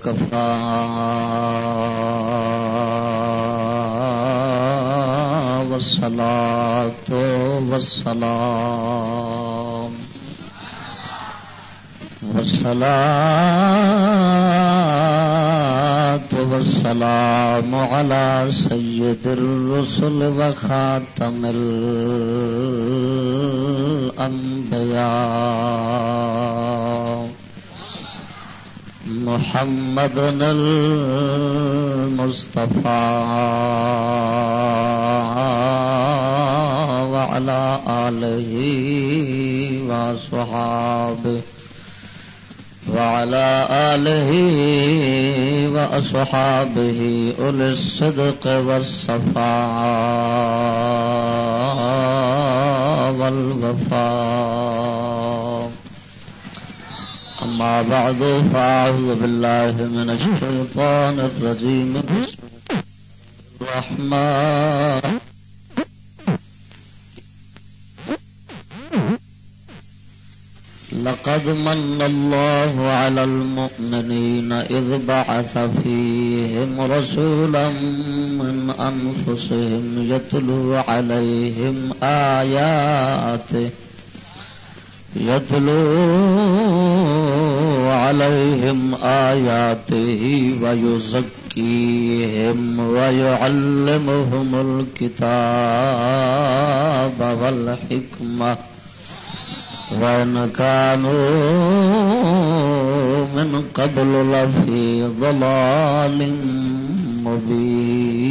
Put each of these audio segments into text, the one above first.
وكفى والصلاة والسلام والصلاة والسلام على سيد الرسل وخاتم الأنبياء محمد المصطفى وعلى آله وصحابه وعلى آله وأصحابه أولي الصدق والصفاء والوفاء أما بعد، فأعوذ بالله من الشيطان الرجيم. بسم الرحمن. لقد من الله على المؤمنين إذ بعث فيهم رسولا من أنفسهم يتلو عليهم آياته يتلو عليهم آياته ويزكيهم ويعلمهم الكتاب والحكمة وإن كانوا من قبل لفي ضلال مبين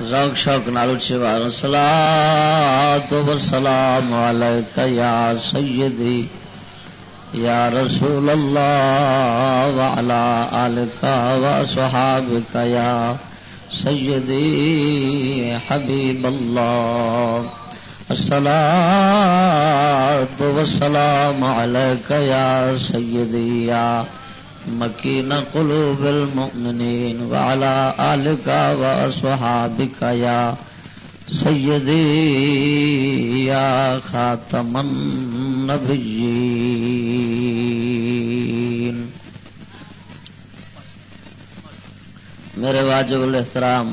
ذوق، شوق نالو چوار صلاة والسلام عليك يا سيدي يا رسول الله وعلى آلك وصحابك يا سيدي حبيب الله الصلاة والسلام عليك يا سيدي يا مكين قلوب المؤمنين وعلى آلك وصحابك يا سيدي يا خاتم النبيين میرے واجب الاحترام،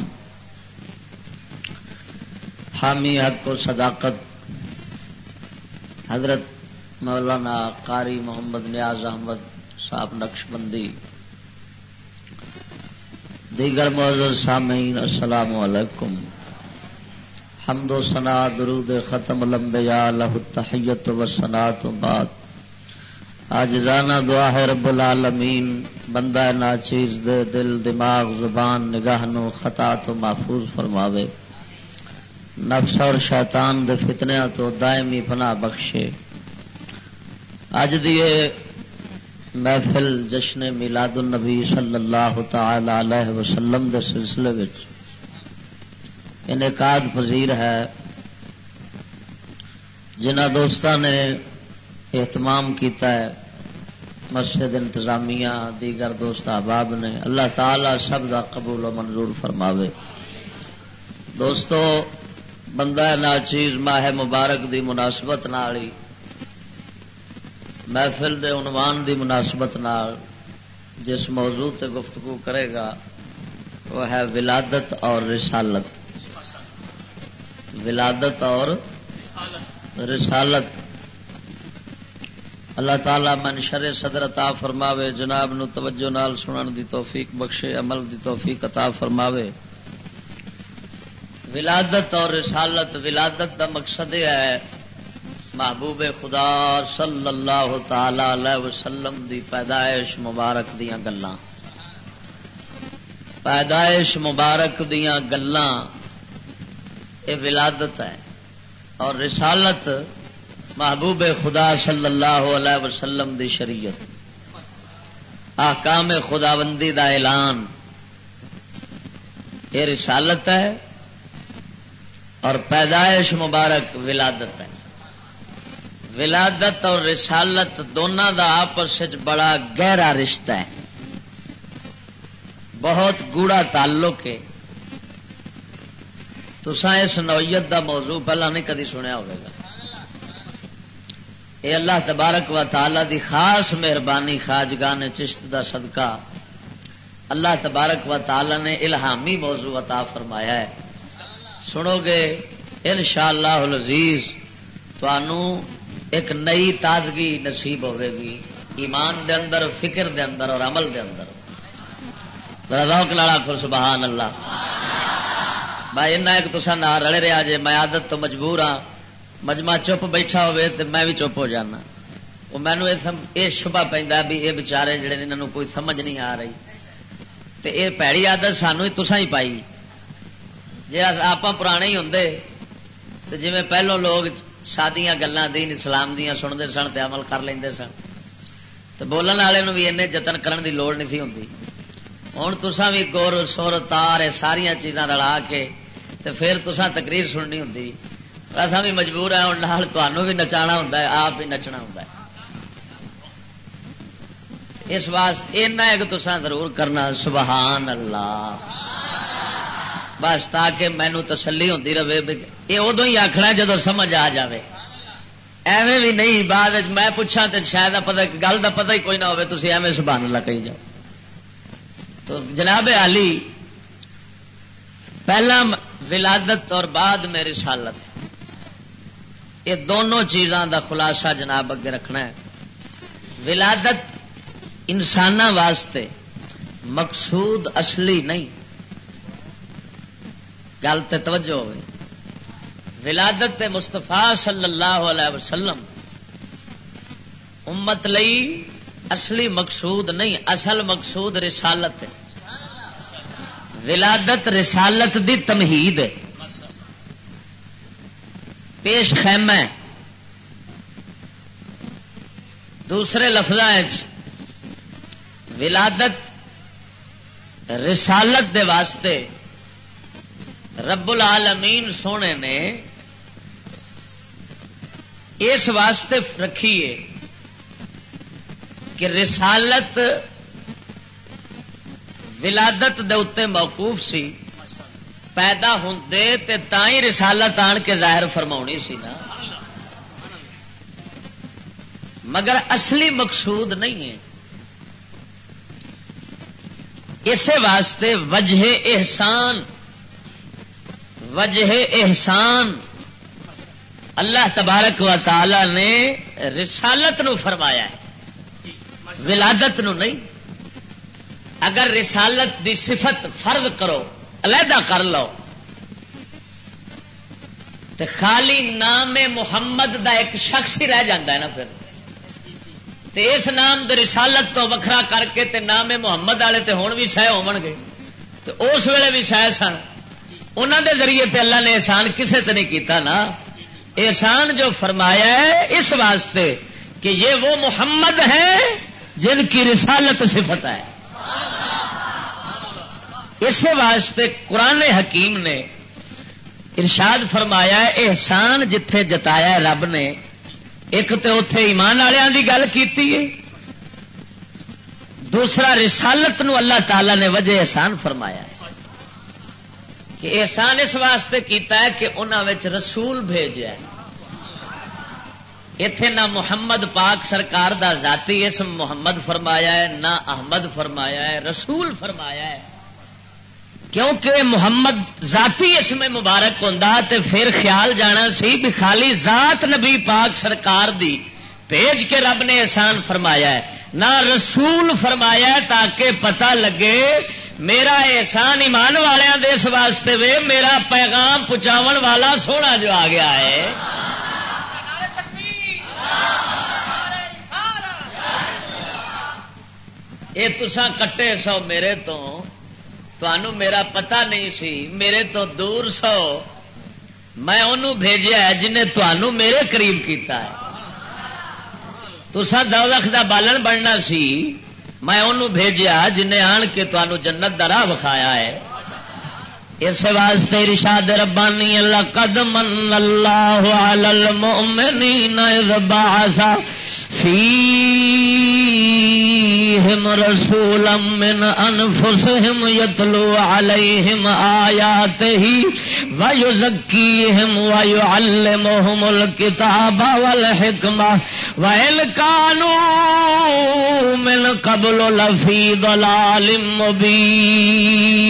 حامی حق و صداقت، حضرت مولانا قاری محمد نیاز احمد صاحب نقش بندی۔ دیگر معذر سامعین، السلام علیکم۔ حمد و سنا درود ختم الانبیاء لہ التحیت و سنا تو بعد۔ آج زانا دعا ہے رب العالمین۔ بندہ ناچیز دے دل، دماغ، زبان، نگاہ نو خطا تو محفوظ فرماوے۔ نفس اور شیطان دے فتنیا تو دائمی پناہ بخشے۔ اج دیے محفل جشن میلاد النبی صلی اللہ تعالی علیہ وسلم دے سلسلے انعقاد پذیر ہے۔ جنہ دوست نے اہتمام کیتا ہے، مسجد انتظامیہ، دیگر دوست احباب نے، اللہ تعالی سب کا قبول و منظور فرماوے۔ دوستو، بندہ ناچیز ماہ مبارک دی مناسبت نالی محفل دے عنوان دی مناسبت نال جس موضوع تے گفتگو کرے گا، وہ ہے ولادت اور رسالت۔ ولادت اور رسالت۔ اللہ تعالی من شر صدر عطا فرماوے، جناب نو توجہ نال سنن دی توفیق بخشے، عمل دی توفیق عطا فرماوے۔ ولادت اور رسالت، ولادت دا مقصد یہ ہے محبوب خدا صلی اللہ تعالی علیہ وسلم دی پیدائش مبارک دیاں گلاں۔ پیدائش مبارک دیاں گلاں یہ ولادت ہے اور رسالت محبوب خدا صلی اللہ علیہ وسلم دی شریعت۔ آکام خدا بندی کا اعلان۔ یہ رسالت ہے اور پیدائش مبارک ولادت ہے۔ ولادت اور رسالت دونوں کا آپس بڑا گہرا رشتہ ہے۔ بہت گوڑا تعلق ہے۔ تسا اس نوعیت دا موضوع پہلا نہیں کدی سنیا ہوگا یہ اللہ تبارک و تعالی دی خاص مہربانی خاجگان چشت دا صدقہ۔ اللہ تبارک و تعالی نے الہامی موضوع عطا فرمایا ہے۔ سنو گے ان شاء اللہ ایک نئی تازگی نصیب ہوے گی، ایمان دے اندر، فکر دے اندر اور عمل دے اندر۔ روک لالا خور سبحان اللہ۔ بھائی ایک تو نہ رلے رہا جے، میں عادت تو مجبور ہاں۔ مجمع چپ بیٹھا ہوئے تو میں بھی چپ ہو جانا۔ وہ مینو یہ شبہ پہ بھی یہ بچارے جڑے انہوں کوئی سمجھ نہیں آ رہی۔ تو یہ پیڑی آدت سانو ہی تسا ہی پائی۔ جی آپ پرانے ہی ہوں تو جی پہلو لوگ سادیاں گلان دین اسلام دیا سنتے سن تو عمل کر لیں سن۔ تو بولن والے بھی این جتن کرن دی لوڑ نہیں ہوں ہوں تسا بھی گور سر تار ساریا چیزاں رلا کے تو پھر تسا تقریر سننی ہوں اصا بھی مجبور ہے ہوں تمہوں بھی نچا ہوں آپ بھی نچنا ہوں اس واسطے ایسا ایک تو ضرور کرنا، سبحان اللہ۔ بس تاکہ مینو تسلی ہوتی رہے یہ ادو ہی آخنا جب سمجھ آ جائے ایویں بھی نہیں، بعد میں پوچھا تو شاید پتا گل کا پتا ہی کوئی نہ ہو تھی ایویں سبحان اللہ کہی جاؤ۔ تو جناب علی، پہلا ولادت اور بعد میں رسالت۔ یہ دونوں چیزاں دا خلاصہ جناب اگے رکھنا ہے۔ ولادت انسان واسطے مقصود اصلی نہیں۔ گل تو توجہ ہوئے۔ ولادت مستفا صلی اللہ علیہ وسلم امت لئی اصلی مقصود نہیں، اصل مقصود رسالت ہے۔ ولادت رسالت دی تمہید ہے۔ پیش خیمہ دوسرے لفظ ولادت رسالت دے واسطے رب العالمین سونے نے اس واسطے رکھیے کہ رسالت ولادت دے اتنے موقوف سی، پیدا ہوں ہی رسالت آن کے ظاہر فرما سی نا۔ مگر اصلی مقصود نہیں ہے۔ اسی واسطے وجہ احسان وجہ احسان۔ اللہ تبارک و تعالی نے رسالت نو فرمایا ہے۔ ولادت نو نہیں۔ اگر رسالت دی صفت فرض کرو، علیحدہ کر لو۔ تو خالی نام محمد دا ایک شخص ہی رہ جاتا ہے نا پھر۔ تے اس نام دے رسالت تو وکھرا کر کے تے نام محمد والے تے ہون بھی سہ ہو گے۔ تو اس ویلے بھی سہ سن۔ انہوں دے ذریعے تے اللہ نے احسان کسے تے نہیں کیتا نا۔ احسان جو فرمایا ہے اس واسطے کہ یہ وہ محمد ہے جن کی رسالت صفت ہے۔ اسی واسطے قرآن حکیم نے ارشاد فرمایا ہے، احسان جتھے جتایا ہے رب نے، ایک تو اتے ایمان والوں کی گل کی دوسرا رسالت نو اللہ تعالی نے وجہ احسان فرمایا ہے۔ کہ احسان اس واسطے کیتا ہے کہ انہوں رسول بھیجا اتے نہ محمد پاک سرکار دا ذاتی اسم محمد فرمایا ہے، نہ احمد فرمایا ہے، رسول فرمایا ہے۔ کیونکہ محمد ذاتی اس میں مبارک ہوں تو پھر خیال جانا سی بھی خالی ذات نبی پاک سرکار دی بھیج کے رب نے احسان فرمایا ہے، نہ رسول فرمایا ہے تاکہ پتہ لگے میرا احسان ایمان والوں دے واسطے وے، میرا پیغام پہنچاو والا سونا جو آ گیا ہے۔ یہ تسان کٹے سو میرے تو۔ تمہوں میرا پتا نہیں سی، میرے تو دور سو۔ میں انہوں بھیجا ہے جنہیں تمہوں میرے قریب کیتا ہے۔ تو دوزخ دا بالن بننا سی۔ میں انہوں بھیجیا جنہیں آن کے تمہوں جنت دا راہ ہے۔ اس واسطے رشاد ربانی اللہ قد من اللہ علی المؤمنین اذ بعث فیہم رسولا من انفسہم یتلو علیہم آیاتہی ویزکیہم ویعلمہم الكتاب والحکمہ وَإِن كَانُوا مِن قَبْلُ لَفِي ضَلَالٍ مُبِينٍ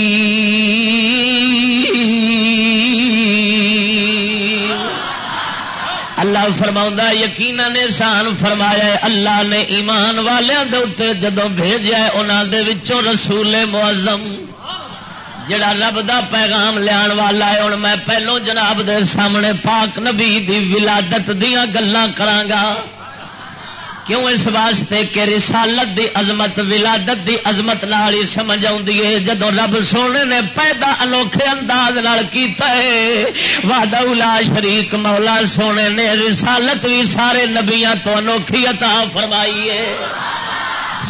اللہ فرماؤں یقین نے سان فرمایا اللہ نے ایمان والوں کے جدو بھیجا انہوں دے وچوں رسول معظم، جڑا رب دا پیغام لیا والا ہے ہوں میں پہلو جناب دے سامنے پاک نبی دی ولادت دیا گلا کرانگا کیوں اس واسطے کہ رسالت دی عظمت، ولادت دی عظمت نال ہی سمجھ آتی ہے؟ جدو رب سونے نے پیدا انوکھے انداز نال کیتا ہے وعدہ لا شریک مولا سونے نے رسالت بھی سارے نبیاں تو انوکھی عطا فرمائی ہے۔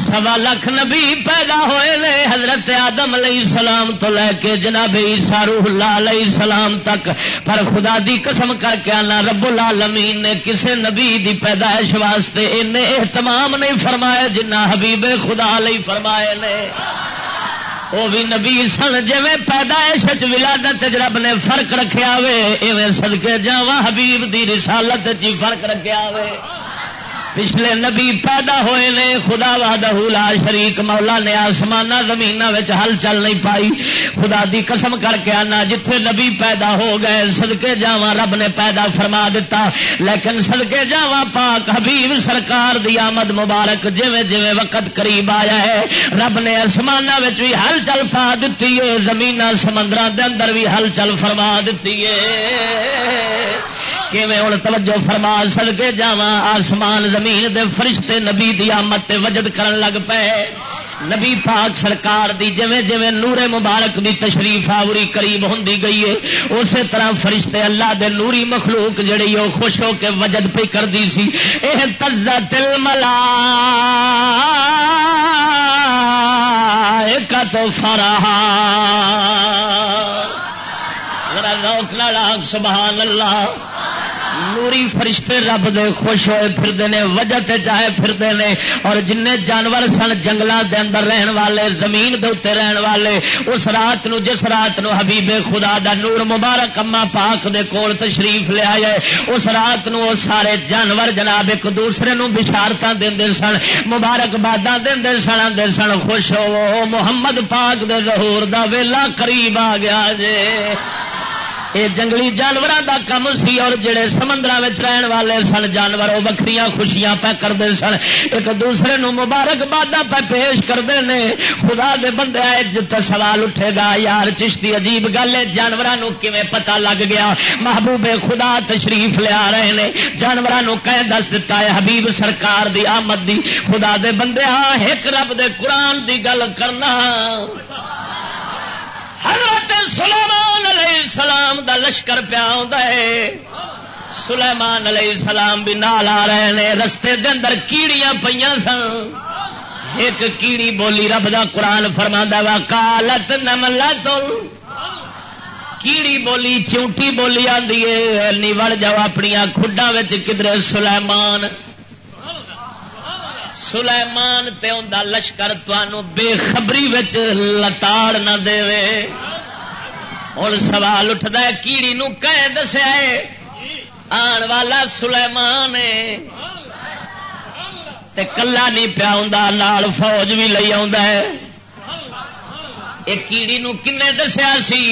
سوا لکھ نبی پیدا ہوئے نے حضرت آدم علیہ السلام تو لے کے جناب روح اللہ علیہ السلام تک۔ پر خدا دی قسم کر کے آنا، رب العالمین نے کسے نبی دی پیدائش واسطے ان اہتمام نہیں فرمایا جنہ حبیب خدا علیہ فرمائے نے۔ وہ بھی نبی سن جی پیدائش ولادت رب نے فرق رکھا وے، ایویں سدکے جا حبیب دی رسالت چی فرق رکھا وے۔ پچھلے نبی پیدا ہوئے نے، خدا وحدہ لا شریک، مولا نے آسمان زمین ہل چل نہیں پائی۔ خدا دی قسم کر کے آنا، جتھے نبی پیدا ہو گئے سدکے جاوا رب نے پیدا فرما دیتا لیکن سدکے جاوا پاک حبیب سرکار دی آمد مبارک جویں جویں وقت قریب آیا ہے، رب نے آسمان بھی ہل چل پا دیتی ہے زمین سمندر دے اندر بھی ہل چل فرما دیتی ہے۔ ہوں توجہ فرما سدکے جا آسمان زمین دے فرشتے نبی دی آمد وجد کرن لگ پے۔ نبی پاک سرکار دی جویں جویں نور مبارک دی تشریف آوری قریب ہوندی گئی ہے، اسی طرح فرشتے اللہ دے نوری مخلوق جڑی وہ خوش ہو کے وجد پہ کر دی سی۔ اے تزت الملا ایک تو فرحا۔ ذرا ذوق نال سبحان اللہ۔ نوری فرشتے رب دے خوش ہوئے پھرتے ہیں وجہ تے چاہے پھرتے ہیں اور جن جانور سن جنگلوں دے اندر رہن والے، زمین دے اتنے رہن والے، اس رات نو، جس رات نو حبیب خدا دا نور مبارک اما پاک دے کول تشریف لیا ہے اس رات نو سارے جانور جناب ایک دوسرے نو بشارت دے سن، مبارک باداں دے سن آدھے سن، خوش ہو محمد پاک دے ظہور دا ویلا قریب آ گیا جے۔ یہ جنگلی جانوروں کا کم سی اور جڑے سمندر رہن والے سن جانور وہ وکری خوشیاں پہ کرتے سن۔ ایک دوسرے نو مبارکبادہ پہ پیش کرتے ہیں خدا دے بندے جت سوال اٹھے گا۔ یار، چشتی عجیب گل ہے۔ جانوروں کیویں پتا لگ گیا؟ محبوب خدا تشریف لیا رہے ہیں جانوروں کہہ دس دتا ہے، حبیب سرکار دی آمد دی۔ خدا دے بندے ایک رب دے قرآن دی گل کرنا۔ حضرت سلیمان علیہ السلام دا لشکر پیا سلیمان علیہ السلام بھی نال آ رہے ہیں رستے دے اندر کیڑیاں پہ سن۔ ایک کیڑی بولی رب دا قرآن فرما وا کالت نملا کیڑی بولی چونٹی بولی آدھی ہے وڑ جاؤ اپنی کھڈا کدھر سلیمان سلیمان تے دا لشکر بے خبری وچ لتاڑ نہ دے ہوں سوال اٹھتا ہے، کیڑی نو کہ دسیا آن والا سلیمان تے کلا نہیں پیا لال فوج بھی لے کیڑی نو کنے دسیا سی؟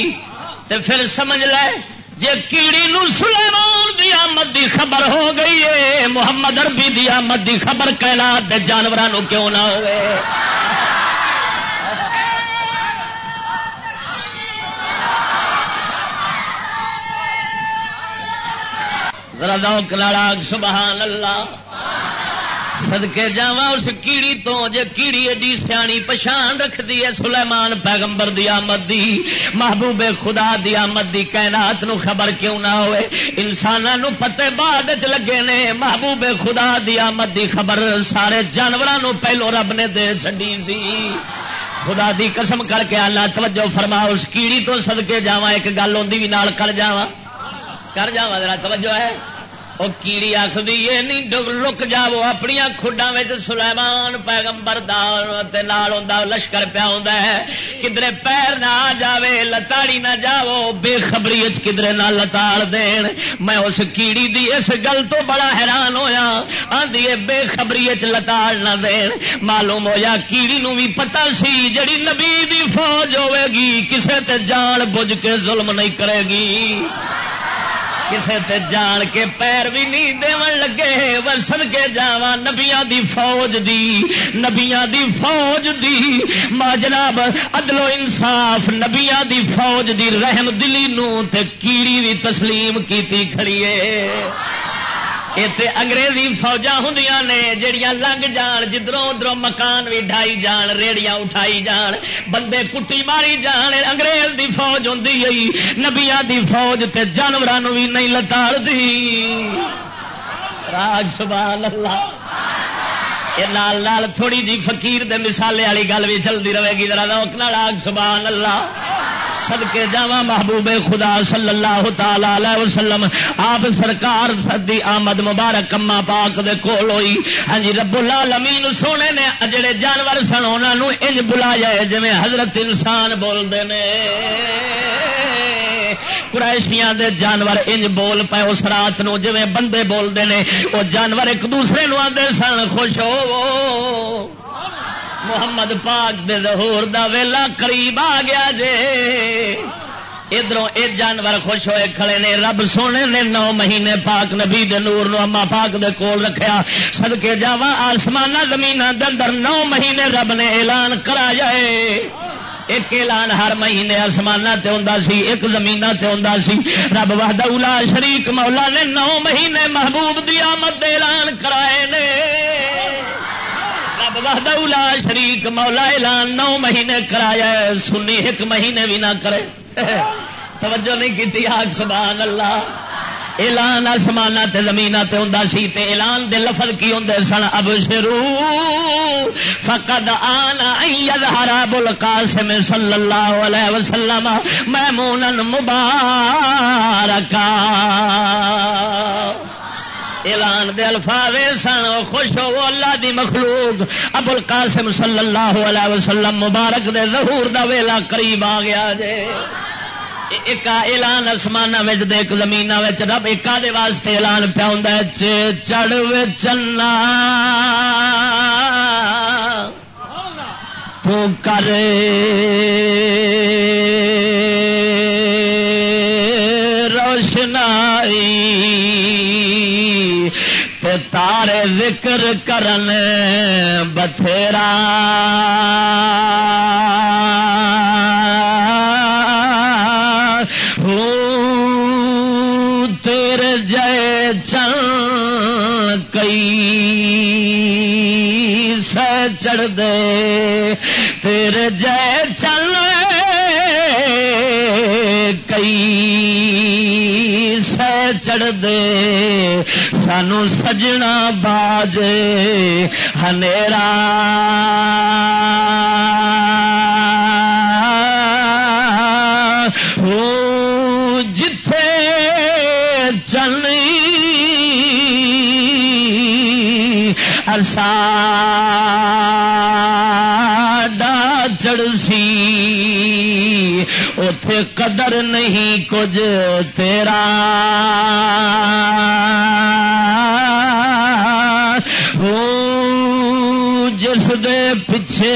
تے پھر سمجھ لے۔ جے کیڑی نو سلیمان دی آمد دی خبر ہو گئی ہے، محمد عربی دی آمد دی خبر کہنا جانوروں کیوں نہ ہوئے؟ ذرا ذوق لاڑا سبحان اللہ۔ سدکے جا اس کیڑی تو جے کیڑی ایڈی سیانی پچھان رکھ دی ہے، سلیمان پیغمبر دی آمد دی، محبوب خدا دی آمد دی، کائنات نو خبر کیوں نہ ہوئے؟ انسانوں پتے بعد چ لگے نے، محبوب خدا دی آمد دی خبر سارے جانوروں پہلو رب نے دے چڈی سی۔ خدا دی قسم کر کے اللہ توجہ فرما اس کیڑی تو سدکے جا ایک گل آدھی بھی نال کر جا کر جا توجہ ہے۔ وہ کیڑی آخری یہ نہیں؟ لک جاو اپنی خڈا سلیمان پیغمبر دال لشکر پیا کدھر پیر نہ آ جائے لتاڑی نہ جاو بے خبری کدھر نہ لتاڑ دین۔ میں اس کیڑی دی اس گل تو بڑا حیران ہویا۔ آدھی بے خبری لتاڑ نہ دین۔ معلوم ہویا، کیڑی نو بھی پتا سی، جڑی نبی دی فوج ہوے گی، کسے تے جان بوجھ کے ظلم نہیں کرے گی۔ کسے تے جان کے پیر بھی نہیں دون لگے۔ وسن کے جاوا نبیا دی فوج دی نبیا دی فوج دی۔ ما جناب، عدل و انصاف نبیا دی فوج دی رحم دلی نو تے کیڑی بھی تسلیم کیتی کھڑیے اتنے اگریزی فوجا ہوں نے جہیا لنگ جان جدھروں ادھر مکان بھی ڈائی جان ریڑیاں اٹھائی جان بندے کٹی ماری جان انگریز دی فوج ہوں نبیا دی فوج تے جانوروں بھی نہیں لتاڑ دی راگ سبحان اللہ یہ نال نال تھوڑی جی فقیر دے مثالے والی گل بھی چلتی رہے گی ذرا راگ سبحان اللہ سدکے جا محبوب خدا صلی اللہ تعالی وسلم، آپ سرکار سدی آمد مبارک کما پاک دے کول ہوئی۔ ہاں جی رب العالمین سونے نے جڑے جانور سن انہوں انج بلایا جی حضرت انسان بولتے ہیں قریشیاں دے جانور انج بول پے، اس رات نو جی بندے بولتے ہیں وہ جانور ایک دوسرے نو آدھے سن، خوش ہو۔ محمد پاک دے ظہور دا ویلا قریب آ گیا جے۔ ادھر یہ جانور خوش ہوئے کھڑے نے، رب سونے نے نو مہینے پاک نبی دے نور نو اما پاک دے کول رکھیا۔ سدکے جاوا آسمان زمین اندر نو مہینے رب نے اعلان کرا جائے ایک اعلان ہر مہینے آسمان تے ہوں سی، ایک زمین تے ہوں سی۔ رب وحد اولا شریک مولا نے نو مہینے محبوب دی آمد اعلان کرائے نے۔ رب وحد اولا شریک، مولا اعلان نو مہینے کرایا سنی ایک مہینے بھی نہ کرے۔ توجہ نہیں کی آگ سبحان اللہ اعلان آسمان تے زمین تے ہوں سی تے اعلان دے لفظ کی ہوں سن؟ اب شروع۔ فقد آنا یظہر بول قاسم صلی اللہ علیہ وسلم میمون مبارکا۔ اعلان دے الفاظ سن خوش ہو اللہ دی مخلوق۔ ابو القاسم صلی اللہ علیہ وسلم مبارک دے ظہور دا ویلا قریب آ گیا جے۔ ایک اعلان آسمان ایک زمین رب ایک دے واسطے اعلان پیا ہوں چڑھ چنا۔ تو کر۔ روشنائی۔ تے تارے ذکر کرن بتھیرا۔ چڑھ دے۔ تیرے جے چل کئی سہ چڑھ دے سانو سجنا باج ہنیرا جتھے چلنی ارسا سی اتے قدر نہیں کچھ تیرا۔ جس دے پچھے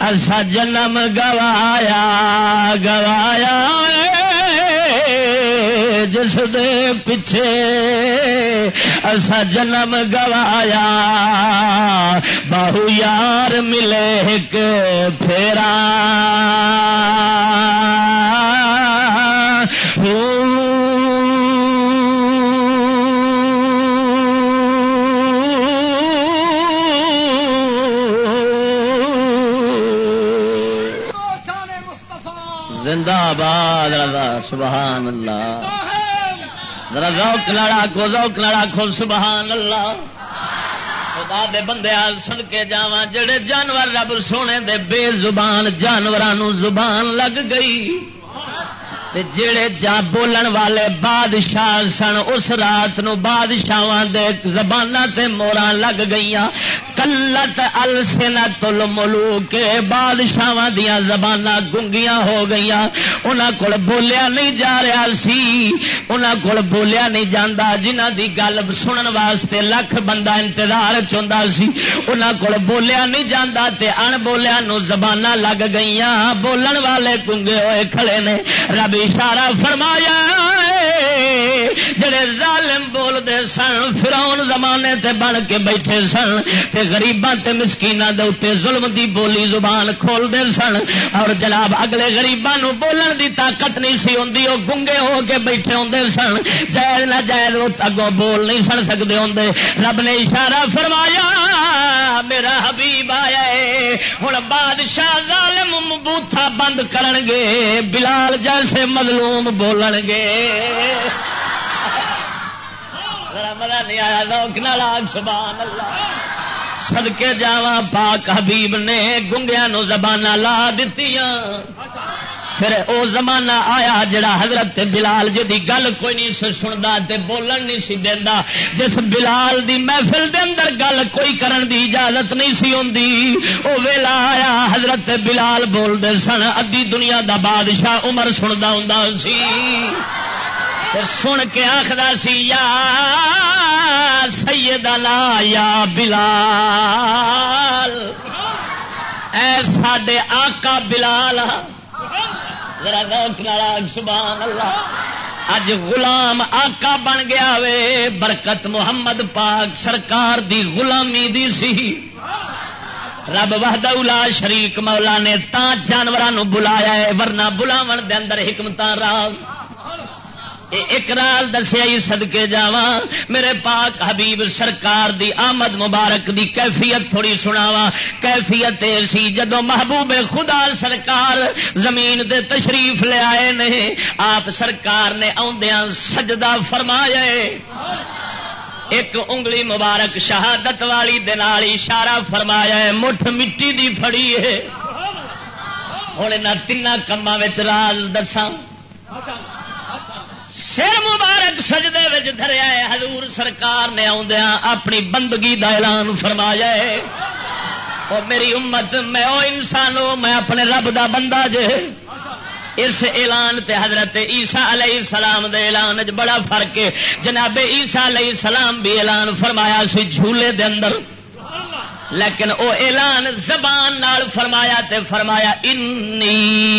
اسا جنم گوایا گوایا۔ جس دے پیچھے اسا جنم گوایا۔ باہو یار ملے ایک پھیرا۔ زندہ باد سبحان اللہ۔ ذرا روک لڑا کو روک لڑا کو سبحان اللہ۔ خدا دے بندے سن کے جا جڑے جانور رب سونے دے بے زبان جانوروں زبان لگ گئی۔ جڑے جا بولن والے بادشاہ سن، اس رات نو بادشاہ دے زبان تے مورا لگ گئی کلت السنا تل ملو کے بادشاہ دیا زبان گنگیاں ہو گئی انہوں کو بولیا نہیں جا رہا سی انہوں کو بولیا نہیں جانا جنہ دی گل سنن واسطے لکھ بندہ انتظار چاہتا سی انہوں کو بولیا نہیں جانا تے ان بولیا نو زبان لگ گئی بولن والے گنگے ہوئے کھڑے نے، ربی اشارہ فرمایا جڑے ظالم بولتے سن فراؤن زمانے تے بن کے بیٹھے سن تے غریباں تے مسکیناں دے اوتے ظلم دی بولی زبان کھول دے سن اور جناب اگلے غریباں نو بولن دی طاقت نہیں سی ہوندی، او گنگے ہو کے بیٹھے ہوندے سن۔ جائز نہ جائز او اگوں بول نہیں سن سکدے ہوندے۔ رب نے اشارہ فرمایا، میرا حبیب آیا ہے۔ ہن بعد بادشاہ ظالم مبوتھا بند کرن گے بلال جیسے مظلوم بولن گے مزہ نہیں آیا لوک نال سبحان اللہ سدکے جا پاک حبیب نے گنگیا نو زبان لا دیتی پھر او زمانہ آیا جڑا حضرت بلال جی گل کوئی نہیں سنتا تے بولن نہیں سی دینا جس بلال دی محفل دے اندر گل کوئی کرن دی اجازت نہیں سی ہوندی، او ویلا آیا حضرت بلال بولتے سن، ادی دنیا دا بادشاہ عمر سنتا ہوں سی۔ سن کے آخر سی، یا سیدنا، یا بلال۔ اے ساڈے آقا بلال۔ سبحان اللہ۔ اج غلام آقا بن گیا وے، برکت محمد پاک سرکار دی غلامی دی سی۔ رب وحدہ اولا شریک مولا نے تا جانوروں بلایا ہے، ورنہ بلاو دے اندر حکمت راز۔ ایک رال دسیا سدکے جا میرے پاک حبیب سرکار دی آمد مبارک دی کیفیت تھوڑی سناوا کیفیت سی جدو محبوب خدا سرکار زمین دے تشریف لے آئے نے، آپ سرکار نے آدیا سجدہ فرمایا ایک انگلی مبارک شہادت والی دن اشارہ فرمایا ہے، مٹھ مٹی دی فڑی ہے۔ ہوں یہاں تین کما راز دساں۔ سر مبارک سجدے وچ دھریا ہے۔ حضور سرکار نے آدھا اپنی بندگی دا اعلان فرمایا ہے۔ اور میری امت، میں او انسان میں اپنے رب دا بندہ جے۔ اس اعلان تے حضرت عیسیٰ علیہ السلام دے اعلان بڑا فرق ہے۔ جناب عیسیٰ علیہ السلام بھی اعلان فرمایا سی جھولے دے اندر۔ لیکن او اعلان زبان نال فرمایا تے فرمایا انی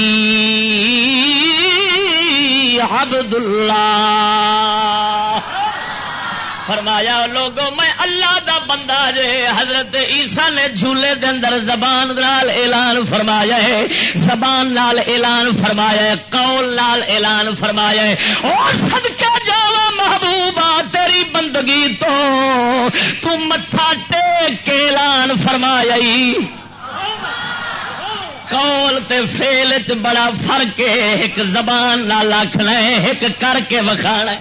عبد اللہ۔ فرمایا لوگو، میں اللہ دا بندہ جے، حضرت عیسیٰ نے جھولے دے اندر زبان نال اعلان فرمایا ہے۔ زبان نال اعلان فرمایا ہے، قول نال اعلان فرمایا ہے۔ اور صدقہ جاوا محبوبہ، تیری بندگی تو تو متھا ٹیک کے اعلان فرمایا ہی۔ کول تے فیل چ بڑا فرق ہے۔ ایک زبان نہ لکھنا ایک کر کے وکھانا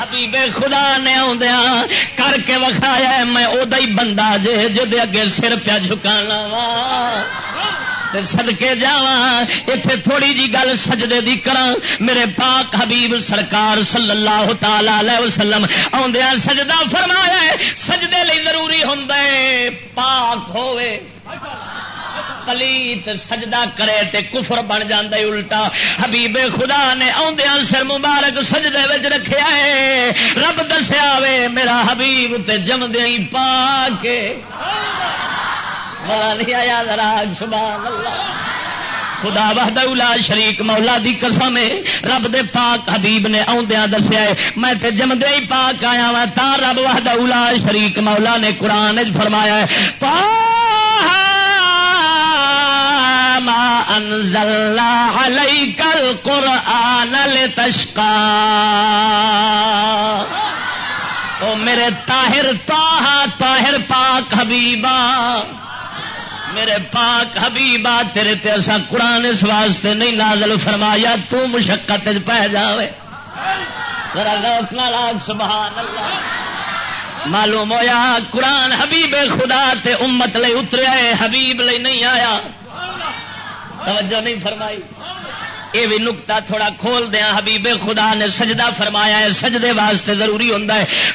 حبیب خدا نے آدھا کر کے وکھایا میں ادا ہی بندہ جے جے اگے سر پیا جھکانا وا۔ سدکے جا اتے تھوڑی جی گل سجدے دی کرا میرے پاک حبیب سرکار صلی اللہ تعالی وسلم آدھا سجدہ فرمایا سجدے لی ضروری ہوں پاک ہوئے۔ پلیت سجدہ کرے تے کفر بن جاندے الٹا۔ حبیب خدا نے آدھا سر مبارک سجدے وچ رکھیا ہے رب دسیا وے، میرا حبیب تے جمدے ہی پا کے آیا راگ سبحان اللہ خدا وحد شریک، مولا دی قسم ہے۔ رب دے پاک حبیب نے آدھا دسیا ہے۔ میں تے جمدے ہی پاک آیا وا تا رب وحد شریک، مولا نے قرآن فرمایا ہے۔ پا ما انزلنا عليك القرآن لتشقى. او میرے طاہر طاہر طاہر پاک حبیبا، میرے پاک حبیبا، تیرے تے ایسا قرآن اس واسطے نہیں نازل فرمایا، تو مشقت پہ جاوے۔ سبحان اللہ۔ معلوم ہویا، قرآن حبیب خدا تے امت لے اتریا ہے، حبیب لے نہیں آیا۔ توجہ نہیں فرمائی یہ بھی نکتا تھوڑا کھول دیا۔ حبیب خدا نے سجدہ فرمایا ہے، سجدے واسطے ضروری ہوں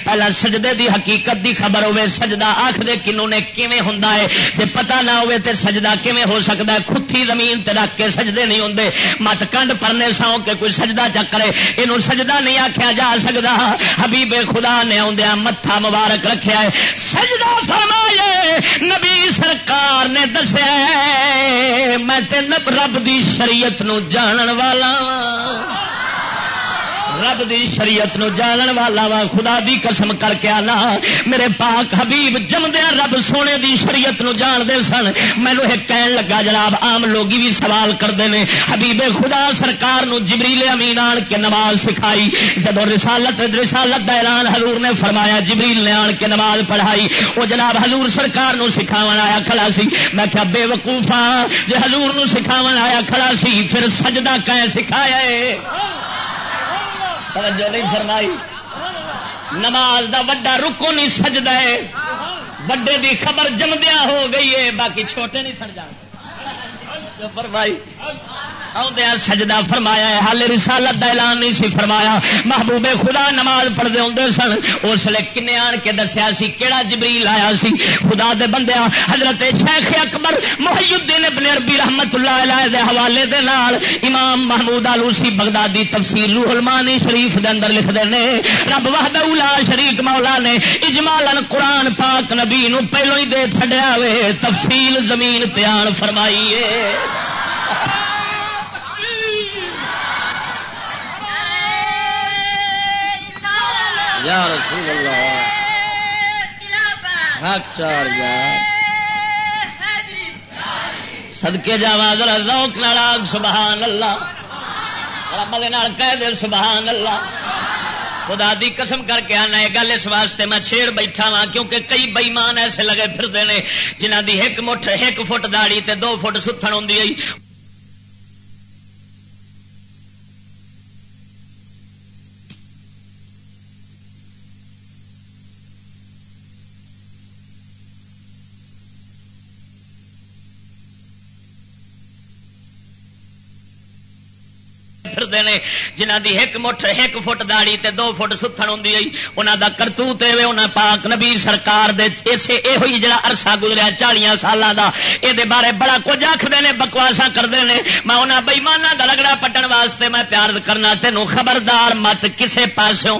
پہلا سجدے دی حقیقت دی خبر ہوے، سجدہ آخ دے کنوں نے کیویں ہوں جی پتا نہ ہوے تے سجدہ کیویں ہو سکتا ہے؟ کھتی زمین تے رکھ کے سجدے نہیں ہوں مت کنڈ پرنے سو کے کوئی سجدہ چکرے یہ سجدہ نہیں آخیا جا سکتا حبیب خدا نے آدھا متھا مبارک رکھا ہے۔ سجدہ فرمایا نبی سرکار نے دسیا میں رب دی شریعت نو جان والا رب دی شریعت نو جانن والا وا، خدا دی قسم کر کے آنا۔ میرے پاک حبیب جمدیا رب سونے دی شریعت نو جان دے سن۔ مینو ایک کہن لگا، جناب، عام لوگ بھی سوال کرتے ہیں۔ حبیب، خدا سرکار نو جبریل امین آن کے نماز سکھائی۔ جب رسالت رسالت کا اعلان حضور نے فرمایا، جبریل نے آن کے نماز پڑھائی۔ وہ جناب، حضور سرکار نو سکھاو آیا کھڑا سی۔ میں کیا بے وقوفا جی حضور نو سکھاو آیا کھڑا سی، پھر سجدہ کہیں سکھایا ہے؟ توجہ نہیں فرمائی۔ نماز دا وڈا رکو نہیں سجدے ہے۔ وڈے دی خبر جمدیا ہو گئی ہے، باقی چھوٹے نہیں سڑ جان فرمائی آدھا سجدہ فرمایا ہے ہال رسالت کا اعلان نہیں سی فرمایا۔ محبوب خدا نماز پڑھتے ہوں سن، اس لیے کن آن کے دسیا سی کہڑا جبریل آیا سی؟ خدا دے بندیا حضرت شیخ اکبر محی الدین ابن عربی رحمت اللہ علیہ دے حوالے دے نال امام محمود آلوسی بغدادی تفسیر روح المانی شریف دے اندر لکھ دے نے، رب وحدہ اولا شریک مولا نے اجمالا قرآن پاک نبی نو پہلو ہی دے چھڈیا وے، تفصیل زمین تیان فرمائیے یا رسول اللہ۔ حق چار یار سدکے جا ذرا روک نال سبحان اللہ۔ رب کہہ دے، سبحان اللہ۔ خدا دی قسم کر کے آنا، یہ گل اس واسطے میں چھیڑ بیٹھا وا کیونکہ کئی بئیمان ایسے لگے پھرتے ہیں جنہ دی ایک مٹھ، ایک فٹ داڑی تے دو فٹ ستھن ہوں پھرتے ہیں جنہ دی ایک مٹھ ایک فٹ داڑی تے دو فٹ ستھن ہوں انہوں دا کرتوت انہیں پاک نبی سرکار دے اسے یہ ہوئی جڑا عرصہ گزریا چالیا سالوں کا یہ بارے بڑا کچھ آخر نے بکواسا کرتے ہیں میں انہیں بئیمانہ کا لگڑا پٹن واسطے میں پیار کرنا تینوں خبردار، مت کسے پاسوں،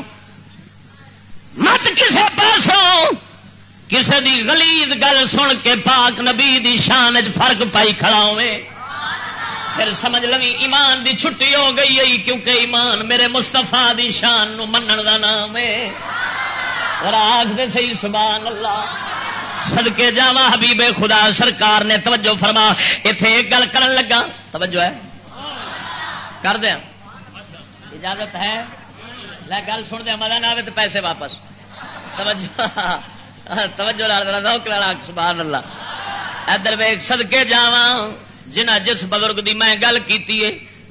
مت کسے پاسوں، کسے دی غلیظ گل سن کے پاک نبی دی شان فرق پائی کھڑا ہوئے پھر سمجھ لگی ایمان دی چھٹی ہو گئی ہے، کیونکہ ایمان میرے مستفا دی شان نو منن دا نام ہے۔ راگ دے سی سبحان اللہ۔ سدکے جا حبیب خدا سرکار نے توجہ فرما۔ اتے ایک گل کرن لگا۔ توجہ ہے۔ کر دیا۔ اجازت ہے۔ لے گل سن دیا مزہ نہ آئے تو پیسے واپس۔ توجہ۔ توجہ لا سبحان اللہ۔ ادھر ویگ سدکے جاواں۔ جنہ جس بزرگ دی میں گل کی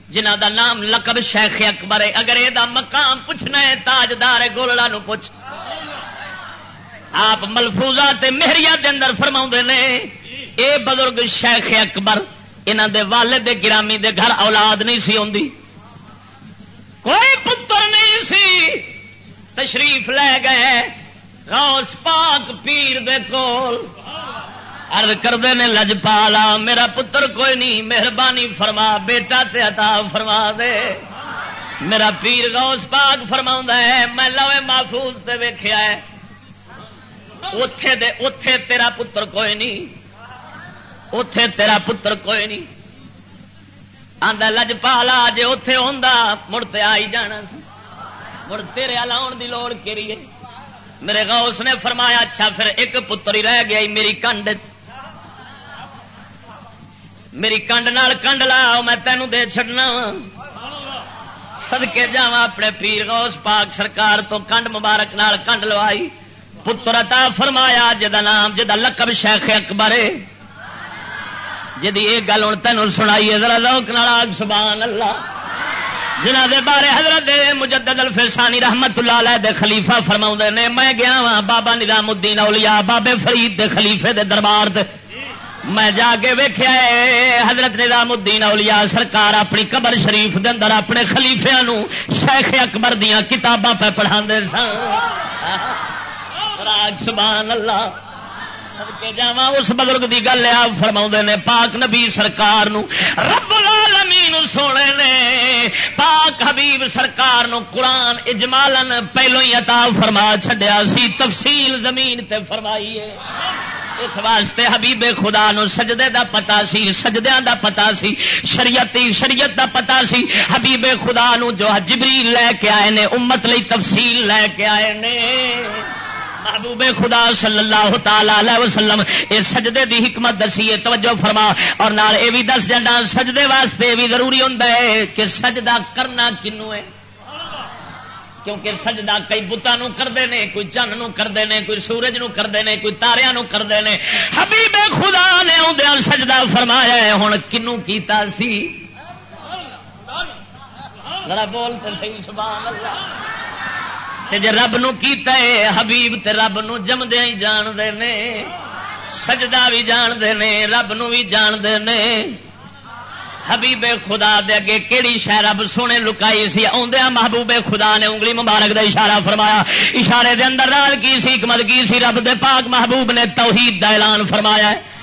جنہ دا نام لقب شیخ اکبر ہے۔ اگر یہ مقام پوچھنا ہے، تاجدار گولڑا نو پوچھ۔ آپ ملفوزا مہریا دے اندر فرما نے، اے بزرگ شیخ اکبر انہوں دے والد دے گرامی دے گھر اولاد نہیں سی آتی کوئی پتر نہیں سی۔ تشریف لے گئے روس پاک پیر دے کول۔ ارد کرتے ہیں لجپالا، میرا پتر کوئی نہیں، مہربانی فرما، بیٹا تے عطا فرما دے۔ میرا پیر غوث پاک فرما ہے، میں لوے محفوظ تے ویخیا ہے۔ اتے دے اتے تیرا پتر کوئی نہیں۔ اتے تیرا پتر کوئی نہیں۔ آدھا لجپالا جی اتے آ مڑتے آئی جانا مڑ تیرے آن کی لوڑ کیری میرے غوث نے فرمایا اچھا پھر ایک پتر ہی رہ گیا میری کنڈ میری کنڈ نال کنڈ لا میں تینوں دے چڈنا سدکے جا اپنے پیر غوث پاک سرکار تو کنڈ مبارک نال کنڈ لوائی۔ پتر عطا فرمایا جا نام جا لقب شیخ اکبر جی یہ گل ہوں تینوں سنائیے ذرا لوک ناراگ سبحان اللہ۔ جنہ دے بارے حضرت مجدد الفسانی رحمت اللہ علیہ دے خلیفہ فرما نے، میں گیا وا بابا نظام الدین اولیاء، بابے فرید دے خلیفے دے دربار دے۔ میں جا کے ویخیا حضرت نظام الدین اولیاء سرکار اپنی قبر شریف دے اندر اپنے خلیفیا شیخ اکبر دیا کتاباں پہ پڑھا سن۔ سبحان اللہ۔ سدکے جا اس بزرگ کی گل آپ فرما نے، پاک نبی سرکار نو رب العالمین سونے نے، پاک حبیب سرکار نو قرآن اجمالن پہلو ہی عطا فرما چڈیا سی، تفصیل زمین تے فرمائی ہے اس واسطے حبیب خدا نو سجدے دا پتا سی سجدیا دا پتا سی شریعت شریعت دا پتا سی۔ حبیب خدا نو جو جبریل لے کے آئے نے، امت لئی تفصیل لے کے آئے نے۔ محبوب خدا صلی اللہ تعالی وسلم، اے سجدے دی حکمت دسی ہے توجہ فرما۔ اور نال اے بھی دس جانا سجدے واسطے بھی ضروری ہوندا ہے کہ سجدہ کرنا کنو ہے؟ کیونکہ سجدہ کئی بتانوں کرتے ہیں کوئی چند کرتے ہیں کوئی سورج نو کرتے ہیں کوئی تاریا کرتے ہیں حبیب خدا نے آدھا سجدہ فرمایا ہے ہوں کنو کیتا سی؟ ذرا بولتے صحیح، سبحان اللہ۔ جی رب نو کیتا ہے، حبیب تے رب نو جمدیا ہی جانتے نے، سجدہ بھی جانتے نے، رب نو بھی جانتے نے۔ حبیب خدا دے اگے کیڑی شہ رب سونے لکائی سی؟ آدھا محبوب خدا نے انگلی مبارک دا اشارہ فرمایا۔ اشارے دے اندر رال کی سی، حکمت کی سی؟ رب دے پاک محبوب نے توحید دا اعلان فرمایا ہے۔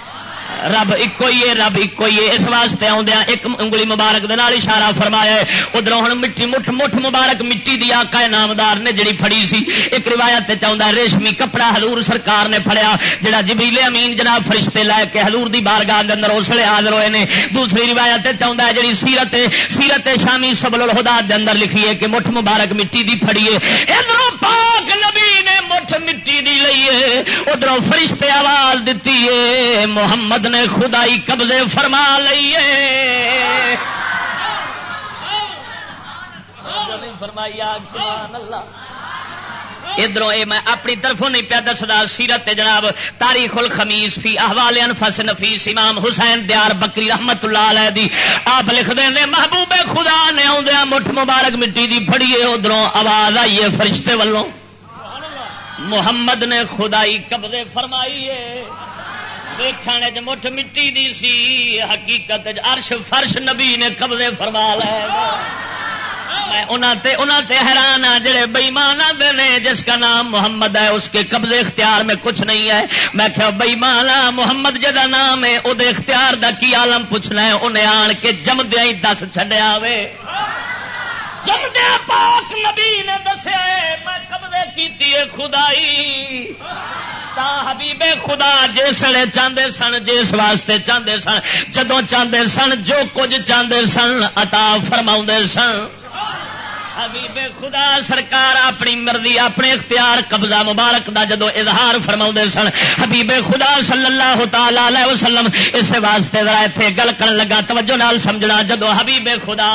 رب ایک ہی ہے، رب ایک ہی ہے۔ اس واسطے آدھا ایک انگلی مبارک دے نال اشارہ فرمایا ہے۔ ادھر ہوں مٹی مٹھ مٹھ مبارک مٹی دی آقا نامدار نے جڑی پھڑی سی۔ ایک روایت چاہتا ریشمی کپڑا حضور سرکار نے پھڑیا، جڑا جبریل امین جناب فرشتے لے کے حضور دی بارگاہ دے اندر اس لیے حاضر ہوئے نے۔ دوسری روایت چاہتا ہے، جڑی سیرت سیرت شامی سبل الہدا دے اندر لکھی ہے کہ مٹھ مبارک مٹی دی پھڑی ادھر پاک مٹی دی لئیے ادھر فرشتے آواز دیتی ہے محمد نے خدائی قبضے فرما لیے فرمائی ادھر میں اپنی طرفوں نہیں پیا دسدا، سیرت جناب، تاریخ الخمیس فی احوال انفس نفیس امام حسین دیار بکری رحمت اللہ علیہ دی۔ آپ لکھ دیں محبوب خدا نے آدھا مٹھ مبارک مٹی دی پھڑیے، ادھروں آواز آئیے فرشتے والوں محمد نے خدائی قبضے فرمائی ہے۔ دیکھنے چ مٹھ مٹی دی سی، حقیقت عرش فرش نبی نے قبضے فرما لے۔ حیران ہاں جڑے بئیمان آتے نے، جس کا نام محمد ہے، اس کے قبضے اختیار میں کچھ نہیں ہے۔ میں کہ بئیمان محمد جا نام ہے وہ اختیار دا کی عالم پوچھنا ہے؟ انہیں آن کے جمدیا ہی دس چڈیا وے جمدیا پاک نبی نے دسیا میں قبضے کی خدائی۔ حبیب خدا جسے چاہتے سن جس واسطے چاہتے سن جدو چاہتے سن، جو کچھ چاہتے سن اتا فرما سن۔ حبیب خدا سرکار اپنی مرضی، اپنے اختیار قبضہ مبارک دا جدو اظہار فرما سن، حبیب خدا صلی اللہ تعالی وسلم اس واسطے ذرا اتنے گل کر لگا، توجہ نال سمجھنا جدو حبیب خدا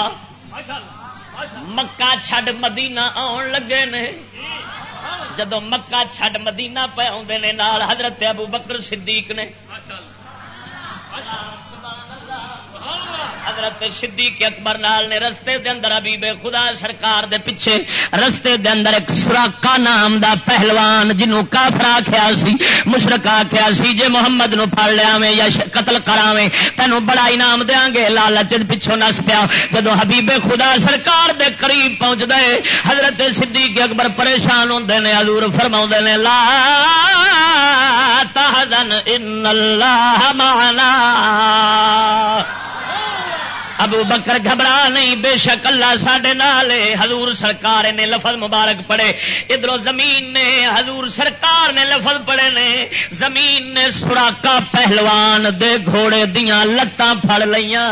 مکہ چھڈ مدینہ آن لگے نے۔ جدو مکہ چھڈ مدینہ پہ آدھے نے، نال حضرت ابو بکر صدیق نے۔ حضرت صدیق اکبر نال نے رستے دے اندر حبیب خدا سرکار دے پیچھے رستے دے اندر ایک سوراخا نام دا پہلوان جنوں کافر آخیا سی، مشرق آخیا سی، جے محمد نو پھڑ لیا میں یا قتل کراویں تینوں بڑا انعام دیاں گے لالچ پچھوں نس پیا۔ جدو حبیب خدا سرکار دے قریب پہنچ دے حضرت صدیق اکبر پریشان ہوندے نے، حضور فرماؤں نے، لا تحزن ان اللہ معنا۔ ابو بکر گھبرا نہیں، بے شک اللہ سڈے نال حضور سرکار نے لفظ مبارک پڑے ادھر زمین نے، حضور سرکار نے لفظ پڑے نے۔ زمین نے سوراخا پہلوان دے گھوڑے دیا لتاں پڑ لیا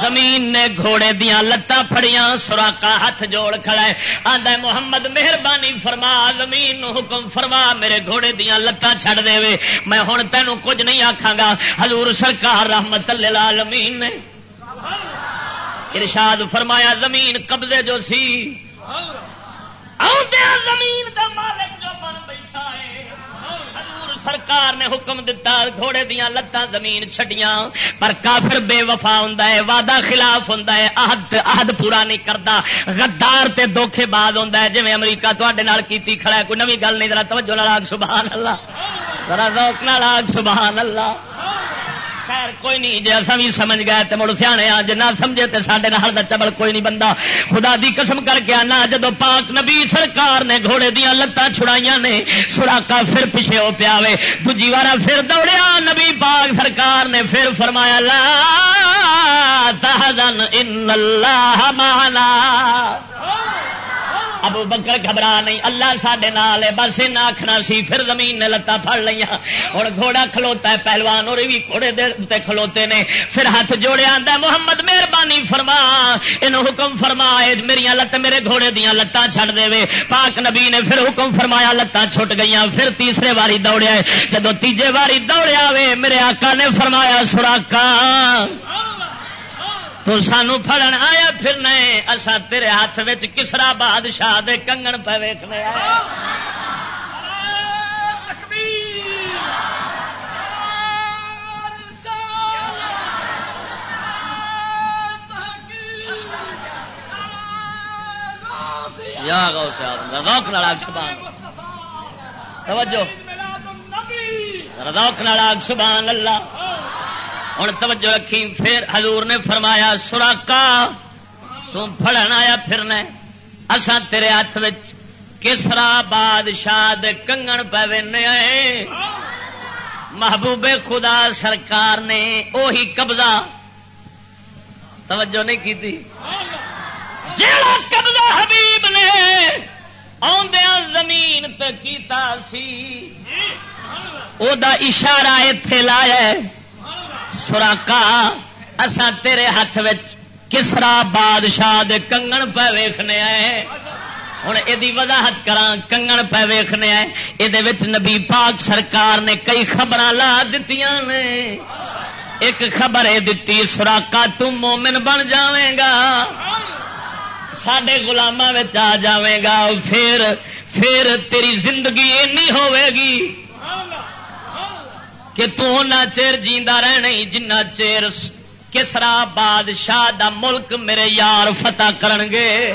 زمین نے گھوڑے دیا لتاں فڑیاں سوراخا ہاتھ جوڑ کھڑا ہے۔ آدھا محمد، مہربانی فرما، زمین حکم فرما، میرے گھوڑے دیا لتاں چھڑ دے میں ہوں تینوں کچھ نہیں آخا گا۔ حضور سرکار رحمت للعالمین نے ارشاد فرمایا، زمین قبضے جو سی زمین دا مالک جو بن بیٹھا ہے۔ سرکار نے حکم دتا، گھوڑے دیا لتاں زمین چھڈیاں۔ پر کافر بے وفا ہوں وعدہ خلاف ہوں عہد عہد پورا نہیں کرتا غدار تے دھوکھے بعد ہوں جی امریکہ تے کھڑا ہے، کوئی نوی گل نہیں، ذرا توجہ لاگ سبحان اللہ۔ ذرا روک لاگ سبحان اللہ۔ خیر کوئی نہیں جی اصا بھی سمجھ گئے تو مڑ سیا جی نہ سمجھے تو سارے نال کا چبل کوئی نہیں بندہ خدا دی قسم کر کے آنا، جدو پاک نبی سرکار نے گھوڑے دیا لتان چھڑائی نے، سوراخا پھر پیچھے ہو پیا دجی بار پھر دوڑیا، نبی پاک سرکار نے پھر فرمایا، لا تحزن، ان اللہ مانا ابو بکر گھبرا نہیں، اللہ سڈے نال بس نہ آخنا سی، پھر زمین نے لتاں پڑ لیا ہوں گھوڑا کھلوتا ہے، پہلوان اور بھی گھوڑے دے کھلوتے نے۔ پھر ہاتھ جوڑے آتا محمد، مہربانی فرما۔ یہ حکم فرما میری لت میرے گھوڑے دیا لتاں چھڑ دے پاک نبی نے پھر حکم فرمایا، لتاں چھٹ گئی پھر تیسرے واری دوڑیا جدو تیجے واری دوڑیا وے میرے آقا نے فرمایا سوراخا تو سانو فڑن آیا پھرنا اصا تیرے ہاتھ میں کسرا بادشاہ دے کنگن پہ ویخنے آیا۔ روک نالا سبحان توجہ۔ روک نالا سبحان اللہ۔ ہوں توجہ رکھی پھر حضور نے فرمایا، سوراخا تڑن آیا پھرنا اسان تیرے ہاتھ کسرا بادشاہ کنگن پہ محبوب خدا سرکار نے اوہی قبضہ توجہ نہیں کی جڑا قبضہ حبیب نے آدیا زمین کیتا سی، او دا اشارہ اتے لایا سوراخا اسا تیرے ہاتھ کسرا بادشاہ دے کنگن پہ ویخنے آئے ہوں یہ وضاحت کرا کنگن پہ ویخنے آئے یہ نبی پاک سرکار نے کئی خبر لا دیتی نے۔ ایک خبر یہ دتی، سوراخا، تم مومن بن جائے گا۔ سڈے گلام آ جائے گا پھر پھر تیری زندگی اینی ہوے گی۔ کہ چیر جیندہ رہنا جنہ چیر کسرا بادشاہ دا ملک میرے یار فتح کرن گے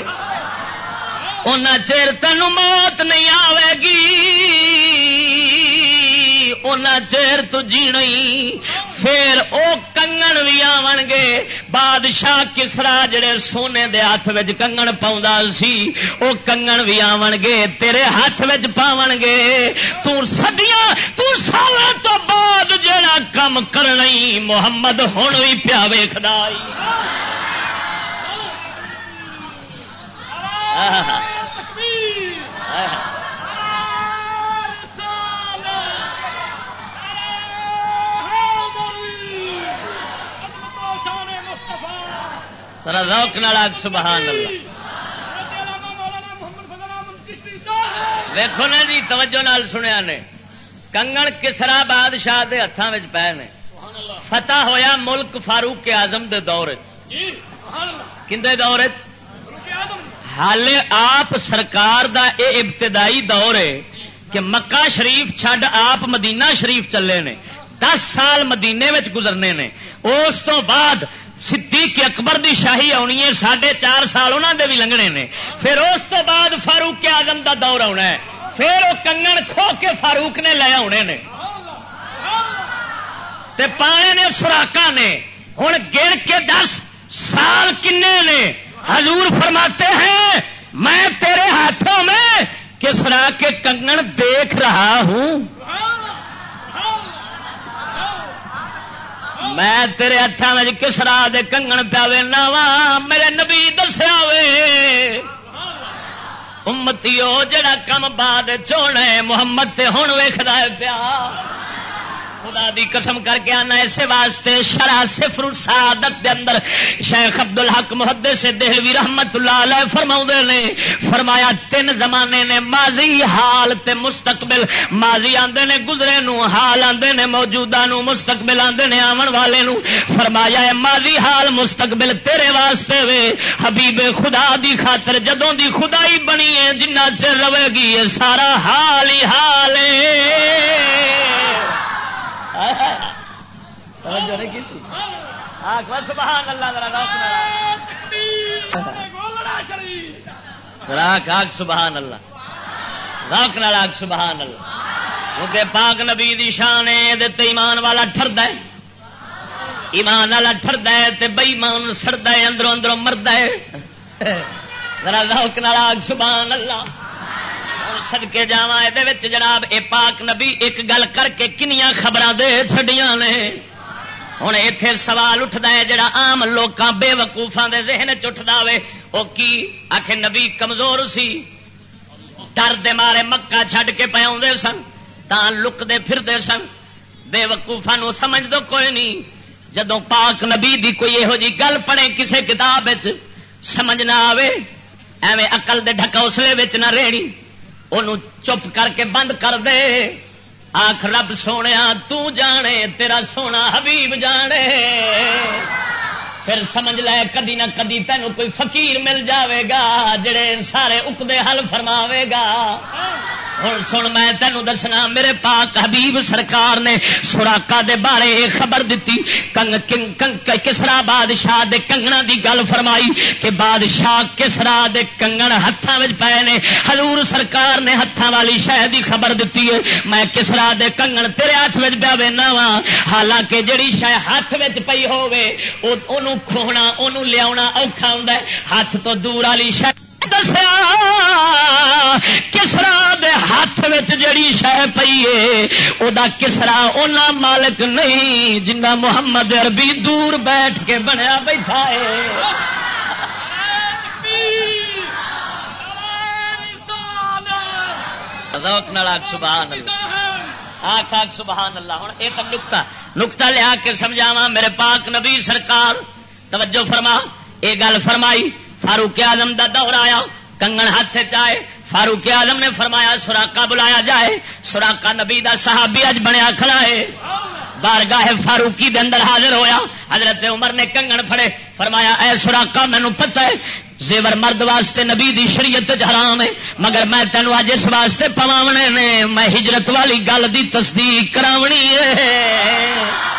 ان چیر تین موت نہیں آئے گی۔ اونا چیر تو جی پھر او کنگن بھی آن گے۔ بادشاہ کسرا جڑے سونے دے ہاتھ کنگن پاؤں سی، او کنگن بھی آن گے۔ تیرے ہاتھ پاون گے۔ تدیاں تال تو بعد جڑا کم کرنا محمد ہوں بھی پیا ویخ روک نال سبحان اللہ۔ ویکو نا جی توجہ نال سنیا نے۔ کنگن کسرا بادشاہ دے ہاتھوں میں پے نے۔ فتح ہویا ملک فاروق کے آزم دے دور کندے دور حال آپ سرکار دا اے ابتدائی دور ہے کہ مکہ شریف چھڈ آپ مدینہ شریف چلے نے۔ دس سال مدینے میں گزرنے نے۔ اس تو بعد صدیق اکبر دی شاہی آنی ہے، ساڑھے چار سال انہوں دے بھی لنگنے نے۔ پھر اس تو بعد فاروق آزم دا دور آنا ہے۔ پھر وہ کنگن کھو کے فاروق نے لے آنے نے۔ تے پانے نے سوراخا نے۔ ہوں گر کے دس سال کنے نے؟ حضور فرماتے ہیں، میں تیرے ہاتھوں میں کس طرح کے کنگن دیکھ رہا ہوں۔ میں تیرے ہاتھوں میں کس راہ دے کنگن پیا وا میرے نبی دسیا وے۔ امتی جڑا کم بعد چونا محمد تے ہوں ویخا پیا۔ خدا دی قسم کر کے آنا اسے واسطے شرح صفر سعادت دے اندر شیخ عبد الحق محدث سے دہلوی رحمت اللہ علیہ فرما نے، فرمایا تین زمانے نے ماضی حال تے مستقبل، ماضی آندے نے گزرے نو، حال آندے نے موجودہ نو، مستقبل آندے نے آون والے نو۔ فرمایا ہے، ماضی حال مستقبل تیرے واسطے وے، حبیب خدا دی خاطر جدوں دی خدائی بنی ہے، جنہ چر رہے گی، سارا حال ہی حال ہے۔ سبحان اللہ راک آگ سبحان اللہ۔ راک نال آگ سبحان اللہ۔ کیونکہ پاک نبی دی شان ہے ایمان والا ٹرد ہے۔ ایمان والا ٹرد ہے تے بئیمان سڑد ہے، اندروں اندروں مرد ہے۔ ذرا روک نال آگ سبحان اللہ۔ سدکے جا یہ جناب، اے پاک نبی ایک گل کر کے کنیا خبر دے چڈیاں نے۔ ہوں اتے سوال اٹھتا ہے، جڑا آم لوگ بے وقوفا دے ذہن چٹھتا وے وہ کی آخ نبی کمزور سی، ڈر دے مارے مکہ چھڈ کے پے آدھے سن تا لکتے پھرتے سن۔ بے وقوفا سمجھ دو کوئی نہیں جدو پاک نبی دی کوئی یہو جی گل پڑے کسے کتاب سمجھ نہ آوے، ایویں اقل دے ڈکوسلے نہ ریڑی ان چپ کر کے بند کر دے۔ آخ رب سونے جانے، تیرا سونا حبیب جانے۔ پھر سمجھ لے کدی نہ کدی تینوں کوئی فقیر مل جاوے گا، جڑے سارے اکدے حل فرماوے گا۔ ہوں سن، میں تینوں دسنا، میرے پاک حبیب سرکار نے سوراخا دے بارے خبر دیتی کنگ کنگ کنگ کسرا بادشاہ دے کنگنا دی گل فرمائی کہ بادشاہ کسرا دے کنگن ہاتھوں میں پے نے۔ حضور سرکار نے ہاتھوں والی شہ دی خبر دیتی ہے۔ میں کسرا دے کنگن تیرے ہاتھ میں پیا بینا وا حالانکہ جڑی شہ ہاتھ میں پی ہوے کھونا انہوں لیا اوکھا ہوں ہاتھ تو دور والی شہ دسیا، کسرا دے ہاتھ جڑی شہ پی ہے وہ کسرا اونا مالک نہیں جنہ محمد عربی دور بیٹھ کے بنیا بیٹھا ہے۔ سبحان اللہ۔ آخ آخ سبحان اللہ۔ ہوں یہ تو نکتا نکتا لیا کے سمجھاوا میرے پاک نبی سرکار توجہ فرما یہ گل فرمائی، فاروق آدم دا دور آیا، کنگن ہاتھ چائے فاروق آدم نے فرمایا سوراخا بلایا جائے سوراخا نبی دا صحابی اج بنیا کھڑا ہے۔ بارگاہ فاروقی دے اندر حاضر ہویا، حضرت عمر نے کنگن پھڑے، فرمایا، اے سوراخا مینو پتہ ہے، زیور مرد واسطے نبی دی شریعت حرام ہے، مگر میں تینوں اج اس واسطے پواونے نے، میں ہجرت والی گل دی تصدیق کراونی ہے۔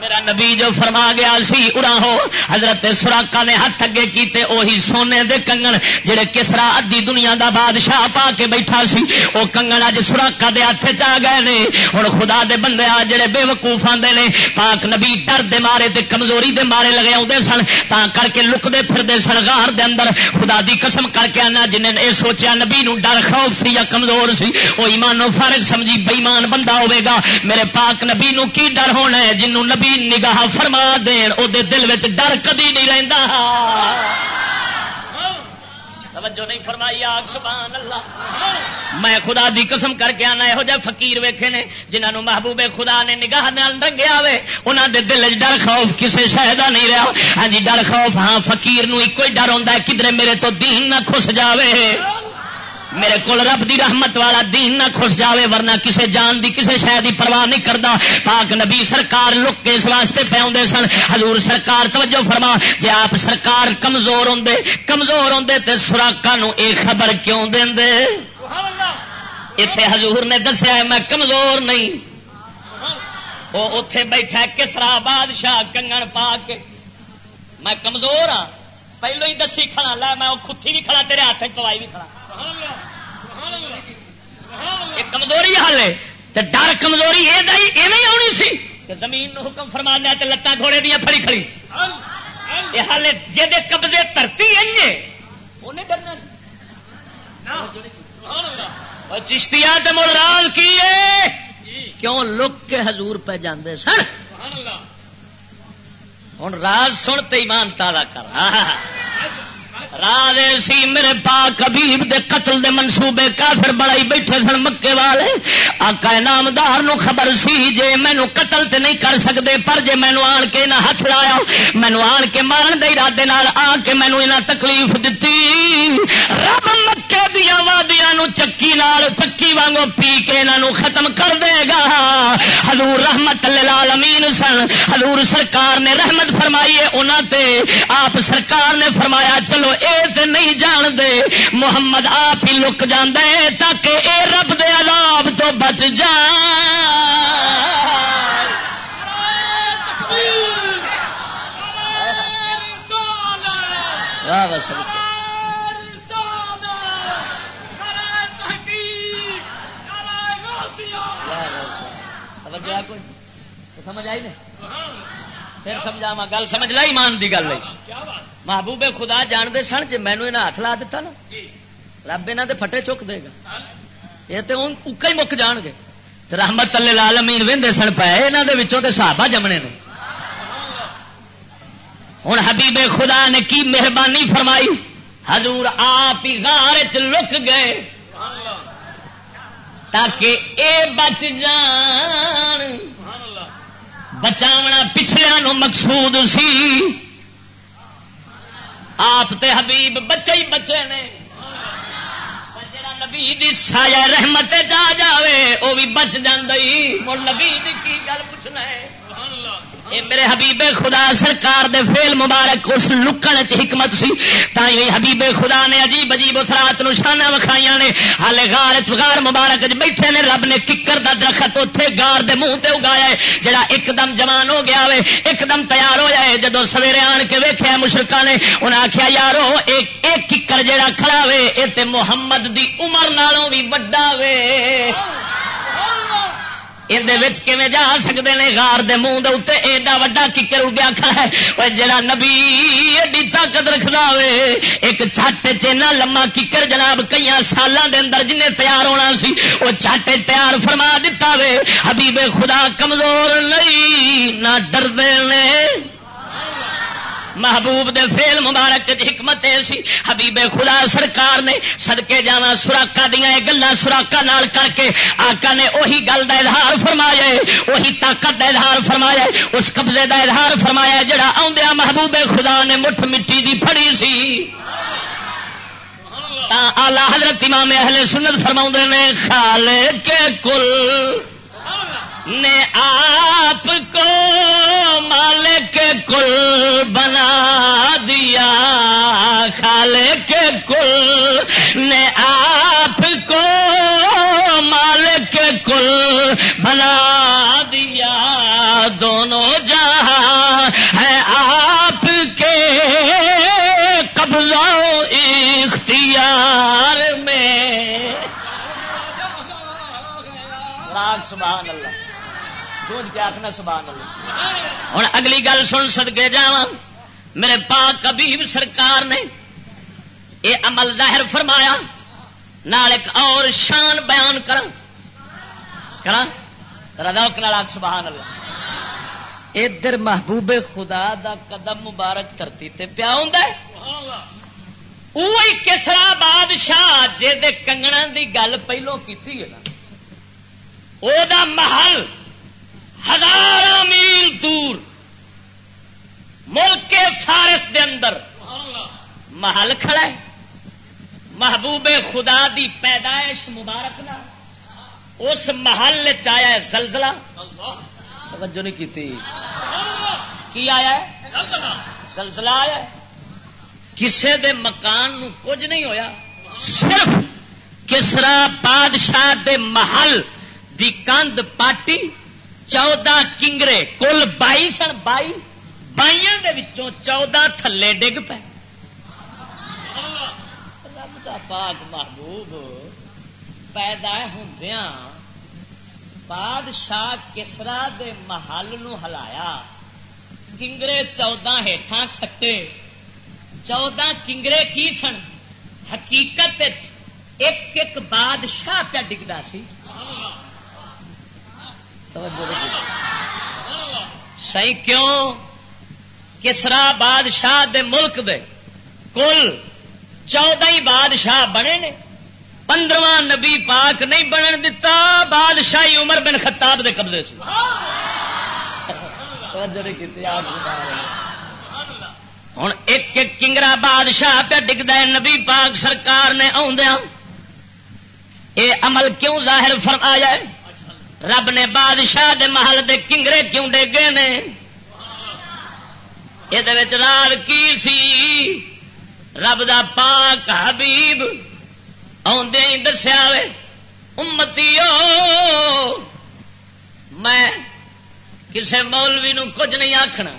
میرا نبی جو فرما گیا سی ارا ہو، حضرت سوراخا نے ہاتھ اگے کیتے، اوہی سونے دے کنگن جڑے کسرا ادی دنیا دا بادشاہ پا کے بیٹھا سی وہ کنگن اج سوراخا دے ہاتھ چ گئے نے۔ ہوں خدا دے بندے آ جڑے بے وقوف آتے نے، پاک نبی ڈر دے مارے تے کمزوری دے مارے لگے آتے سن، تا کر کے لکتے پھرتے سن گار دے اندر۔ خدا دی قسم کر کے آنا، جنہیں یہ سوچیا نبی نو ڈر خوف سی یا کمزور سی وہ ایمانو فارغ سمجھی بےمان بندہ ہوے گا۔ میرے پاک نبی نو کی ڈر ہونا ہے؟ جنوں نبی نگاہ فرما دین او دے دل وچ ڈر کدی نہیں رہندا۔ توجہ نہیں فرمائی، آگ سبحان اللہ میں خدا دی قسم کر کے آنا، یہو جہ فقیر ویکھے نے جنہوں محبوب خدا نے نگاہ نال رنگیا وے، انہاں دے دل وچ ڈر خوف کسے شے دا نہیں رہا ہاں جی ڈر خوف ہاں فقیر نو ایکو ہی ڈر ہوندا ہے کدھر میرے تو دین نہ کھس جاوے۔ میرے کو رب دی رحمت والا دین نہ خوش جاوے، ورنہ کسے جان دی، کسے شہ دی پرواہ نہیں کرتا پاک نبی سرکار لک کے اس واسطے پہ آدھے سن۔ حضور سرکار توجہ فرما۔ جی آپ سرکار کمزور ہوں کمزور ہوں تو سوراخا اے خبر کیوں دیں اتے حضور نے دسیا میں کمزور نہیں۔ وہ اتے بیٹھا کسرا بادشاہ کنگن پا کے۔ میں کمزور ہاں۔ پہلو ہی دسی کھڑا لا میں وہ کھتی بھی کھڑا، تیرے ہاتھ پوائی بھی کھڑا۔ کمزوری حال ہے تو ڈر کمزوری یہ آنی سی۔ کہ زمین نو حکم فرما دیا تو لتان گھوڑے دیا فری کھڑی۔ یہ حال جی قبضے دھرتی انہیں ڈرنا چشتیا مڑ راز کی کیوں لک کے حضور پہ جاندے سن؟ ہوں راز سن تو ایمان تازہ کر۔ راز سی میرے پاک حبیب دے قتل دے منصوبے کافر بڑائی بیٹھے سن مکے والے۔ آقا نامدار نو خبر سی جے مینو قتل تے نہیں کر سکتے پر جے مینو آن کے نہ ہاتھ لایا مینو آن کے مارن دے ارادے نال آ کے مینو انہاں تکلیف دتی۔ رب مکے دیا وادیاں نو چکی نال، چکی وانگو پی کے انہاں نو ختم کر دے گا۔ حضور رحمت للعالمین سن، حضور سرکار نے رحمت فرمائی ہے، انہاں تے آپ سرکار نے فرمایا، چلو اے نہیں جان دے محمد آپ ہی لک جان دے تاکہ اے رب دے عذاب تو بچ جا۔ سمجھ آئی نے پھر سمجھا گل، سمجھ لائی مان دی گل۔ محبوب خدا جانتے سن جی مینو یہ ہاتھ لا دیتا نا؟ رب یہاں دے پھٹے چک دے گا۔ یہ تو اکا ہی مک جان گے۔ رحمت اللہ لال امین وہدے سن پائے یہاں کے صحابہ جمنے نے۔ ہوں حبیب خدا نے کی مہربانی فرمائی؟ حضور آپ ہی گار لک گئے۔ تاکہ اے بچ جان۔ بچاونا پچھلیا نو مقصود سی۔ آپ تے حبیب بچے ہی بچے نے نبی دی سایہ رحمت جا جاوے وہ بھی بچ جی نبی دی کی گل پوچھنا ہے؟ اے میرے حبیب خدا، سرکار دے فیل مبارک، اس لکن چ حکمت سی۔ تھی حبیب خدا نے عجیب عجیب اس رات نشانہ وکھائی نے۔ ہالے گار چار مبارک چ بیٹھے نے، رب نے ککر دا درخت اتنے گار دے منہ تے اگایا ہے، جڑا ایک دم جوان ہو گیا وے، ایک دم تیار ہو جائے۔ جدو سویرے آن کے ویخیا مشرقہ نے انہیں آخیا یارو، ایک ایک ککر جڑا کھڑا وے یہ محمد دی عمر نالوں بھی وڈا وے۔ یہ جا سکتے ہیں گار دے منہ دے ایڈا وا ککر اگیا کھڑا ہے۔ وہ جڑا نبی ایڈی طاقت رکھنا ہوئے، ایک چھٹ چنا لما ککر جناب کئی سالوں دے اندر جن تیار ہونا سی وہ چھٹ تیار فرما دیتا وے حبیب خدا کمزور نہیں، نہ ڈردے محبوب دے فیل مبارک دی حکمت سی، حبیب خدا سرکار نے سدکے جا سوراخا دیا یہ گلا سوراخا کر کے آقا نے وہی گل کا اظہار فرمایا وہی طاقت کا اظہار فرمایا اس قبضے کا اظہار فرمایا جڑا آدھا محبوب خدا نے مٹھ مٹی دی پھڑی سی۔ آلہ حضرت امام اہل سنت فرما نے خال کے کل نے آپ کو مالک کل بنا دیا، خالق کل نے آپ کو مالک کل بنا دیا۔ دونوں جہاں ہے آپ کے قبضہ اختیار میں۔ سبحان اللہ۔ سوچ کے آخنا سبحان اللہ۔ ہوں اگلی گل سن سدکے جا میرے پاک کبھی سرکار نے یہ عمل ظاہر فرمایا، نال ایک اور شان بیان کر سبحان اللہ۔ ادھر محبوب خدا دا قدم مبارک دھرتی تے پیا ہوں وہی کسرا بادشاہ جی کنگنا دی گل پہلو کی محل ہزار میل دور ملک فارس دے اندر محل کھڑا ہے۔ محبوب خدا دی پیدائش مبارک نہ۔ اس محل چیا زلزلہ۔ توجہ نہیں کی کی آیا ہے؟ زلزلہ آیا ہے۔ کسے دے مکان نو کچھ نہیں ہویا۔ صرف کسرا بادشاہ دے محل دی کند پاٹی چودہ کنگرے کل بائی سن بائی بائیوں چودہ تھلے ڈگ پے پاک محبوب پیدا ہوں بادشاہ کسرا دے محل نو ہلایا کنگرے چودہ ہیٹھاں سٹے چودہ کنگرے کی سن حقیقت ایک ایک بادشاہ پہ ڈگتا سی سی کیوں؟ کسرا بادشاہ دے ملک دے کل چودہ ہی بادشاہ بنے نے۔ پندرواں نبی پاک نہیں بنن دتا بادشاہی عمر بن خطاب دے قبضے سے۔ ہوں ایک ایک کنگرا بادشاہ پہ ڈگتا ہے نبی پاک سرکار نے آدھا یہ عمل کیوں ظاہر فرمایا ہے؟ رب نے بادشاہ دے محل دے کنگرے کیوں ڈگے نے؟ یہ رال کی سی؟ رب دا پاک حبیب آدھے ہی دسیا امتی میں کسے مولوی نو کچھ نہیں آخنا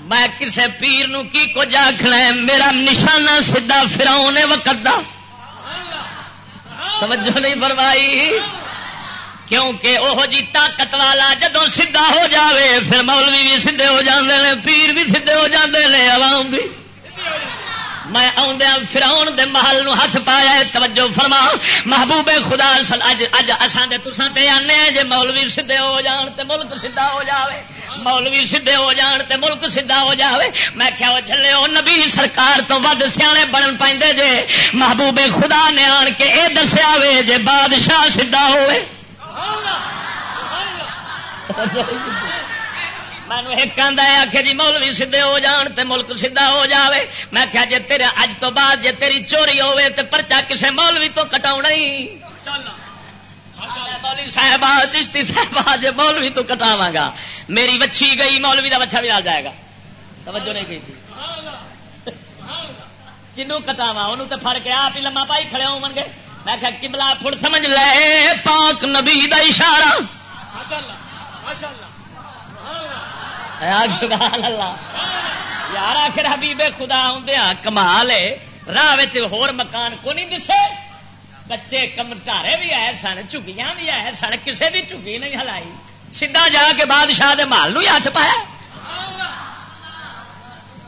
میں کسے پیر نو کی کچھ آخنا میرا نشانہ سیدا فراؤ نے وقت توجہ نہیں فرمائی۔ کیونکہ وہ جی طاقت والا جدو سیدھا ہو جاوے، پھر مولوی بھی سیدھے ہو جاندے نے، پیر بھی سیدھے ہو جاندے نے، عوام بھی۔ میں آدھا فراؤن دے محل نو ہاتھ پایا توجہ فرما۔ محبوب خدا اج اج اساں دے تساں تے آنے جے مولوی سیدھے ہو جان تے ملک سیدھا ہو جاوے۔ مولوی سیدھے ہو جان تے ملک سیدھا ہو جاوے۔ میں کیا وہ چلے او نبی سرکار تو ود سیانے بنن پیندے جے۔ محبوب خدا نے آن کے اے دسیا وے جے بادشاہ سیدھا ہوئے۔ مینو ایک آخ جی مولوی سیدے ہو جان تے ملک سیدھا ہو جاوے۔ میں کیا جے تیرے اج تو بعد جے تیری چوری ہوے تے پرچا کسے مولوی تو کٹا ہی مولوی صاحب چشتی صاحب جی مولوی تو کٹاوا گا۔ میری بچی گئی مولوی کا بچہ بھی آ جائے گا۔ توجہ نہیں کی کٹاوا انہوں فرق ہے آپ ہی لما پائی کھڑے ہو گے میں کہ کملا پھڑ سمجھ لے پاک نبی دا اشارہ۔ سبحان اللہ۔ یار آخر حبیب خدا آدھا کمال راہ ہور مکان کو نہیں دسے۔ بچے کم ٹارے بھی آئے سن چگیاں بھی آئے سن، کسے بھی چگی نہیں ہلائی۔ سیدا جا کے بادشاہ دے مال نو ہاتھ پایا۔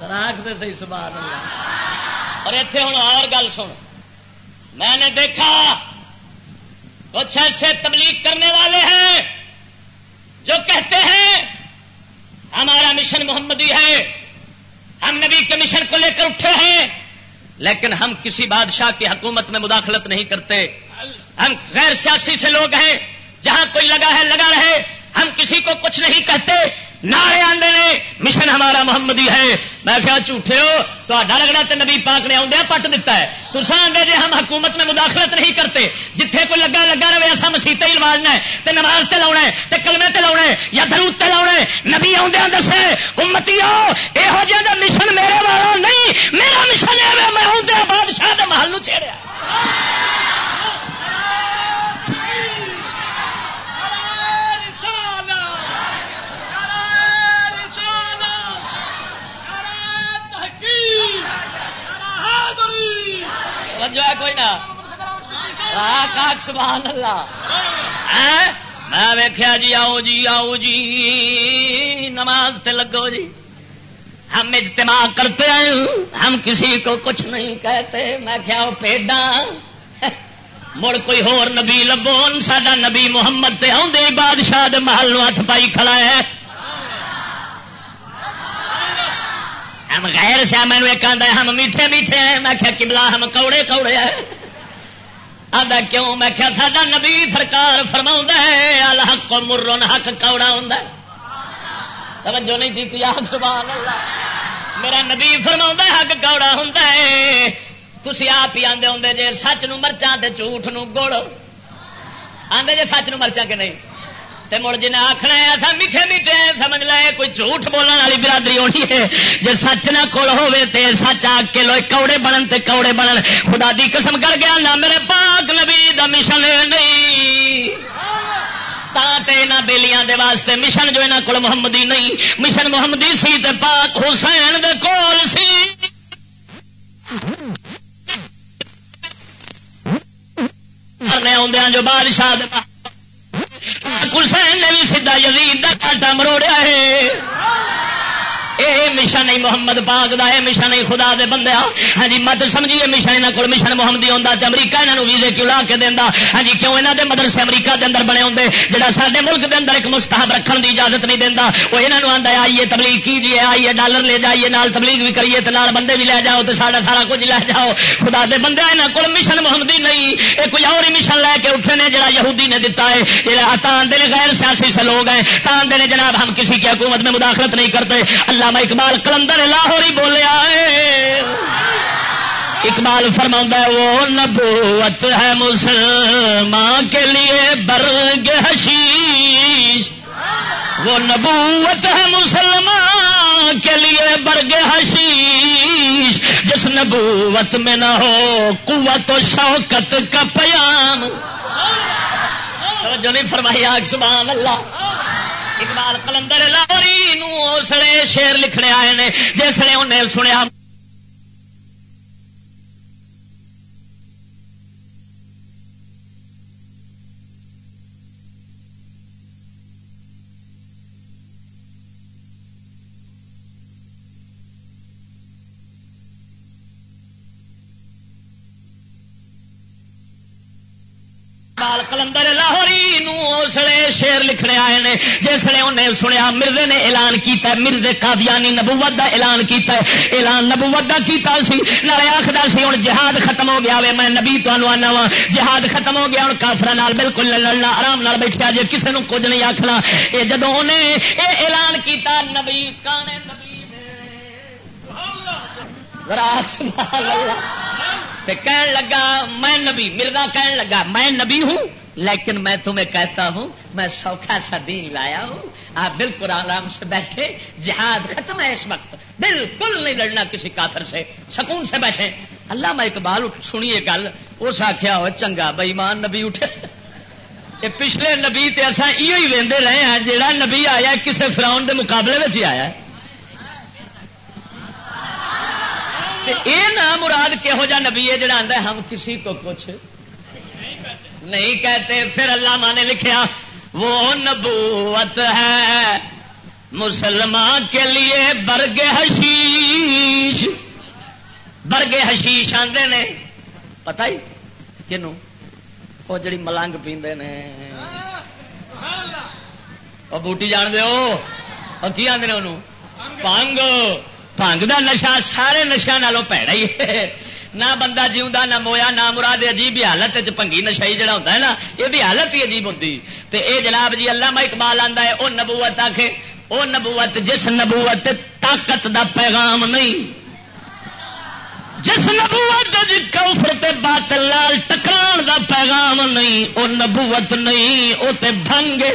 راک دے صحیح سبحان اللہ۔ اور اتنے ہوں اور گل سن۔ میں نے دیکھا، کچھ ایسے تبلیغ کرنے والے ہیں جو کہتے ہیں ہمارا مشن محمدی ہے۔ ہم نبی کے مشن کو لے کر اٹھے ہیں۔ لیکن ہم کسی بادشاہ کی حکومت میں مداخلت نہیں کرتے۔ ہم غیر سیاسی سے لوگ ہیں۔ جہاں کوئی لگا ہے، لگا رہے۔ ہم کسی کو کچھ نہیں کہتے۔ نعرے آدھے نے، مشن ہمارا محمدی ہے۔ میں کیا جھوٹے ہو تو رگڑا تو نبی پاک نے آدھا پٹ دیتا ہے۔ تو آدھے جی ہم حکومت میں مداخلت نہیں کرتے، جتھے کوئی لگا لگا رہے ایسا مسیح ہی لواجنا ہے۔ تے نماز تے لاؤنا ہے، تے کلمے تے لاؤنا ہے، یا درود تے لاؤنا ہے۔ نبی آدھے دسے، امتی ہو یہو جہاں مشن میرے والا نہیں، میرا مشن ہے، میں آدھے بادشاہ کے محل چھیڑیا۔ کوئی نہ؟ سبحان اللہ۔ میں ویخیا جی آؤ جی آؤ جی۔ نماز تے لگو جی۔ ہم اجتماع کرتے ہیں۔ ہم کسی کو کچھ نہیں کہتے۔ میں کیا پیڈا مڑ کوئی ہور نبی لبو سڈا نبی محمد تے آدھے بادشاہ محل ہاتھ پائی کھڑا ہے۔ ہم غیر سے مینو ایک آدھا ہم میٹھے میٹھے ہیں۔ میں کیا کبلا ہم کوڑے کوڑے ہیں۔ آدھا کیوں؟ میں کیا تھا نبی سرکار فرما ہے الحق کو مرن حق کوڑا ہوں توجہ نہیں تھی حق سبحان اللہ۔ میرا نبی فرما حق کوڑا ہوں تھی آپ ہی آدھے ہوں جی سچ نرچا جھوٹ نو گڑ آدھے جی سچ نرچا کہ نہیں؟ مڑ جن آخنا ایسا میٹھے میٹھے سمجھ لے، کوئی جھوٹ بولنے والی برادری ہونی ہے۔ جی سچ نہ کول ہوے سچ آ کے لوگ کوڑے بنن تے کوڑے بنن۔ خدا دی قسم کر گیا، نہ میرے پاک نبی دا مشن نہیں۔ بےلیاں دے واسطے مشن جو یہاں کو محمدی نہیں۔ مشن محمدی سی تے پاک حسین دے کول سی۔ آدھے جو بادشاہ حسین نے بھی سیدا یزید کا کاٹا مروڑیا ہے۔ اے مشن نہیں محمد پاک دا، اے مشن نہیں خدا دے بندے ہاں جی مت سمجھیے مشن یہاں کو مشن محمدی ہوندا تے امریکہ انہاں نو ویزے کیوں لا کے دیندا؟ ہاں جی کیوں انہاں دے مدرسے امریکہ دے اندر بنے ہوندے؟ جڑا ساڈے ملک دے اندر ایک مستحب رکھن دی اجازت نہیں دیندا او انہاں نو آندا آئیے تبلیغ کیجیے آئیے ڈالر لے جائیے، نال تبلیغ بھی کریے تے نال بندے بھی لے جاؤ تے ساڈا سارا کچھ لے جاؤ۔ خدا دے بندے انہاں کول مشن محمدی نہیں۔ اے کوئی اور ہی مشن لے کے اٹھے نے جڑا یہودی نے دتا ہے۔ جڑا تاں دے غیر سیاسی سے لوگ ہیں۔ تاں دے جناب ہم کسی کی حکومت میں مداخلت نہیں کرتے۔ اللہ علامہ اقبال کلندر اندر لاہور ہی بولیا ہے اقبال فرما ہے، وہ نبوت ہے مسلمان کے لیے برگ حشیش۔ وہ نبوت ہے مسلمان کے لیے برگ حشیش۔ جس نبوت میں نہ ہو قوت و شوکت کا پیام۔ جو نہیں فرمائی آگ، سبحان اللہ۔ اقبال کلندر لاہوری اسلے شیر لکھنے آئے نے جسے انہیں سنیا بال کلندر لاہوری اسلے شیر لکھنے آئے نے جسے انہیں سنیا مرزے نے اعلان کیتا ہے مرزے قادیانی نبوت دا اعلان کیتا ہے اعلان نبوت دا کیتا سی نالے آخر سی ہوں جہاد ختم ہو گیا وے میں نبی تمہیں آنا وا جہاد ختم ہو گیا ہوں کافر بالکل لڑنا آرام نال بیٹھا جی کسی نے کچھ نہیں آخنا یہ جدو انہیں یہ اعلان کیتا نبی کانے نبی ذرا کہن لگا، میں نبی، مرزا کہن لگا، میں نبی ہوں، لیکن میں تمہیں کہتا ہوں، میں سوکھا سا دین لایا ہوں۔ آپ بالکل آرام سے بیٹھے، جہاد ختم ہے اس وقت۔ بالکل نہیں لڑنا کسی کافر سے، سکون سے بیٹھے۔ اللہ میں اقبال، سنیے گل، اس آخیا ہو چنگا بئی مان نبی اٹھے۔ یہ پچھلے نبی تے اصا یہ وہدے رہے ہیں جہاں نبی آیا کسی فراؤن دے مقابلے میں ہی آیا ہے۔ یہ نام مراد کہہو جا نبی ہے جڑا آتا ہم کسی کو کچھ نہیں کہتے۔ پھر اللہ ماں نے لکھیا، وہ نبوت ہے مسلمان کے لیے برگ حشیش۔ برگ حشیش آتے نے۔ پتا ہی؟ کنو وہ جڑی ملنگ پیندے نے۔ وہ بوٹی جان دو کی آدھے انہوں پنگ کا نشا سارے نشا نالوں پیڑا ہی ہے نہ بندہ جیوا نہ مویا نہ مراد عجیب حالت چنگی نشائی جڑا ہوتا ہے نا یہ حالت ہی عجیب ہوتی تے اے جناب جی اللہ میں اقبال آتا ہے وہ نبوت آ کے وہ نبوت جس نبوت طاقت دا پیغام نہیں جس نبوت کفر تے باطل لال ٹکران دا پیغام نہیں وہ نبوت نہیں وہ تے بھنگے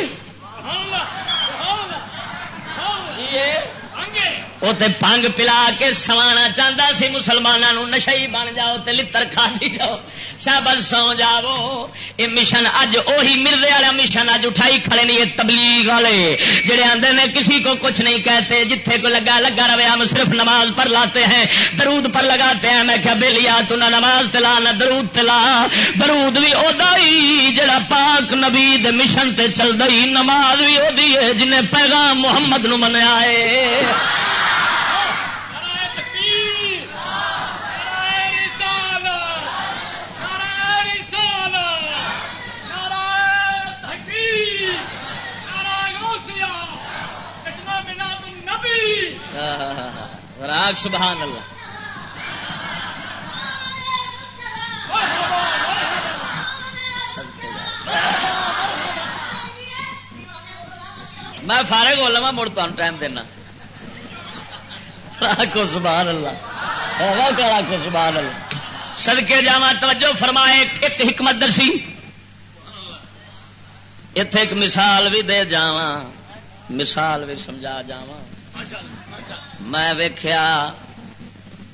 وہ پنگ پلا کے سوانا چاہتا سی مسلمانوں نشئی بن جاؤ تے لتر کھا دی جاؤ۔ شابل سو جاؤ۔ یہ مشن اج اہی مرزے والا مشن اج اٹھائی کھڑے نہیں یہ تبلیغ والے۔ جڑے آدھے نے، کسی کو کچھ نہیں کہتے۔ جتھے کو لگا لگا رہے، ہم صرف نماز پر لاتے ہیں۔ درود پر لگاتے ہیں۔ میں کیا بے لیا، تو نہ نماز تلا نہ درود تلا درود بھی ادا ہی جڑا پاک نبی مشن تے چل رہی نماز بھی وہی ہے، جنہیں پیغام محمد نو منیا ہے۔ راگ سبحان اللہ۔ میں فارغ ہو لوا مڑ تمہیں ٹائم دینا۔ کو سبحان اللہ۔ کو سبحان اللہ۔ سدکے جا توجہ فرمائے، ایک حکمت درسی۔ اتے ایک مثال بھی دے جا مثال بھی سمجھا جا میں ویخیا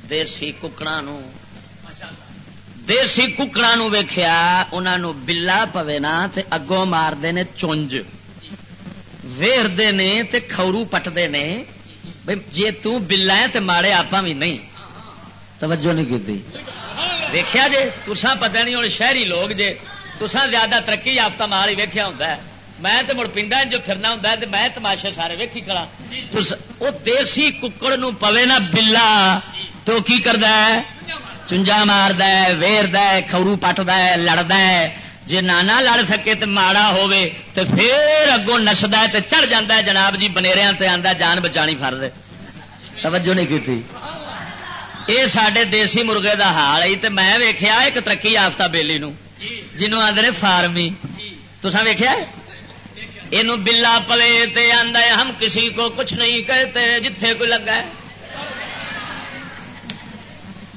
دیسی ککڑا دیسی ککڑا ویخیا انہوں بلا پوے نا اگوں مارتے نے چونج۔ ویرتے نے خورو پٹتے نے۔ جی تلا ہے ماڑے آپ بھی نہیں۔ توجہ نہیں کی دیکھا جی تسا پتہ نہیں ہوں شہری لوگ جے تسا زیادہ ترقی یافتہ مال ہی ویکیا ہوتا ہے۔ میں تو مڑ پنڈا جو پھرنا ہوں میں تماشے سارے ویکھی کلا وہ دیسی ککڑ نو پوے نا بلا، تو کی کرد چنجا مارد ویرد خورو پٹد لڑد جی نانا لڑ سکے تو ماڑا ہوے تو پھر اگوں نسد چڑھ جا جناب جی بنیریا آتا جان بچانی فرد توجہ نہیں کی یہ سڈے دیسی مرغے دا حال ہے میں ویخیا ایک ترقی یافتہ بےلی جنوب آدھے فارمی۔ تو ویخیا یہ بلا پلے تے آدھا ہم کسی کو کچھ نہیں کہتے جتھے کوئی لگا ہے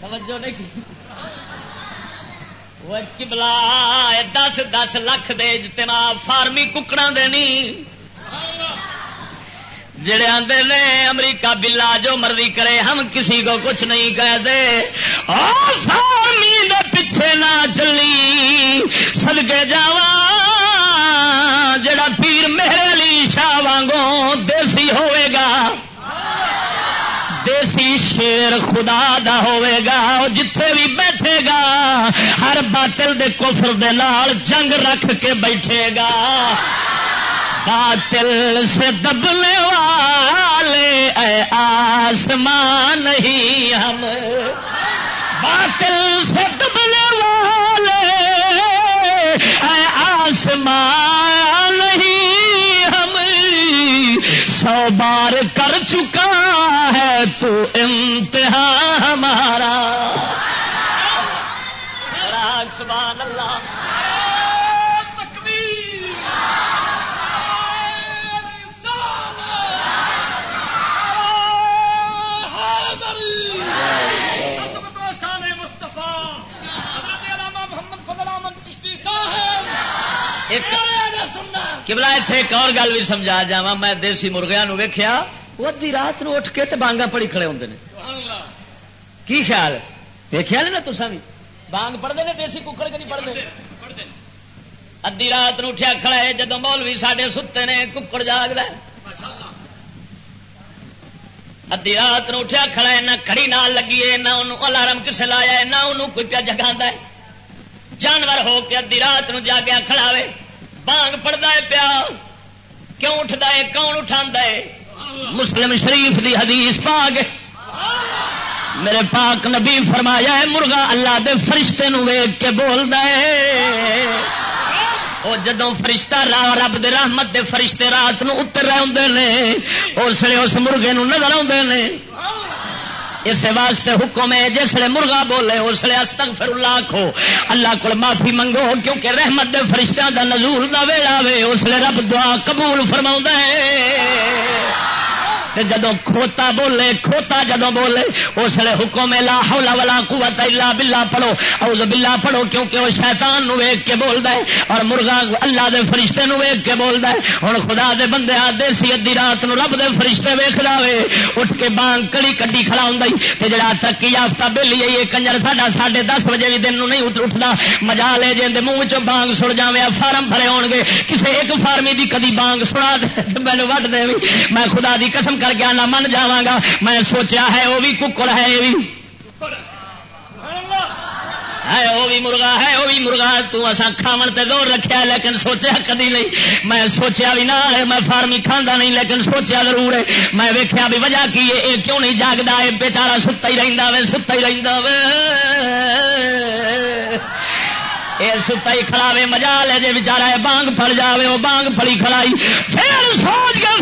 توجہ نہیں وہ کبلا دس دس لاکھ دے اجتماع فارمی ککڑا دینی جڑے آتے نے امریکہ بلا جو مرضی کرے، ہم کسی کو کچھ نہیں کہتے دے۔ پیچھے نہ چلی سدگے جاوا جڑا پیر مہر علی شاہ وانگوں دیسی ہوئے گا۔ دیسی شیر خدا دا ہوئے گا جتھے بھی بیٹھے گا، ہر باطل دے کفر دے نال جنگ رکھ کے بیٹھے گا۔ باطل سے دبنے والے، اے آسمان نہیں ہم۔ باطل سے دبنے والے، اے آسمان نہیں ہم۔ سو بار کر چکا ہے تو امتحان ہمارا۔ سبحان اللہ۔ کبلا اتنے ایک اور گل بھی سمجھا جا میں دیسی مرغیا ویخیا وہ ادی رات نو اٹھ کے بانگا پڑی کھڑے ہوتے ہیں کی خیال؟ دیکھا نا تو بھی بانگ پڑھتے ہیں دیسی ککڑ کے نہیں پڑھتے ادی رات نو اٹھیا کھڑا ہے جدو مولوی ساڈے ستے نے ککڑ جاگ ادی رات نو اٹھیا کھڑا ہے نہ کڑی نہ لگی ہے نہ انہوں الارم کسے لایا ہے نہ انہوں کوئی پیا جگا ہے۔ جانور ہو کے ادی رات نو جاگیا کھڑا ہے بانگ پڑتا ہے پیا۔ کیوں اٹھتا ہے؟ کون اٹھا ہے؟ مسلم شریف دی حدیث پاک میرے پاک نبی فرمایا ہے، مرغا اللہ دے فرشتے نو ویگ کے بول ہے۔ وہ جدو فرشتہ را رب دے رحمت دے فرشتے رات نو اتر رہے ہوں اس لیے اس مرغے نو نظر آتے ہیں اس واسطے حکم ہے، جس مرغا بولے، اس لیے استغفر اللہ کو اللہ کو معافی منگو، کیونکہ رحمت دے فرشتہ دا نزول دا ویلا وے، اس لیے رب دعا قبول فرما ہے۔ تے جدو کھوتا بولے، کھوتا جدو بولے، اس لیے حکم لا حول ولا قوت الا باللہ پڑھو۔ اعوذ باللہ پڑھو، کیونکہ وہ شیطان نو ویکھ کے بولدا ہے اور مرغا اللہ دے فرشتے نو ویکھ کے بولدا ہے۔ ہن خدا دے بندے آ دیسی ادی رات نو رب دے فرشتے ویکھدا وے۔ اٹھ کے بانگ کڑی کڈی کھڑا ہوندا تے جڑا ترقی یافتہ بیلی ہے، یہ کنجر ساڈا 10:30 بجے بھی دن نو نہیں اٹھدا۔ مجا لے جے منہ وچوں بانگ سڑ جاویں فارم بھرے ہون گے۔ کسے ایک فارمی دی کدی بانگ سنا دے مینوں وڈ دے میں خدا دی قسم کر کے نہ من جا میں سوچا ہے، وہ بھی ککڑ ہے وہ بھی مرغا ہے، وہ بھی مرغا۔ تسا کھاو تے دور رکھا لیکن سوچا کدی نہیں۔ میں سوچیا بھی نہ میں فارمی کھانا نہیں، لیکن سوچیا ضرور ہے۔ میں ویکیا بھی وجہ کی ہے کیوں نہیں جاگتا ہے بےچارا ستا ہی رہتا وے، ستا ہی رہتا وے۔ ستا ہی کھڑاوے مجا لے جے بچارا بانگ پڑ جاوے، وہ بانگ پڑی کھڑائی۔ پھر سوچ کے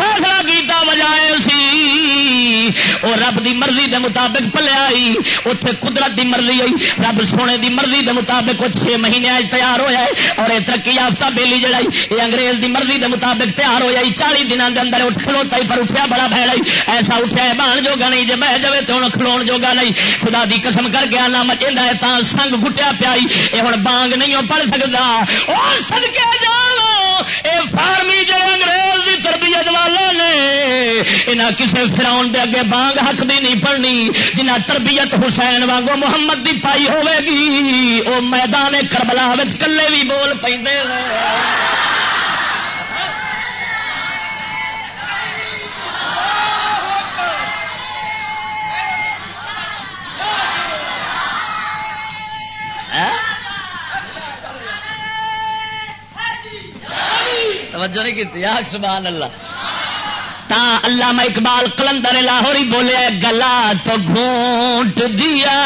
کیتا بجائے سی۔ وہ رب دی مرضی دے مطابق پلے آئی۔ اتنے قدرت دی مرضی آئی۔ رب سونے دی مرضی دے مطابق وہ چھ مہینے آج تیار ہوا ہے۔ اور یہ ترقی یافتہ بیلی جڑائی یہ انگریز دی مرضی دے مطابق تیار ہو جائی چالی دنوں کے اندر اٹھ کھلوتا ہی پر اٹھیا بڑا بہڑائی ایسا اٹھیا ہے بان جوگا نہیں جی بہ جائے تو ہوں کھلو جوگا نہیں۔ خدا دی قسم کر کے آنا مچا ہے تا سنگ گٹیا پیائی یہ ہوں بانگ نہیں پڑھ سکتا وہ سد کے جاؤ یہ فارمی جڑے انگریز کی والے نے۔ یہاں کسی فراؤن دے اگے بانگ حق دی نہیں پڑنی۔ جنہ تربیت حسین وانگو محمد دی پائی ہوے گی وہ میدان کربلا کلے بھی بول پہ ہاں؟ توجہ نہیں کی سبحان اللہ۔ تا اللہ میں اقبال کلندر لاہوری بولے گلا تو گھونٹ دیا،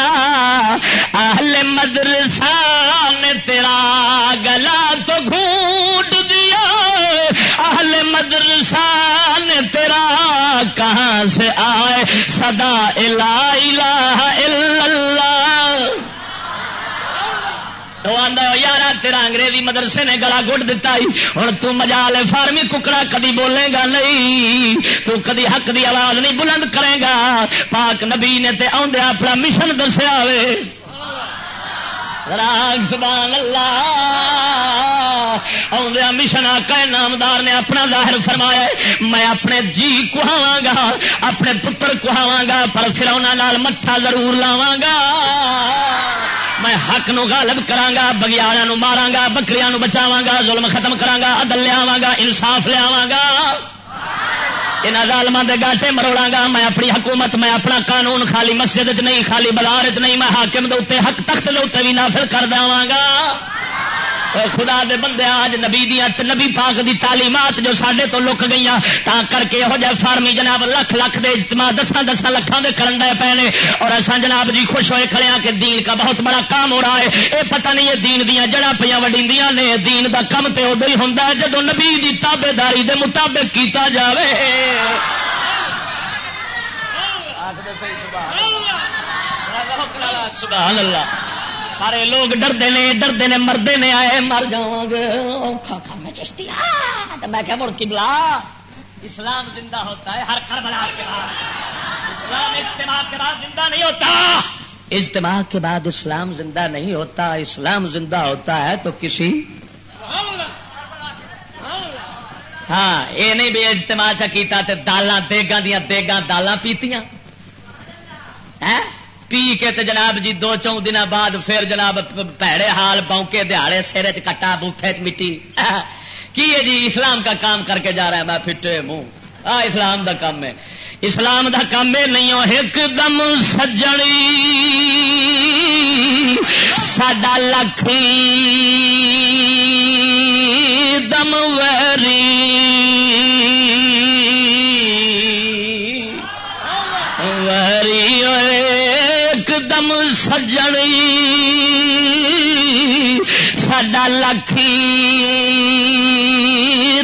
اہل مدرسہ نے تیرا گلا تو گھونٹ دیا۔ اہل مدرسہ نے تیرا کہاں سے آئے؟ صدا الہ الہ الا اللہ یار تیرا انگریزی مدرسے نے گلا گٹ دتا ہوں تو لے فارمی ککڑا کدی بولے گا نہیں، تو کدی حق دی آواز نہیں بلند کرے گا۔ پاک نبی نے تے آدھے اپنا مشن دسیا راگ سبحان اللہ۔ آدھا مشن آقا نامدار نے اپنا ظاہر فرمایا میں اپنے جی کہاوا گا، اپنے پتر کہاوا گا، پر پھر انہوں مٹھا ضرور لاوا گا۔ میں حق نو غالب کرا بگیارا مارا گا بکریا بچاوا گا ظلم ختم کرا عدل لیا گا انصاف لیاواں گا یہاں ظالم کے گاٹے مروڑا گا میں اپنی حکومت، میں اپنا قانون خالی مسجد چ نہیں، خالی بازار چ نہیں، میں حاکم دے حق تخت دے بھی نافل کر داں گا خدا دے بندے آج نبی دیا نبی پاک دی تعلیمات جو سڈے تو لک گئی تا کر کے یہو جہ فارمی جناب لکھ لکھ دے اجتماع دسان دسان لکھان دے کرن دے پے نے۔ اور ایسا جناب جی خوش ہوئے کھڑے ہیں کہ دین کا بہت بڑا کام ہو رہا ہے۔ اے پتہ نہیں یہ دین دیا جڑا پہ وڈیندیاں نے دین دا کم تے ادو ہی ہوں جدو نبی دی تابے داری دے مطابق کیتا جاوے۔ سبحان اللہ۔ سارے لوگ ڈردے نے ڈردے نے، مردے نے آئے، مر جاؤ گے میں چشتی میں کیا مڑ کی بلا اسلام زندہ ہوتا ہے ہر کربلا کے بعد۔ اسلام اجتماع کے بعد زندہ نہیں ہوتا۔ اجتماع کے بعد اسلام زندہ نہیں ہوتا۔ اسلام زندہ ہوتا ہے تو کسی ہاں یہ نہیں بھی اجتماع چکیتا دالاں دیگاں دیا دیگاں دالاں پیتیاں۔ ہاں؟ پی کے تے جناب جی دو چون دن بعد پھر جناب پیڑے حال بونکے دہاڑے سر چٹا بوٹے چ مٹی کی ہے جی اسلام کا کام کر کے جا رہا ہے میں پھٹے منہ آ اسلام دا کام ہے اسلام دا کام ہے نہیں ہو ایک دم سجڑی ساڈا لکھی دم ویری سجنی سڈا لکھی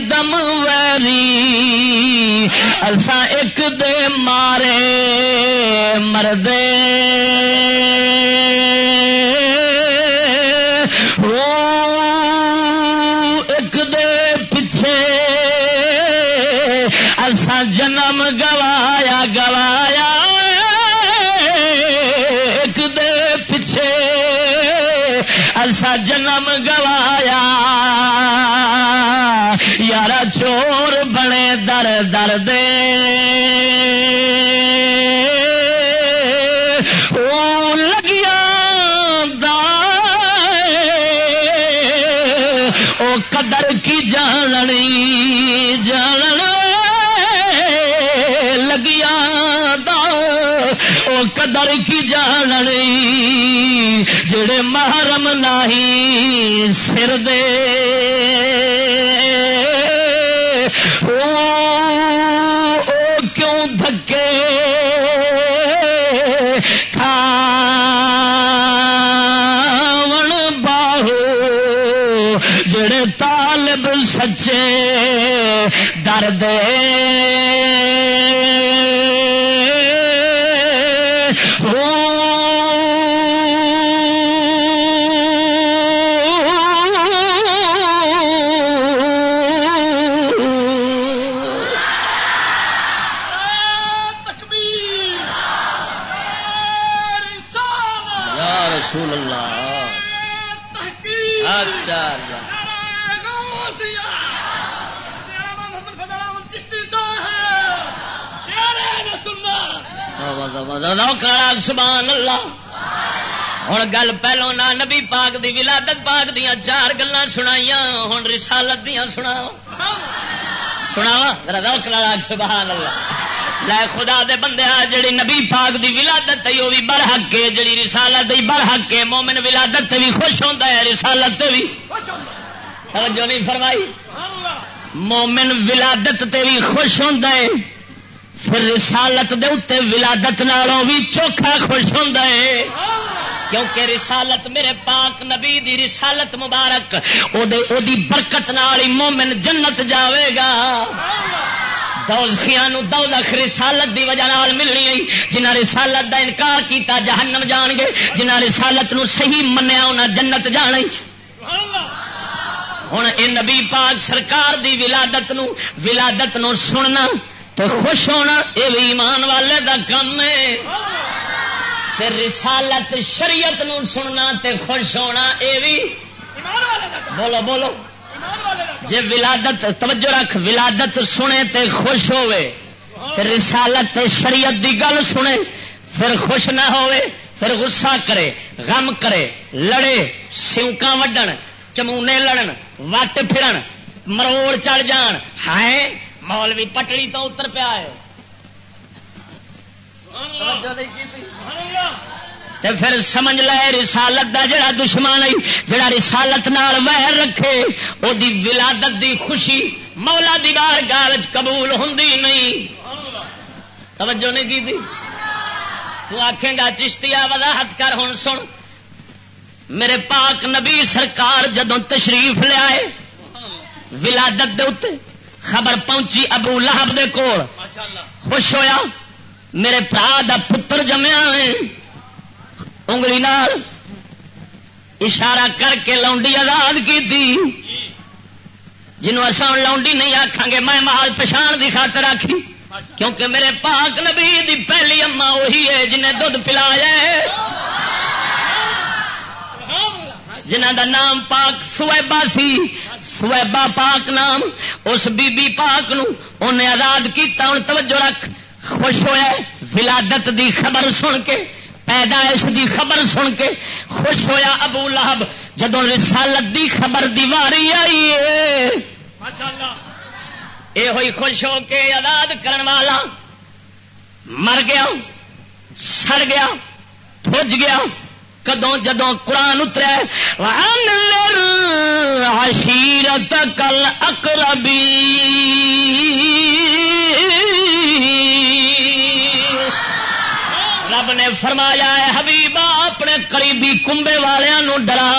دم ویری۔ اسا ایک دے مارے مردے۔ دے گل پہلو نہ نبی پاک دی ولادت پاک دیا چار گلا سنائی ہوں رسالت دیا سنا سنا سبحان اللہ۔ لے خدا دے بندے جڑی نبی پاک دی ولادت ہے وہ بھی برحق ہے۔ جڑی رسالت برحق ہے، مومن ولادت بھی خوش ہوتا ہے، رسالت بھی توجہ نہیں فرمائی؟ مومن ولادت تے بھی خوش ہوتا ہے، پھر رسالت دے اتنے ولادت نالوں بھی چوکھا خوش ہوتا ہے۔ کیونکہ رسالت میرے پاک نبی دی رسالت مبارک، او دے او دی برکت نال مومن جنت جاوے گا۔ دوزخیاں دوزخ رسالت دی وجہ نال ملنی ہے۔ جنہ رسالت دا انکار کیتا جہنم جان گے جنہ رسالت نو صحیح منیا انہاں جنت جان ہوں اے نبی پاک سرکار دی ولادت نو ولادت نو سننا تو خوش ہونا یہ ایمان والے دا کم ہے۔ تے رسالت شریعت نو سننا تے خوش ہونا یہ بھی بولو بولو۔ جی ولادت، توجہ رکھ، ولادت سنے تے خوش ہوئے تے رسالت تے شریعت دی گل سنے، پھر خوش نہ ہوئے پھر غصہ کرے، غم کرے، لڑے سیوکا وڈن، چمونے لڑن، وٹ پھرن، مروڑ چڑھ جان۔ ہائے، مولوی پٹڑی تو اتر پیا ہے۔ تے پھر سمجھ لے رسالت دا جڑا دشمن ہے جڑا رسالت نال ویر رکھے، او دی ولادت دی خوشی مولا دی بار گال قبول ہوں نہیں۔ توجہ نہیں کی تھی؟ تو آخے گا چشتیا وضاحت کر ہوں سن۔ میرے پاک نبی سرکار جدو تشریف لیا ولادت دے اتنے خبر پہنچی ابو لہب دے کول۔ خوش ہویا؟ میرے برا دا پتر جمیا ہے۔ انگلی نال اشارہ کر کے لونڈی آزاد کی تھی جنوں اصل لونڈی نہیں آخان گے، میں مال پچھان کی خاطر آخی کیونکہ میرے پاک نبی دی پہلی اما وہی ہے جنہیں دھد پلایا جنہ دا نام پاک سویبا سی۔ سویبا پاک نام، اس بی بی پاک نو انہیں آزاد کیتا۔ ہوں توجہ رکھ۔ خوش ہوا ولادت دی خبر سن کے، پیدائش دی خبر سن کے خوش ہویا ابو لہب جدو رسالت دی خبر دیواری آئی یہ ہوئی خوش ہو کے آزاد کرن والا۔ مر گیا، سڑ گیا پج گیا۔ کدوں جدو قرآن اتر عشیرت کل اکربی رب نے فرمایا ہے حبیبا اپنے قریبی کمبے والوں ڈرا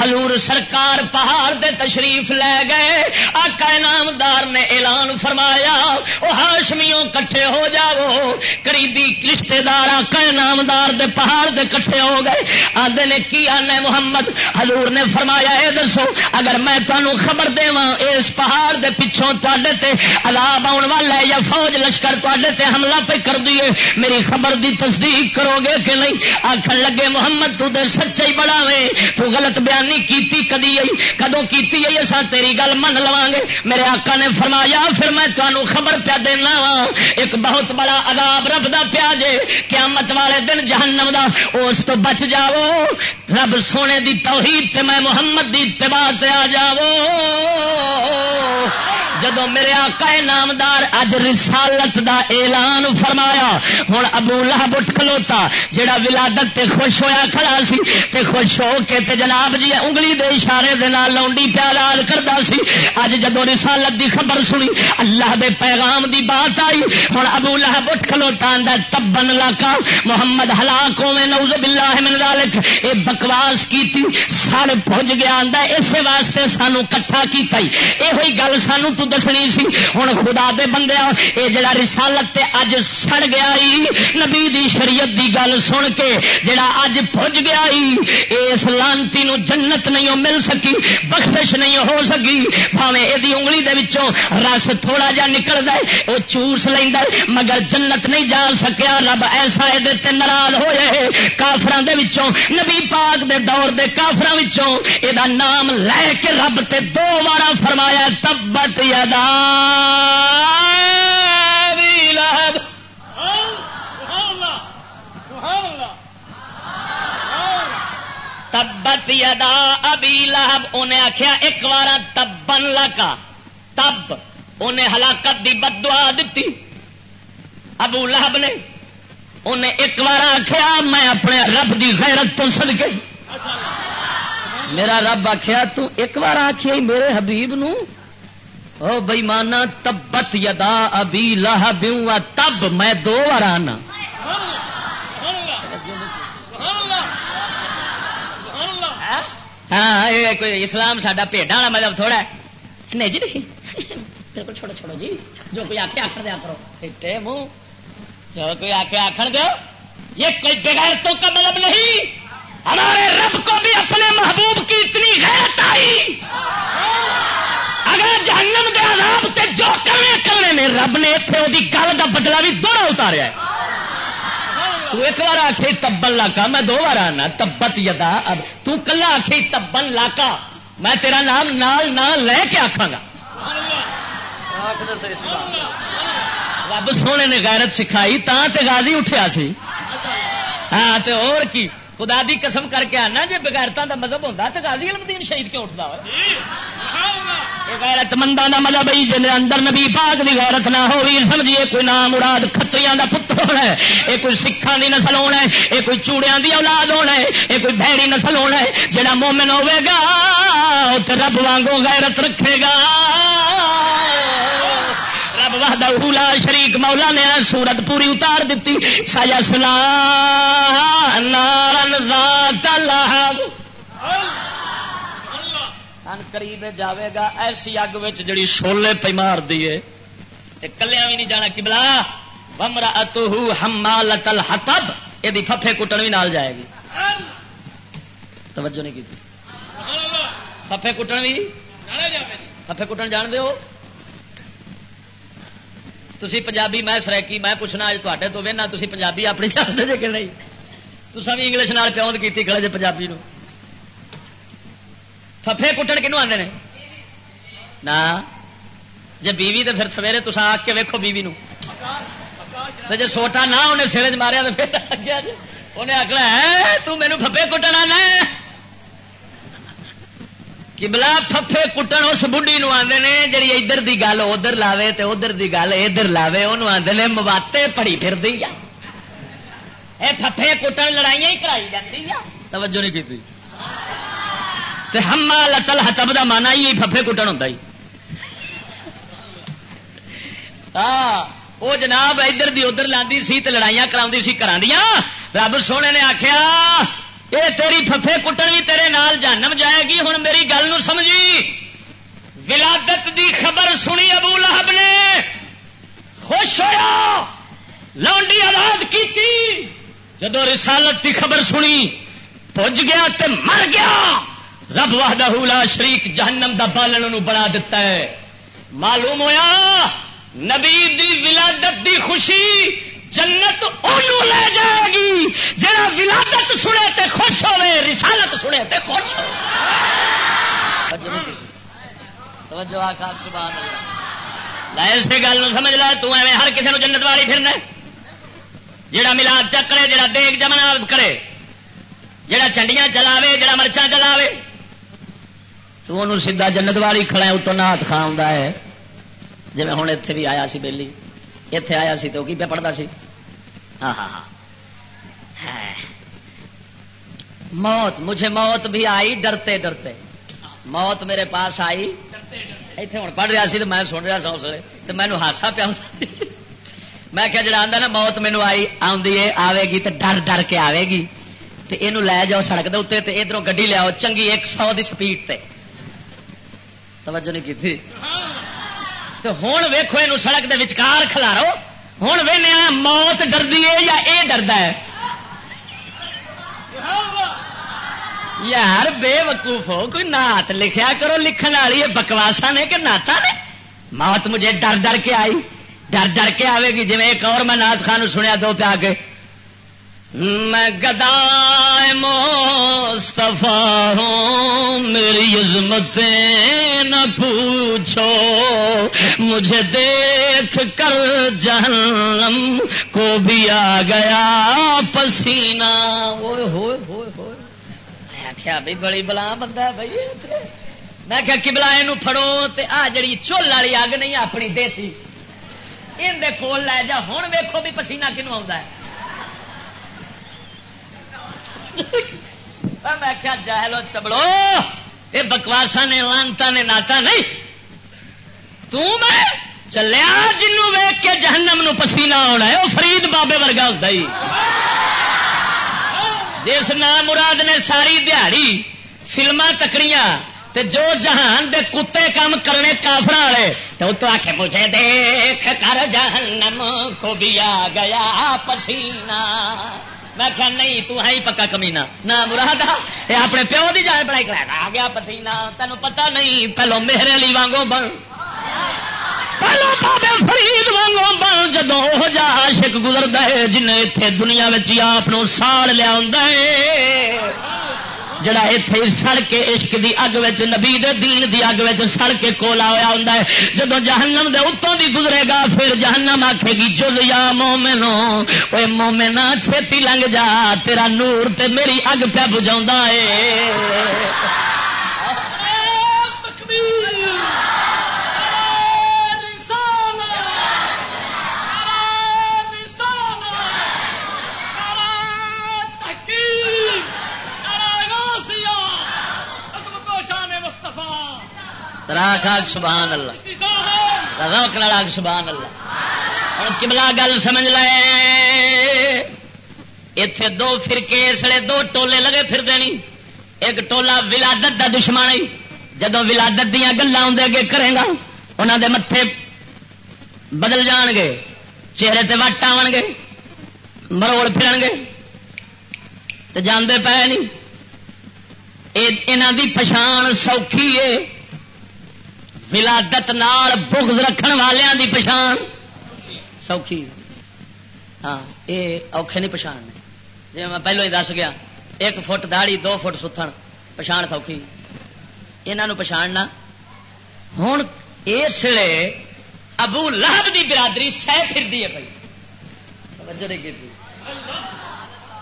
حضور سرکار پہاڑ دے تشریف لے گئے۔ آقا نامدار نے اعلان فرمایا وہ ہاشمیوں کٹھے ہو جاؤ۔ قریبی رشتے دار آقا نامدار دے پہاڑ دے کٹھے ہو گئے۔ آدھے نے کی آنے محمد؟ حضور نے فرمایا، اے دسو، اگر میں تمہوں خبر دے اس پہاڑ دے پچھوں تے عذاب آن والا ہے یا فوج لشکر تے حملہ پہ کر دیے میری خبر دی تصدیق کرو گے کہ نہیں؟ آخر لگے محمد تو دے سچے ہی بڑا وے تو غلط بیانی کیتی کدی آئی کدو کیتی آئی اصا تیری گل من لوا گے میرے آقا نے فرمایا، پھر میں تمہوں خبر پیا دینا وا۔ ایک بہت بڑا عذاب رب دا پیا جے، قیامت والے دن جہنم دا۔ اس تو بچ جاؤ، رب سونے دی توحید تے میں محمد دی اتباع تے آ جاؤ۔ جدو میرے آقا نامدار، اج رسالت دا اعلان فرمایا ہوں ابو لہب اٹھ کھلوتا جڑا ولادت تے خوش ہویا کھڑا سی، تے خوش ہو کے تے جناب جی انگلی دے اشارے دے نال لونڈی پیار کرتا سی۔ اج جدو رسالت دی خبر سنی، اللہ دے پیغام دی بات آئی ہوں ابو لہب اٹھ کھلوتا اندر تبن لاکا محمد ہلاک ہوے نوز باللہ من ذالک اے بکواس کیتی سارے پہنچ گیا، آندا اسے واسطے سانو کٹھا کیتا اے ہوئی گل سانو تو دسنی سی۔ ہوں خدا دے بندے اے جڑا رسالت تے اج سڑ گیا ہی نبی دی شریعت دی گل سن کے جڑا اج پج گیا ہی اس لانتی نو جنت نہیں مل سکی، بخشش نہیں ہو سکی۔ بھاوے یہ انگلی دے وچوں رس تھوڑا جا نکل ہے وہ چوس لینا مگر جنت نہیں جا سکیا۔ رب ایسا یہ ناراض ہوئے کافران دے وچوں، نبی پاک دے دور دے کافران وچوں یہ نام لے کے رب تے دو بارا فرمایا تبت یا تبت یدا ابی لہب، انہیں آخیا ایک بار تبن لکا۔ تب انہیں ہلاکت دی بد دعا دیتی ابو لہب نے انہیں ایک بار آخیا میں اپنے رب دی غیرت تو سد کے میرا رب آخیا تو ایک بار آخیا میرے حبیب نو او بئی مانا تبت یدا ابی لاہ تب میں دو بار آنا۔ ہاں کوئی اسلام سڈا پیڈا والا مطلب تھوڑا نہیں جی نہیں۔ بالکل چھوڑو چھوڑو جی۔ جو کوئی آخے آخر دیا کرو۔ پیٹے منہ۔ جو کوئی آخے آخر دو یہ کوئی بغیرتوں کا مطلب نہیں۔ ہمارے رب کو بھی اپنے محبوب کی اتنی غیرت آئی۔ اگر جہنم کے عذاب تے جو کرنے کرنے نے رب نے اتنے وہ گل کا بدلا بھی دوڑا اتاریا ہے۔ تو ایک بار آخ تبن لاکا، میں دو بار آنا، تبت یدا۔ اب تو کلا آخ تبن لاکا، میں تیرا نام نال نال لے کے آخا گا۔ رب سونے نے غیرت سکھائی تا تے غازی اٹھیا سی۔ ہاں تے اور کی؟ خدا دی قسم کر کے آنا جی بغیرتا دا مذہب ہوتا تو غازی المدین شہید کیوں اٹھتا غیرت مندہ دا مذہب جن اندر نبی پاک دی غیرت نہ ہوئی سمجھیے کوئی نام مراد کتریاں دا پتر ہونا ہے یہ کوئی سکھان دی نسل ہونا ہے یہ کوئی چوڑیاں دی اولاد ہونا ہے یہ کوئی بہڑی نسل ہونا ہے جڑا مومن ہوے گا رب وانگو غیرت رکھے گا۔ وحدہ اولا شریک مولا نے سورت پوری اتار دیتی سایا سلا نارن ذات لہب ان قریب جاوے گا، ایسی اگ جڑی شولے پی مار دیے کلیا بھی نہیں جانا کبلا ومرا اتو حمالت الحطب، یہ پھفے کٹن بھی نال جائے گی۔ توجہ نہیں کی۔ پھفے کٹن بھی پھفے کٹن جان دو تھی پنجابی میں سریکی میں پوچھنا اج تے تو وہنا تھی پنجابی اپنی جانتے جی کہ نہیں؟ تو بھی انگلش نال پیوند کی کھڑے جی پنجابی نو۔ ففے کٹن کنو آتے ہیں نہ جی بیوی تو پھر سویرے تو آ کے ویکو بیوی نو۔ جی سوٹا نہ انہیں سر چ ماریا تو پھر انہیں آخنا ہے تو مینو ففے کٹن آنا کبلا ففے کٹن اس بڑھی آتے نے جی ادھر دی گل ادھر لاوے تے ادھر دی گل ادھر لاوے انہوں آتے نے مواتے پڑی پھر دی اے ففے کٹن لڑائیاں ہی کرائی جاتی توجہ نہیں کی ہما لتل ہتب کا مانا ہی ففے کٹن ہوتا ہی وہ جناب ادھر دی ادھر لاندی سی تے لڑائیاں کرا سی کرا رب سونے نے آخیا یہ تیری ففے کٹن بھی تیرے نال جانم جائے گی ہوں میری گل نو سمجھی۔ ولادت دی خبر سنی ابو لہب نے۔ خوش ہوا لانڈی آواز کی جدو رسالت دی خبر سنی، پج گیا تے مر گیا۔ رب وحدہ لا شریک جہنم دا بالن بنا دیتا ہے۔ معلوم ہویا، نبی دی ولادت دی خوشی جنت اونوں لے جائے گی۔ جڑا ولادت سنے تے خوش ہوے رسالت سنے تے خوش ہو توجہ آخا سبحان اللہ۔ لا اسی گل سمجھ لا، تو ایویں ہر کسی نو جنت والی پھرنا جڑا ملاد چکرے جڑا دیگ جمنا کرے، جڑا چنڈیاں چلاوے، جڑا مرچاں چلاوے۔ تو انہوں سیدھا جنت والی کھڑا اتوں نات خان ہے۔ جی ہوں اتنے بھی آیا سی بہلی اتے آیا سی تو کی پہ پڑھتا سی؟ ہاں ہاں ہاں۔ موت، مجھے موت بھی آئی ڈرتے ڈرتے۔ موت میرے پاس آئی۔ اتنے ہوں پڑھ رہا سی تو میں سن رہا سا اس اسلے تو مینو ہاسا پیا میں کیا جڑا آتا نا موت مینو آئی آئی آئے گی تو ڈر ڈر کے آئے گی تو یہ لے جاؤ سڑک دے اتنے ادھر گی لیاؤ چنگی ایک سو کی سپیڈ سے توجہ نہیں کی تو ہوں ویکو یہ سڑک کے وچکار کھلارو۔ ہوں وہنے موت ڈردی ہے یا یہ ڈردا ہے؟ یار بے وقوف ہو، کوئی نات لکھیا کرو، لکھن والی بکواسا نے کہ ناتا نے؟ موت مجھے ڈر ڈر کے آئی، ڈر ڈر کے آئے گی۔ جی ایک اور میں نات خان سنیا، دو پہ آ کے میں گدا مصطفیٰ ہوں، میری عظمتیں نہ پوچھو، مجھے دیکھ کر جہنم کو بھی آ گیا پسینہ۔ ہوئے ہوئے ہوئے۔ ہوئے آخیا بھائی بڑی بلا بندہ بھائی میں کیا کبلا یہ پھڑو تے آ جڑی چول والی اگ نہیں اپنی دیسی۔ اندر کول لے جا ہوں ویکو بھی پسینہ کنو آ میں کیا جہلو چبڑو یہ بکواسا نے لانتا نے ناتا نہیں۔ چلیا جنوں ویگ کے جہنم نو پسینہ ہونا ہے وہ فرید بابے ورگا ہوتا ہی۔ جس نام مراد نے ساری دیہڑی فلما تکڑیاں تے جو جہان دے کتے کام کرنے کافر والے تو تو آخ مجھے دیکھ کر جہنم کو بھی آ گیا پسینہ۔ میں کیا نہیں، تو ہے ہی پکا کمینا نہ مراد یہ اپنے پیو کی جان بڑائی کرا آ گیا پتینا تینوں پتا نہیں، پہلو میرے لی وانگو بن۔ پہلو بابے فرید وانگو بن۔ جدو وہ جا عاشق گزرتا ہے جن اتنے دنیا آپ ساڑ لیا ہے۔ جڑا اتے سڑ کے عشق دی اگ نبی دے دین دی اگ سڑ کے کولا ہوا ہوں جدو جہنم دے اتوں دی گزرے گا، پھر جہنم آکھے گی، جز یا مومنو اوے مومنا چھتی لنگ جا، تیرا نور تے میری اگ پہ بجا ہے۔ راک آگ سبحان اللہ۔ روک آگ سبحان اللہ۔ ہوں کملا گل سمجھ لے۔ اتے دو فرقے اسلے دو ٹولے لگے پھر دینی ایک ٹولا ولادت دا دشمن جدو ولادت دیا گلیں آدھے اگے کرے گا انہوں دے متے بدل جان گے، چہرے تے وٹ آن گے، مروڑ پھرن گے۔ تو جانے پے نہیں۔ یہاں دی پچھان سوکھی ہے۔ ولادت نال بغض رکھن والوں دی پچھان سوکھی۔ ہاں یہ اوکھے نہیں پچھان۔ جی میں پہلو ہی دس گیا، ایک فٹ داڑی دو فٹ ستھن، پچھان سوکھی۔ یہاں پچھاننا۔ ہوں اس لیے ابو لہب دی برادری سہ پھر ہے بھائی۔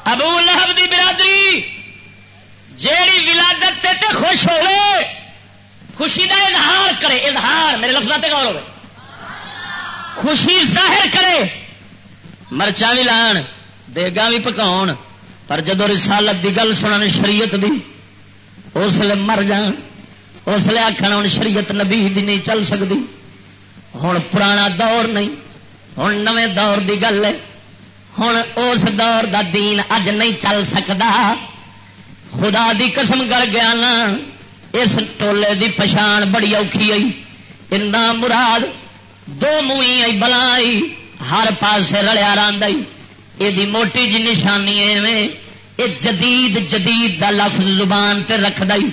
ابو لہب دی برادری جیڑی ولادت تے تے خوش ہوئے خوشی دا اظہار کرے، اظہار، میرے لفظ غور ہوئے۔ خوشی ظاہر کرے مرچا بھی لان دیگا بھی پکاؤ پر جدو رسالت دی گل سنن شریعت دی، اس لیے مر جان۔ اس لیے آخر ہوں شریعت نبی دی نہیں چل سکتی ہوں پرانا دور نہیں ہوں نویں دور دی گل ہے۔ ہوں اس دور دا دین اج نہیں چل سکتا خدا دی قسم کر گیا نا۔ اس ٹولے دی پچھان بڑی اوکھی آئی۔ مراد دو موئی آئی بلا آئی، ہر پاس رلیا راندائی یہ موٹی جی نشانی ہے جدید جدید دا لفظ زبان پہ رکھ دئی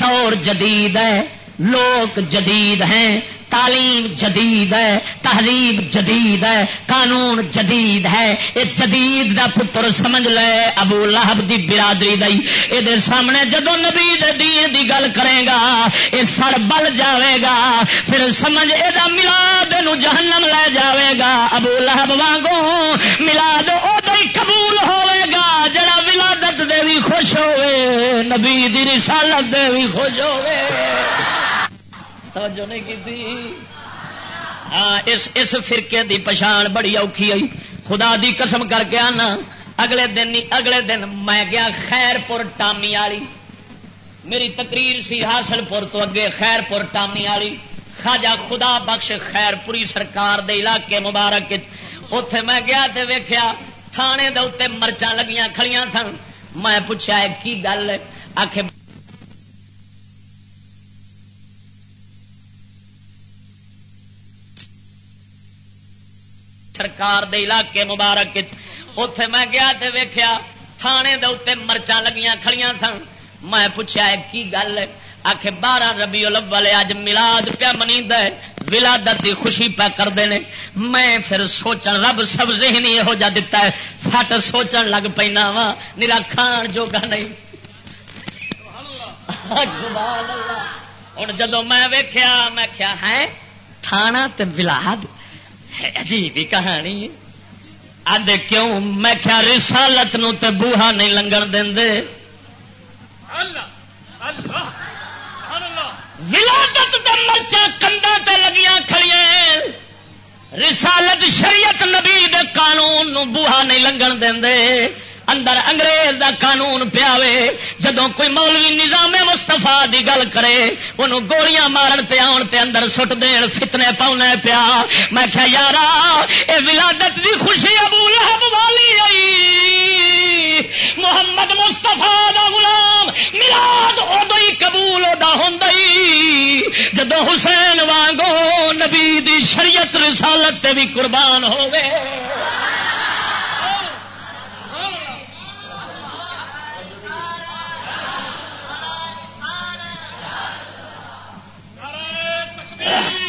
دور جدید ہے لوگ جدید ہیں۔ تعلیم جدید ہے، تہذیب جدید ہے، قانون جدید ہے۔ یہ جدید دا پتر سمجھ لے، ابو لہب دی برادری دئی یہ سامنے جدو نبی دین دی گل کرے گا یہ سڑ بل جاوے گا۔ پھر سمجھ یہ ملاد جہنم لے جاوے گا۔ ابو لہب وانگو ملاد ادو ہی قبول ہوئے گا۔ جڑا ولادت دے بھی خوش ہوئے نبی دی رسالت دے بھی خوش ہوئے توجہ نہیں کی ہاں اس اس فرقے دی پچھان بڑی اوکھی آئی خدا دی قسم کر کے آنا۔ اگلے دن اگلے دن میں گیا خیر پور ٹامی والی۔ میری تقریر سی حاصل پور تو اگے خیر پور ٹامی والی۔ خاجا خدا بخش خیر پوری سرکار دے علاقے مبارک اتے میں گیا تے ویخیا تھانے دے اتنے مرچاں لگیاں کھڑیاں سن۔ میں پوچھا کی گل آخ سرکار دے علاقے مبارک اتے میں گیا تے ویخیا تھانے دے اتنے مرچا لگیاں کھڑیاں سن۔ میں پوچھا کی گل آخ بارہ ربی الاول، اج ملاد پیا منی ولادت دی خوشی پہ کرتے ہیں میں پھر سوچن، رب سب ذہنی یہو جا دتا ہے۔ فٹ سوچن لگ پینا وا میرا کھان جوگا نہیں۔ ہوں جدو میں ویخیا میں کیا ہے تھانا تے ولاد؟ عجیب ہی کہانی آدھے کیوں؟ میں کیا رسالت نو تے بوہا نہیں لنگن دیں ولادت مرچا کنڈا تے لگیاں کھڑیاں رسالت شریعت نبی دے قانون نو بوہا نہیں لنگن دیں اندر انگریز دا قانون پیا جدو کوئی مولوی نظام مستفا دی گل کرے، انہوں گولیاں مارن پہ آن تے اندر سٹ دین فتنے پاؤنے پیا۔ میں کیا یار اے ولادت دی خوشی ابو لہب والی آئی۔ محمد مستفا دا غلام ملاد ادو ہی قبول ادا ہوں جدو حسین وانگو نبی دی شریعت رسالت تے بھی قربان ہوئے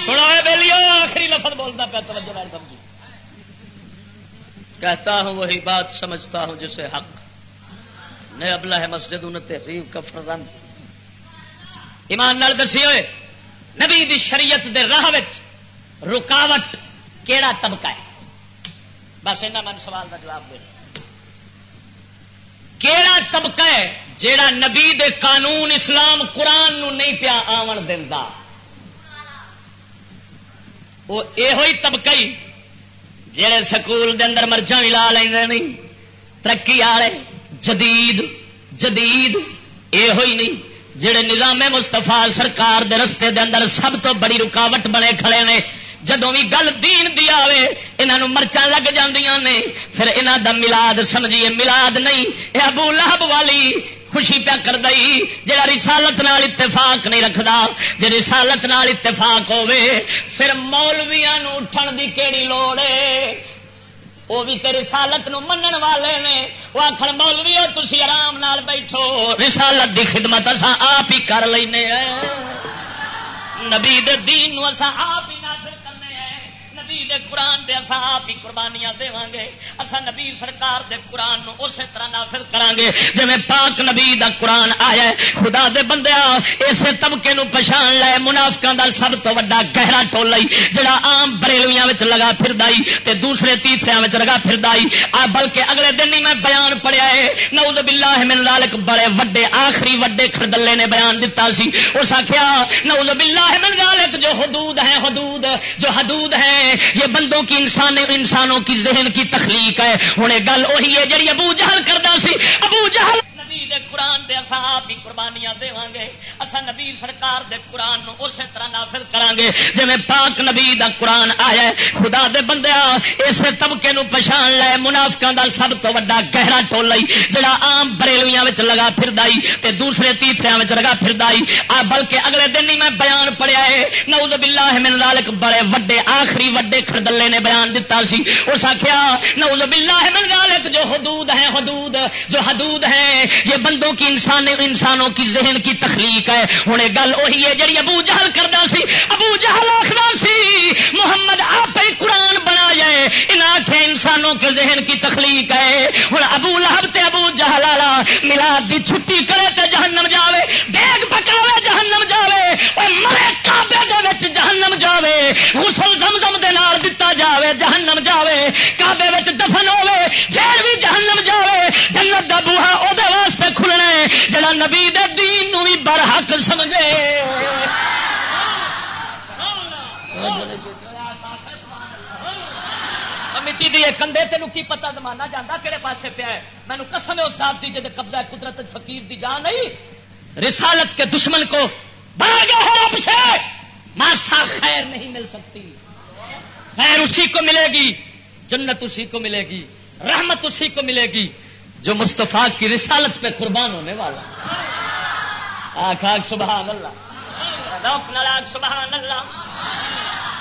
سنا بہلی آخری لفظ بولتا پہ توجہ سمجھی۔ کہتا ہوں وہی بات، سمجھتا ہوں جسے حق۔ نے ابلا ہے مسجد ان تحریف کا فرن ایمان نال دسی ہوئے، نبی دی شریعت دے راہ رکاوٹ کیڑا طبقہ ہے؟ بس اینا من سوال کا جواب دے۔ کیڑا طبقہ ہے جیڑا نبی دے قانون اسلام قرآن نو نہیں پیا آون دینا وہ یہ طبقہ ہی جہے سکول دے اندر مرچا بھی لا لیں نہیں ترقی والے جدید جدید یہ نہیں۔ جڑے نظام مستفا سرکار دے رستے دے اندر سب تو بڑی رکاوٹ بنے کھڑے نے جدوں بھی گل دین دی آوے، انہاں مرچا لگ جاندیاں نے پھر انہاں دا ملاد سمجھیے ملاد نہیں۔ اے ابو لہب والی خوشی پیا کر دئی جا رسالت نال اتفاق نہیں رکھدا، جے رسالت نال اتفاق ہوے پھر مولویاں اٹھن دی کیڑی لوڑ ہے؟ وہ بھی تو رسالت نو منن والے نے وہ آخر مولوی ہو تھی آرام نال بیٹھو۔ رسالت دی خدمت اصا آپ ہی کر لینا نبی دین نو اصا آپ ہی نبی دے قرآن دے اسا آپ ہی قربانیاں دے گے اسا نبی سرکار دے قرآن نو اسی طرح نافذ کران گے جی پاک نبی دا قرآن آیا ہے، خدا دے بندیا اسے طبقے نو پچھان لے، منافقاں دا سب تو بڑا گہرا ٹول جڑا عام بریلویاں وچ لگا پھردائی تے دوسرے تیسرے وچ لگا پھردائی آ، بلکہ اگلے دن ہی میں بیان پڑھیا ہے، نعوذ باللہ من ذالک بڑے وڈے، آخری وڈے کھڑدلے نے بیان دتا سی۔ اس آکھیا، نعوذ باللہ من ذالک جو حدود ہیں، حدود، جو حدود ہیں یہ بندوں کی انسان انسانوں کی ذہن کی تخلیق ہے۔ ہوں گل وہی ہے جی ابو جہل کرتا سی، ابو جہل دے قرآن دے اسا آپ ہی قربانیاں دے گے۔ اسا نبی سرکار دے قرآن نو اسی طرح نافذ کران گے۔ جی پاک نبی دا قرآن آیا ہے، خدا دے بندیا اس طبقے نو پچھان لے، منافقاں دا سب تو بڑا گہرا ٹول جڑا عام بریلویاں وچ لگا پھردائی تے دوسرے تیسرے وچ لگا پھردائی بلکہ اگلے دن ہی میں بیان پڑھیا ہے، نعوذ باللہ من ذالک، بڑے وڈے، آخری وڈے کھڑدلے نے بیان دتا سی۔ اس آکھیا، نعوذ باللہ من ذالک، جو حدود ہیں، حدود، جو حدود ہیں، یہ یہ بندوں کی انسان انسانوں کی ذہن کی تخلیق ہے۔ ہوں گل وہی ہے جی ابو جہل کرتا سی۔ ابو جہل آخر سی، محمد آپ ہی قرآن بنا جائے۔ ان آخر انسانوں کے ذہن کی تخلیق ہے۔ ہوں ابو لہب تے ابو جہل والا ملاد دی چھٹی کرے تے جہنم جاوے۔ دیگ پکاوے جہنم جاوے۔ اور مرے کابے دے جہنم جاوے۔ غسل سمجھے مٹی دی کندھے تینوں کی پتا زمانہ جانا کہڑے پاسے پیا ہے؟ مینو قسم اس صاحب کی جب قبضہ قدرت فقیر دی جان نہیں۔ رسالت کے دشمن کو بڑا گیا آپ سے۔ ماسا خیر نہیں مل سکتی۔ خیر اسی کو ملے گی، جنت اسی کو ملے گی، رحمت اسی کو ملے گی۔ جو مستفا کی رسالت پہ قربان ہونے والا۔ آخ سبحان اللہ۔ سبحان اللہ۔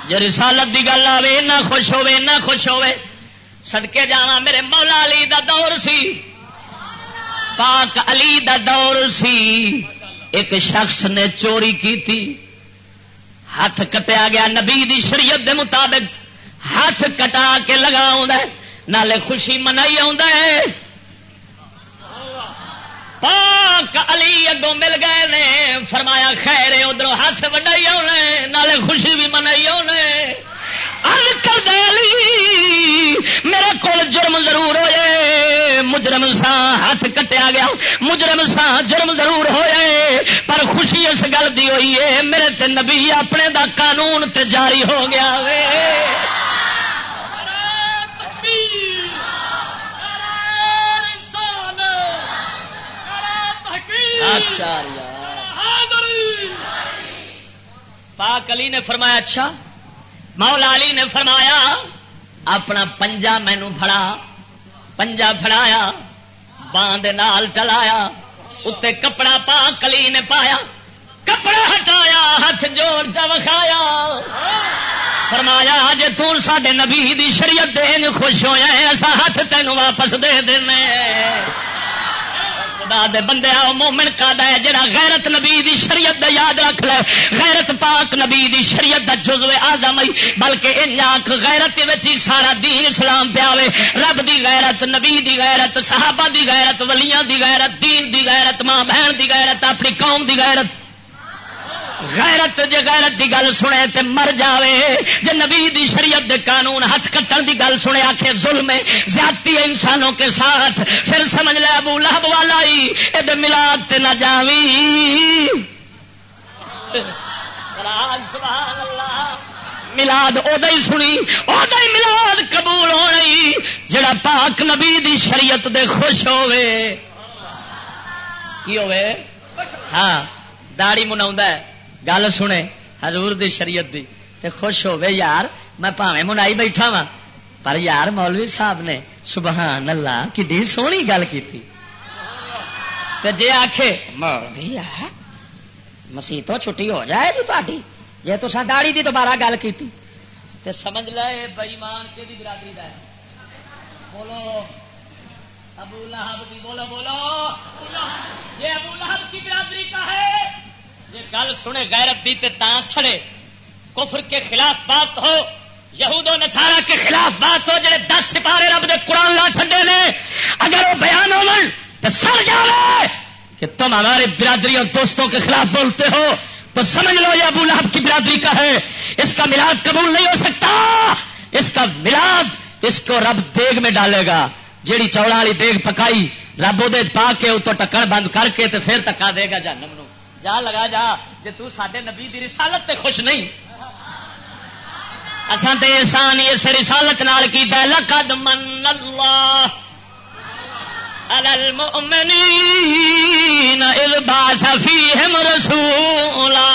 جو رسالت دی گل آئے نہ خوش ہوے نہ خوش ہوے سڑکے جانا میرے مولا علی دا دور سی۔ پاک علی دا دور سی۔ ایک شخص نے چوری کی تھی ہاتھ کٹیا گیا۔ نبی دی شریعت دے مطابق ہاتھ کٹا کے لگا نالے خوشی منائی آ پاک علی اگوں مل گئے نے۔ فرمایا، خیر ادھر ہاتھ وڈائی آنے نالے خوشی بھی منائی آنے میرے کو جرم ضرور ہوئے۔ مجرم سا ہاتھ کٹیا گیا۔ مجرم سا جرم ضرور ہوئے۔ پر خوشی اس گل دی ہوئی ہے، میرے تے نبی اپنے دا قانون تے جاری ہو گیا وے۔ اچھا پاک علی نے فرمایا اچھا۔ مولا علی نے فرمایا، اپنا پنجا مینو فڑا پنجا فڑایا باندھ نال چلایا۔ اتنے کپڑا پا کلی نے پایا۔ کپڑا ہٹایا ہاتھ جوڑ چا وکھایا۔ فرمایا جی تے نبی دی شریعت دین خوش ہوا ایسا ہاتھ تینوں واپس دے دینا خدا دے بندے آؤ، مومن کا ہے، جڑا غیرت نبی دی شریعت دا یاد رکھ لے۔ غیرت پاک نبی دی شریعت دا جزو آزم بلکہ ان غیرت ہی سارا دین اسلام پیا رب دی غیرت، نبی دی غیرت، صحابہ دی غیرت، ولیاں دی غیرت، دین دی غیرت، ماں بہن دی غیرت، اپنی قوم دی غیرت۔ غیرت جے غیرت دی گل سنے تے مر جاوے۔ جے نبی دی شریعت دے قانون ہاتھ کٹن دی گل سنے آکھے ظلم ہے زیادتی ہے انسانوں کے ساتھ۔ پھر سمجھ لے ابو لہب والا ہی اے ملاد تے نہ جاوی۔ سبحان اللہ۔ ملاد ادا ہی سنی ادا ہی ملاد قبول ہونی جڑا پاک نبی دی شریعت دے خوش ہوئے کی ہوئے ہاں داڑی منا گل سنے، حضور دی شریعت دی۔ تے خوش ہوے یار، میں پاوے منائی بیٹھا وا پر یار مولوی صاحب نے سبحان اللہ کی سونی گل کی جی آخ مسیح تو چھٹی ہو جائے گی تاری جی تو داڑی دی دوبارہ گل کی سمجھ لے بئیمان کے برادری کا بولو۔ ابو لہب کی بولو بولو۔ یہ ابو لہب کی برادری کا ہے یہ گل سنے غیرت دی تے تاں سڑے۔ کفر کے خلاف بات ہو، یہود و نسارا کے خلاف بات ہو، جڑے دس سپارے رب دے قرآن لا چھڈے نے۔ اگر وہ بیان ہو تو سر جائے کہ تم ہمارے برادری اور دوستوں کے خلاف بولتے ہو، تو سمجھ لو یہ ابو لہب کی برادری کا ہے۔ اس کا ملاد قبول نہیں ہو سکتا۔ اس کا ملاد اس کو رب دیگ میں ڈالے گا۔ جیڑی چوڑا والی دیگ پکائی، رب وہ پا کے اتو ٹکر بند کر کے تو پھر تکا دے گا جانم نو۔ جا، لگا جا جی تے نبی دی رسالت تے خوش نہیں۔ اسان تے احسان اس رسالت نال کی لقد من اللہ على المؤمنين إذ بعث فيهم رسولا۔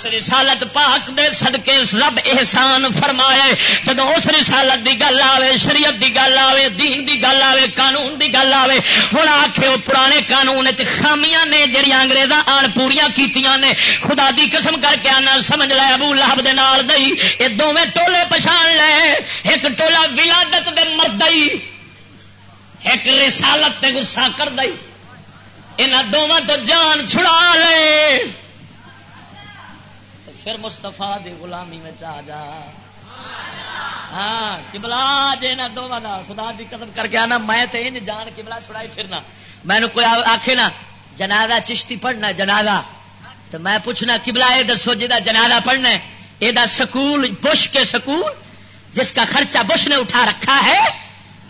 جس رسالت پاک دے صدقے رب احسان فرمائے۔ جب اس رسالت دی گل آوے، شریعت دی گل آوے، دین دی گل آوے، قانون دی گل آوے ہوں آخے وہ پرانے قانون خامیاں نے جہیا انگریزاں آن پوریا کیتیاں نے۔ خدا دی قسم کر کے آنا، سمجھ لے ابو لہب دے نال دئی یہ دونوں ٹولے پچھان لے۔ ایک ٹولا ولادت دے مرد ایک رسالت تے گسا کر دئی یہاں دونوں تو جان چھڑا لے۔ پھر مستفا دی غلامی میں آ جا۔ ہاں کبلا جی نہ دونوں خدا دی قدم کر کے آنا میں تو ان جان کبلا چھڑائی پھرنا۔ میں کوئی آخے نا، جنازہ چشتی پڑھنا جنازہ۔ تو میں پوچھنا کبلا یہ دسو جا جنازہ پڑھنا یہ سکول بش کے سکول، جس کا خرچہ بش نے اٹھا رکھا ہے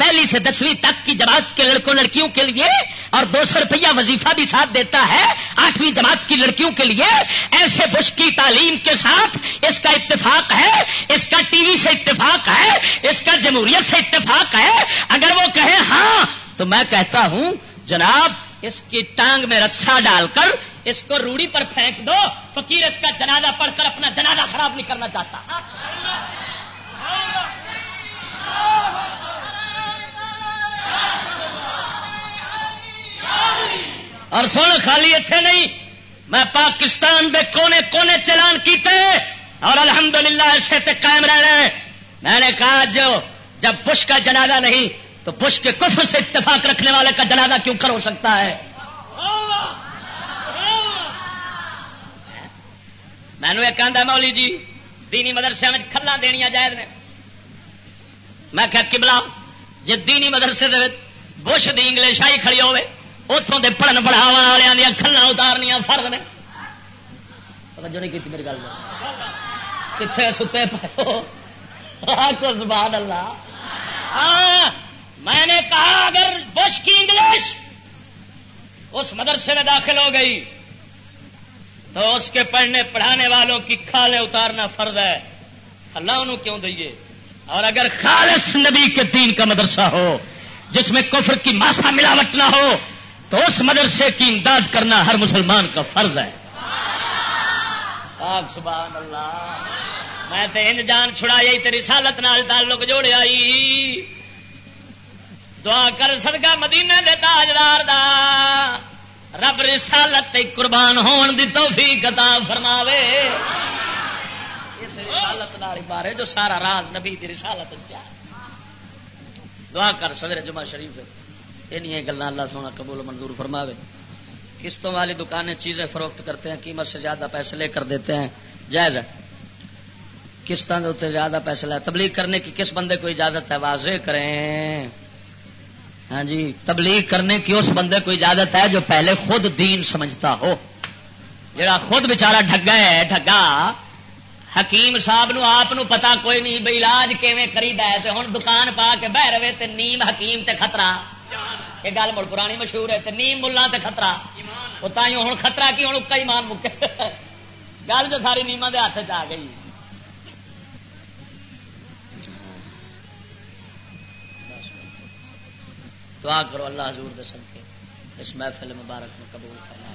پہلی سے دسویں تک کی جماعت کے لڑکوں لڑکیوں کے لیے اور دو سو روپیہ وظیفہ بھی ساتھ دیتا ہے آٹھویں جماعت کی لڑکیوں کے لیے۔ ایسے بش کی تعلیم کے ساتھ اس کا اتفاق ہے، اس کا ٹی وی سے اتفاق ہے، اس کا جمہوریت سے اتفاق ہے۔ اگر وہ کہے ہاں تو میں کہتا ہوں، جناب، اس کی ٹانگ میں رسا ڈال کر اس کو روڑی پر پھینک دو۔ فقیر اس کا جنازہ پڑھ کر اپنا جنازہ خراب نہیں کرنا چاہتا۔ اور سن خالی اتنے نہیں، میں پاکستان دے کونے کونے چلان کیتے اور الحمدللہ ایسے تے قائم رہ رہے میں نے کہا جو جب بش کا جنازہ نہیں، تو بش کے کفر سے اتفاق رکھنے والے کا جنازہ کیوں کر ہو سکتا ہے؟ میں نے کہا مولی جی دینی مدرسے میں کھلا دنیا جائز نے۔ میں کہ کبلا جی دینی مدرسے بش دی انگلش آئی کھڑی ہوئے اتوں کے پڑھن پڑھاو والوں دیا کھلا اتارنیا فرد نے۔ توجہ نہیں کی میری گل کتنے ستے پاؤ زبان اللہ۔ ہاں میں نے کہا اگر بش کی انگلش اس مدرسے میں داخل ہو گئی، تو اس کے پڑھنے پڑھانے والوں کی کھالے اتارنا فرض ہے۔ اللہ انہوں کیوں دئیے؟ اور اگر خالص نبی کے دین کا مدرسہ ہو، جس میں کفر کی ماسا ملاوٹ نہ ہو تو اس مدرسے کی امداد کرنا ہر مسلمان کا فرض ہے۔ سبحان اللہ۔ میں تو ان جان چھڑائی تیری سالت نال تعلق جوڑ آئی دعا کر سدگا مدینے دے تاجدار دا۔ رب رسالت تے قربان ہون دی توفیق عطا فرماوے۔ اس رسالت نال بارے جو سارا راز نبی دی رسالت دعا کر صدر جمعہ شریف۔ یہ گلا اللہ سونا قبول منظور فرماوے۔ قسطوں والی دکانیں چیزیں فروخت کرتے ہیں، قیمت سے زیادہ پیسے لے کر دیتے ہیں۔ جائز ہے۔ قسطوں کے اتنے زیادہ پیسے لے تبلیغ کرنے کی کس بندے کو اجازت ہے؟ واضح کریں۔ ہاں جی تبلیغ کرنے کی اس بندے کو اجازت ہے جو پہلے خود دین سمجھتا ہو۔ جڑا خود بچارا ڈگا ہے ڈگا حکیم صاحب نو آپ نو پتا کوئی نہیں بھائی علاج کیویں خریدا ہے، تے ہن دکان پا کے بہ رہے تے نیم حکیم تے خطرہ۔ یہ گل مڑ پرانی مشہور ہے تے نیم ملا تے خطرہ۔ وہ تھی ہوں خطرہ کی ہوں اکا ایمان مکے۔ گل جو ساری نیما دے ہاتھ چ آ گئی۔ دعا کرو اللہ حضور دے سن کے اس محفل مبارک میں قبول کرنا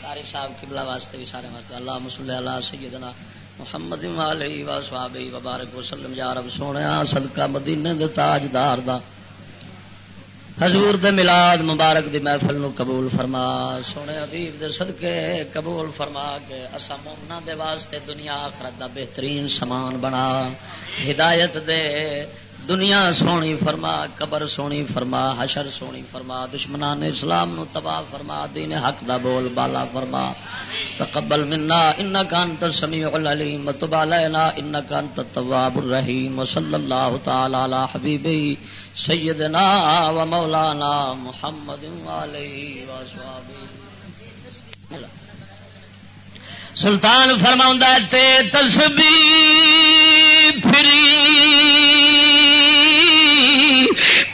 تاریخ صاحب قبلہ واسطے بھی سارے واسطے اللہ مسلم اللہ سیدنا محمد علیہ و صحابہ مبارک وسلم۔ یا رب سونے صدقہ مدینے دے تاجدار دا۔ حضور دے ملاد مبارک دی محفل نو قبول فرما۔ سونے حبیب دے صدقے قبول فرما کے اسا مومنا دے واسطے دنیا آخرت دا بہترین سامان بنا۔ ہدایت دے۔ دنیا سونی فرما، قبر سونی فرما، حشر سونی فرما، دشمنان اسلام نو تباہ فرما، دین حق دا بول بالا فرما۔ تقبل منا انك انت السميع العليم وتب علينا انك انت التواب الرحيم وصلى الله تعالى على حبيبي سيدنا ومولانا محمد عليه وصحبه سلطان فرما تے تسبیح پھری۔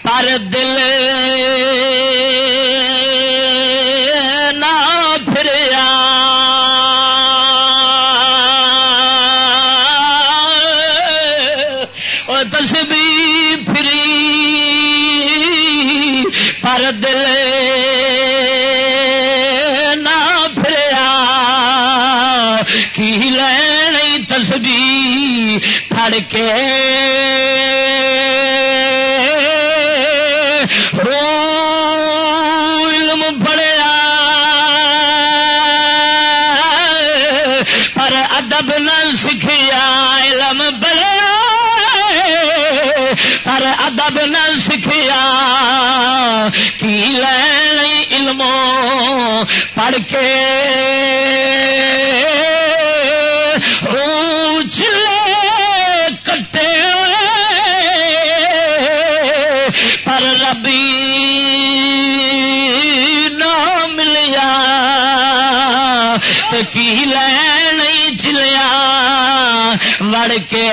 پر دل نہ پھریا کے ادب نہ سکھیا کی لین علم پڑھ کے تو کی لین چلیا وڑ کے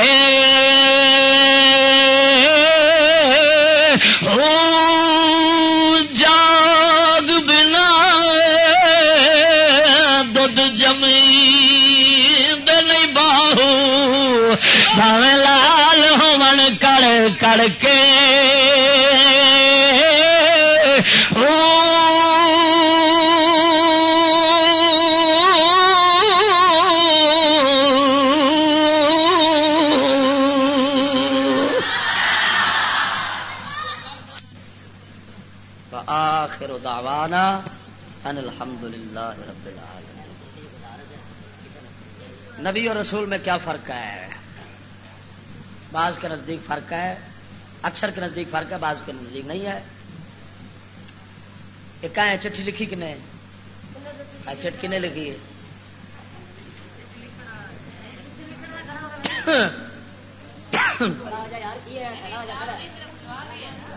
نبی اور رسول میں کیا فرق ہے؟ بعض کے نزدیک فرق ہے، اکثر کے نزدیک فرق ہے، بعض کے نزدیک نہیں ہے۔ ایک چٹھی لکھی کنے؟ چٹ کنے لکھی ہے؟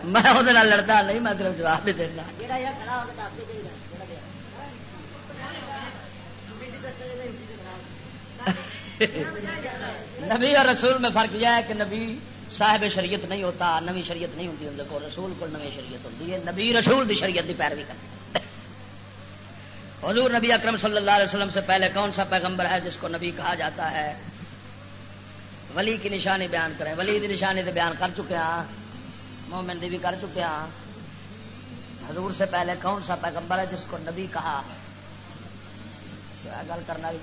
میں وہ لڑتا نہیں، میں جواب بھی دینا۔ نبی اور رسول میں فرق یہ ہے کہ نبی صاحب شریعت نہیں ہوتا، نوی شریعت نہیں ہوتی اندر کو رسول کو نوی شریعت ہوتی ہے۔ نبی رسول دی شریعت دی پیروی کرتے حضور نبی اکرم صلی اللہ علیہ وسلم سے پہلے کون سا پیغمبر ہے جس کو نبی کہا جاتا ہے؟ ولی کی نشانی بیان کریں۔ ولی کی نشانی تو بیان کر چکے ہیں۔ مومن دی بھی کر چکے ہیں۔ حضور سے پہلے کون سا پیغمبر ہے جس کو نبی کہا؟ گل کرنا بھی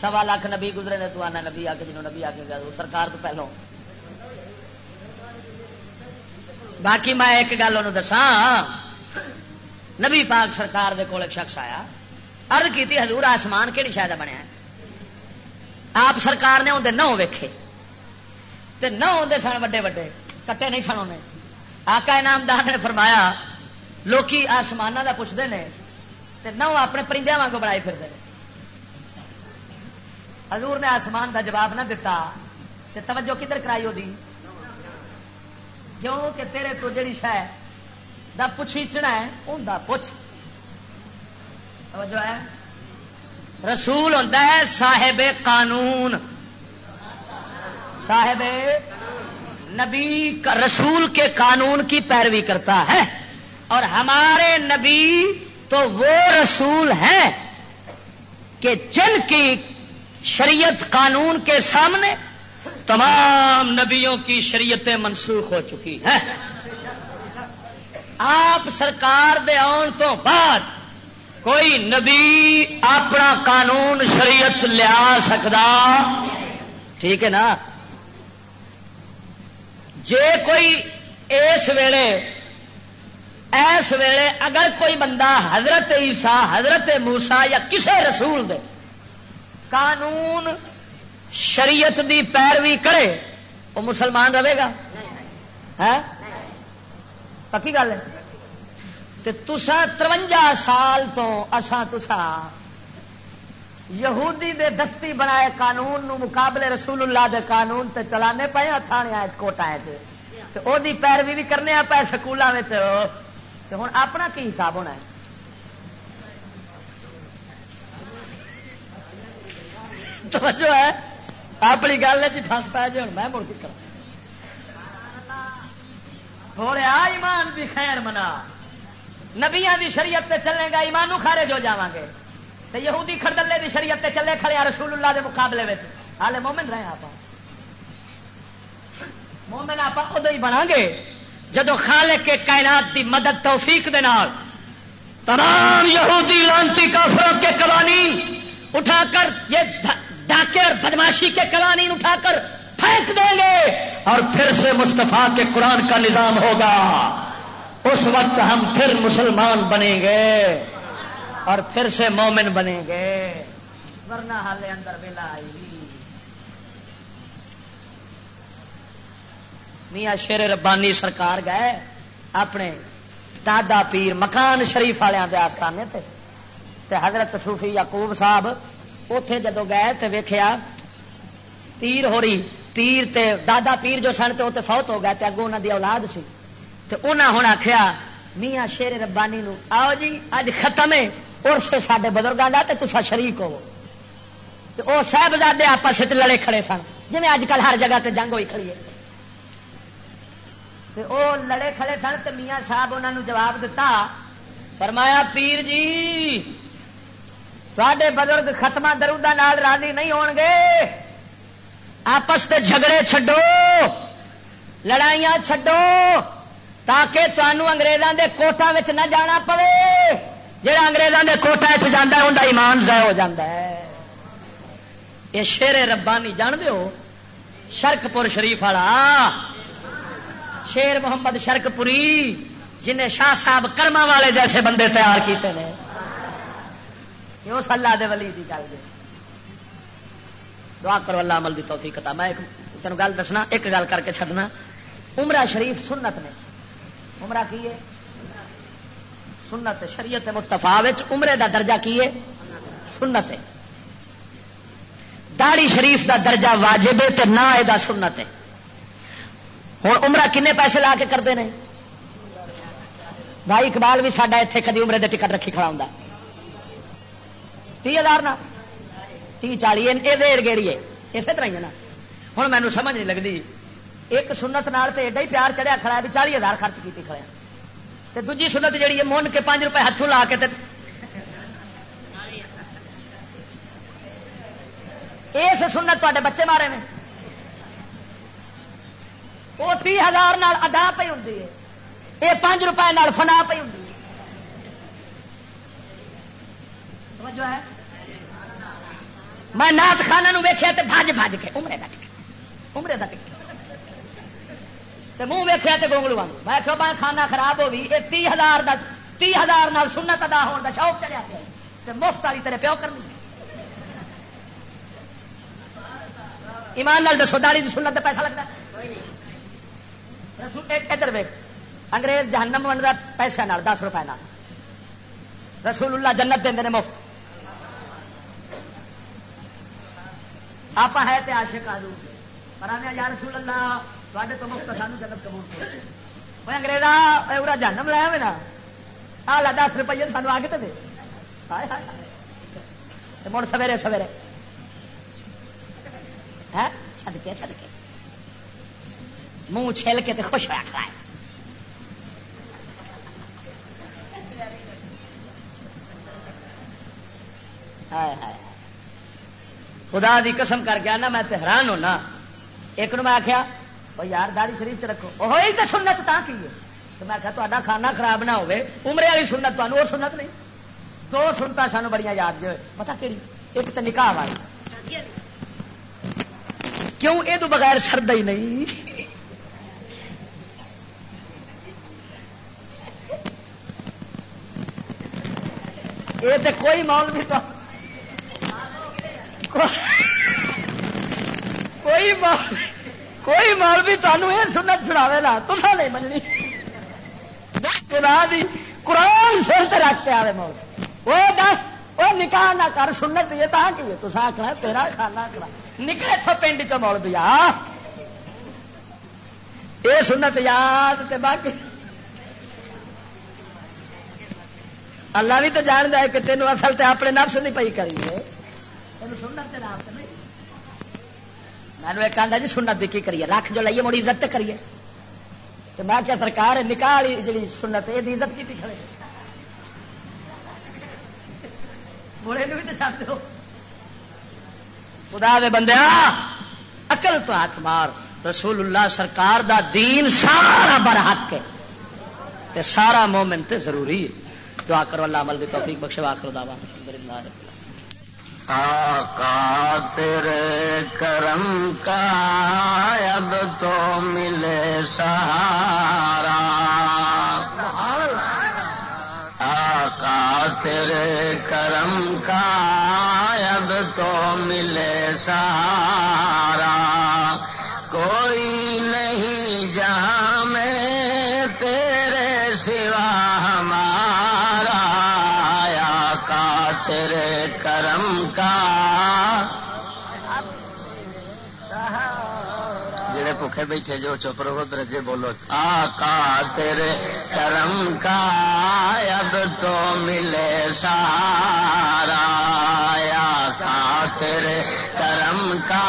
سوا لاکھ نبی گزرے نے تو آنا نبی آ کے جنہوں نبی آ کے گیا سرکار تو پہلو۔ باقی میں ایک گل انہوں دسا نبی پاک سرکار دے کول ایک شخص آیا۔ ارد کی حضور آسمان کہڑی شاید بنیا آپ سرکار نے اندر نو ویکھے۔ تے نو آدھے سن وڈے وڈے، کٹے نہیں سن انہیں آقا انعامدار نے فرمایا، لوکی آسمان کا پوچھتے ہیں تے نو اپنے پرندے واگ بنائی پھرتے ہیں حضور نے آسمان کا جواب نہ دتا تے توجہ کدھر کرائی وہ کیوں کہ تیرے تو جڑی شہ دا پوچھیچنا ہے ان دا پوچھ توجہ ہے؟ رسول ہوتا ہے صاحب قانون۔ صاحب نبی کا رسول کے قانون کی پیروی کرتا ہے۔ اور ہمارے نبی تو وہ رسول ہیں کہ جن کی شریعت قانون کے سامنے تمام نبیوں کی شریعتیں منسوخ ہو چکی ہیں۔ آپ سرکار دے آن تو بعد کوئی نبی اپنا قانون شریعت لیا سکتا؟ ٹھیک ہے نا؟ جے کوئی اس ویلے اس ویلے اگر کوئی بندہ حضرت عیسیٰ، حضرت موسا یا کسے رسول دے قانون شریعت دی پیروی کرے، وہ مسلمان رہے گا؟ پکی گل ہے؟ تسا ترونجا سال تو اساں تسا یہودی دے دستی بنائے قانون نو مقابلے رسول اللہ دے قانون تے چلانے پے ہاں تھانے کوٹا پیروی بھی کرنے پے سکولوں میں ہوں اپنا کی حساب ہونا ہے؟ توجہ ہے؟ اپنی گل پس پا جی ہوں میں مڑ کے کرا تھوڑا ایمان بھی خیر منا۔ نبیا دی شریعت تے چلے گا ایمان خارج ہو جاواں گے۔ تے یہودی خردلے دی شریعت تے چلے کھڑے رسول اللہ دے مقابلے میں ہالے مومن رہے آپ مومن آپ ادو ہی بنا گے۔ جدو خالق کے کائنات دی مدد، توفیق دے نال تمام یہودی لانتی کافروں کے قوانین اٹھا کر یہ ڈاکے اور بدماشی کے قوانین اٹھا کر پھینک دیں گے اور پھر سے مستفا کے قرآن کا نظام ہوگا۔ اس وقت ہم پھر مسلمان بنیں گے اور پھر سے مومن بنیں گے۔ ورنہ حال اندر ویلا آئی میاں شیر ربانی سرکار گئے اپنے دادا پیر مکان شریف والے آستانے تے۔ تے حضرت صوفی یعقوب صاحب اتے جدو گئے تو ویخیا پیر ہو رہی، پیر تے دادا پیر جو سن تو فوت ہو گئے تے اگوں انہوں دی اولاد سی۔ تے انہاں ہوں آخیا میاں شیر ربانی نو، آؤ جی اج ختم ہے اور سے سارے بزرگوں کا تصا شریک ہو وہ صاحبزادے آپس لڑے کھڑے سن جی اج کل ہر جگہ تے جنگ ہوئی کھڑی ہے۔ وہ لڑے کھڑے سن تو میاں صاحب انہوں نے جواب دیتا فرمایا، پیر جی تے بزرگ ختمہ درودہ نال راضی نہیں ہون گے۔ آپس کے جھگڑے چھڈو، لڑائیاں چھڈو، تاکہ تمہوں اگریزوں کے کوٹا نہ جانا پوے۔ جہاں اگریزوں کے کوٹا جانا ان کا ایمان ضائع ہو جاتا ہے۔ یہ شیر ربانی جان دو شرک پور شریف والا۔ شیر محمد شرک پوری جنہیں شاہ صاحب کرما والے جیسے بندے تیار کیتے ہیں اس اللہ دے ولی دی گل دے۔ دعا کرو اللہ عمل دی توفیق عطا۔ میں تین گل دسنا، ایک گل کر کے چھڈنا۔ عمرہ شریف سنت نے۔ عمرہ کی ہے؟ سنت شریعت مستفا عمرے دا درجہ کی ہے؟ سنت ہے۔ داڑی شریف دا درجہ واجب ہے تے نہ یہ سنت ہے۔ ہوں عمرہ کنے پیسے لا کے کرتے ہیں بھائی اقبال بھی ساڈا اتنے کدی عمرے دے ٹکٹ رکھی کھڑا ہوں تی ہزار نا تی چالی یہ گیڑی ہے۔ اسی طرح ہی نا۔ ہوں مینو سمجھ نہیں لگتی ایک سنت نال تو ایڈا ہی پیار چڑھیا کھڑا بھی چالی ہزار خرچ کی کھڑا دوجی سنت جہی ہے من کے پانچ روپے ہاتھوں لا کے تے اس سنت تے بچے مارے نے۔ وہ تی ہزار ادا پی ہوں یہ پانچ روپئے فنا پی ہوں جو ہے۔ میں نات خانہ ویخیا تو بج بج کے امرے کا ٹکٹ امرے کا ٹکٹ منہ ویخیا تو گونگلو آؤں میں کہ کھانا خراب ہو گئی یہ تی ہزار کا تی ہزار نال سنت ادا ہونے کا شوق چڑیا پیا۔ مفت والی تیرے پیو کرنی ایمان نال دسو داڑی کی سنت پیسہ لگتا ادھر ویک انگریز جہنم بنتا پیسے نال، دس روپئے رسول اللہ جنت دے مفت۔ آپ ہے تے عاشق آلو۔ پر آنے یا رسول اللہ تے تو مفت سانو جنت قبول کر۔ انگریزا پورا جانم لایا میرا آ لا دس روپیے سانو آ کے تو دے۔ مڑ سویرے سویرے۔ سدکے سدکے منہ چھل کے تے خوش ہوا کھائے ہائے ہائے۔ خدا دی قسم کر کے آنا، میں حیران ہونا۔ ایک نو میں آخیا وہ یار داڑی شریف چ رکھو۔ وہ تو سنت تا کی ہے؟ میں تا کھانا خراب نہ ہوے عمرے والی سنت تمہیں وہ سنت نہیں۔ دو سنتا سانو بڑی یاد جو پتا کہڑی ایک تو نکاح والی۔ کیوں؟ یہ تو بغیر سرد ہی نہیں۔ یہ تو کوئی مول بھی تو کوئی مول کوئی مول بھی تمہیں یہ سنت چھڑاوے نا تو نہیں مننی۔ دی قرآن سنت رکھتے آئے مول وہ دس، وہ نکاح نہ کر، سنت یہ تو کی تو آخنا تیرا کھانا کرا نکلے تھو پنڈ چ مول دیا۔ یہ سنت یاد تے باقی۔ اللہ بھی تو جان ہے کہ تینوں اصل تے اپنے نفس نہیں پئی کری ہے پی کریے میں ایک آدھا جی سنت کی کریے رکھ جو لائیے مڑی عزت کریے تو میں کیا سرکار نکاح والی جی سنت یہ عزت کی کھڑے بولے بھی تو چاہتے ہو خدا دے بندے اکل تو ہاتھ مار رسول اللہ سرکار دا دین سارا برحق ہے تے سارا مومن تے ضروری ہے دعا کرو اللہ عمل کی توفیق بخش آخر دعوا آقا تیرے کرم کا اب تو ملے سہارا۔ آقا تیرے کرم کا اب تو ملے سہارا۔ کوئی جڑے بھوکے بیٹھے جو چپ رہو درجے جی بولو، آقا تیرے کرم کا اب تو ملے سارا، آقا تیرے کرم کا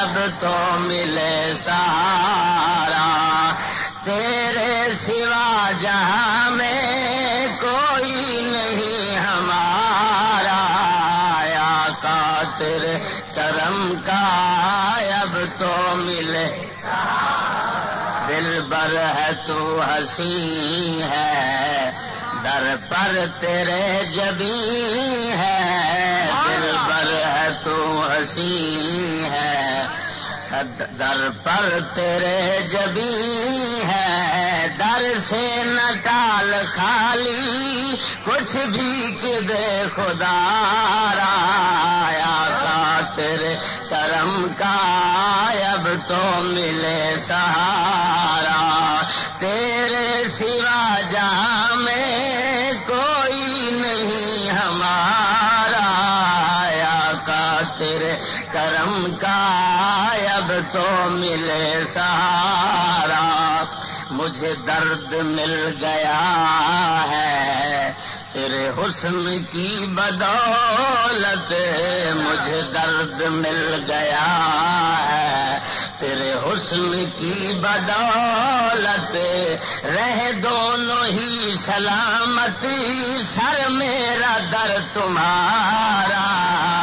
اب تو ملے سارا۔ تیرے سوا جہاں میں بر ہے تو ہنسی ہے۔ در پر تیرے جبی ہے۔ دل بر ہے تو ہنسی ہے۔ در پر تیرے جبی ہے۔ در سے نہ ٹال خالی، کچھ بھی کہ دے خدا رایا کا تیرے۔ کرم کا اب تو ملے سہارا۔ تیرے سوا جہاں میں کوئی نہیں ہمارا۔ آیا کا تیرے کرم کا اب تو ملے سہارا۔ مجھے درد مل گیا ہے۔ تیرے حسن کی بدولت مجھے درد مل گیا ہے۔ تیرے حسن کی بدولت رہ دونوں ہی سلامتی، سر میرا در تمہارا۔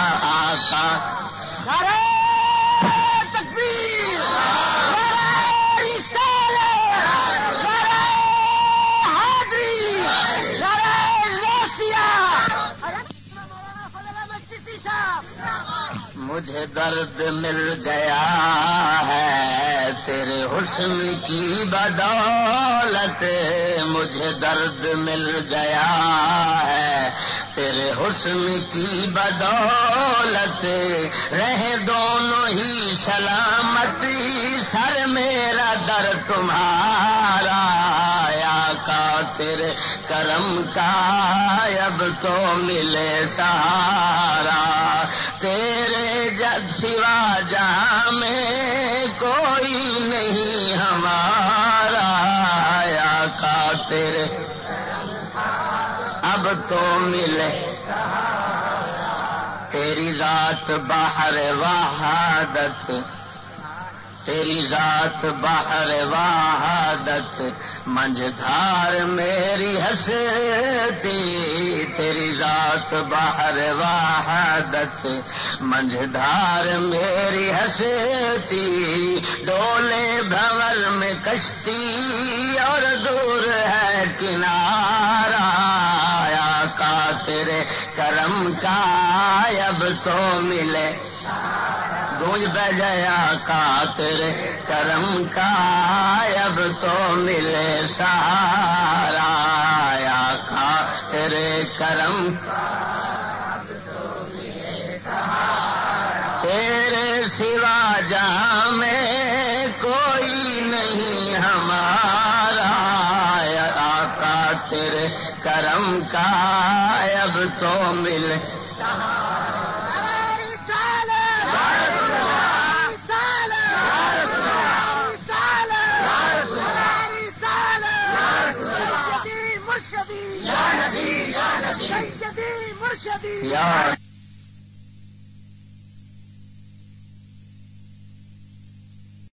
مجھے درد مل گیا ہے، تیرے حسن کی بدولت مجھے درد مل گیا ہے۔ تیرے حسن کی بدولت رہ دونوں ہی سلامتی، سر میرا در تمہارا۔ کا تیرے کرم کا اب تو ملے سہارا تیرے جگ سوا جہاں میں کوئی نہیں ہمارا۔ یا کا تیرے اب تو ملے تیری ذات باہر وحادت تیری ذات باہر وحدت منجھار میری ہستی تیری ذات باہر وحدت منجھار میری ہستی ڈولے بھور میں کشتی اور دور ہے کنارا کا تیرے کرم کا اب تو ملے۔ گونج بہ گیا کا تیرے کرم کا اب تو ملے سارا کا تیرے کرم تیرے سوا جام میں کوئی نہیں ہمارا آقا تیرے کرم کا یا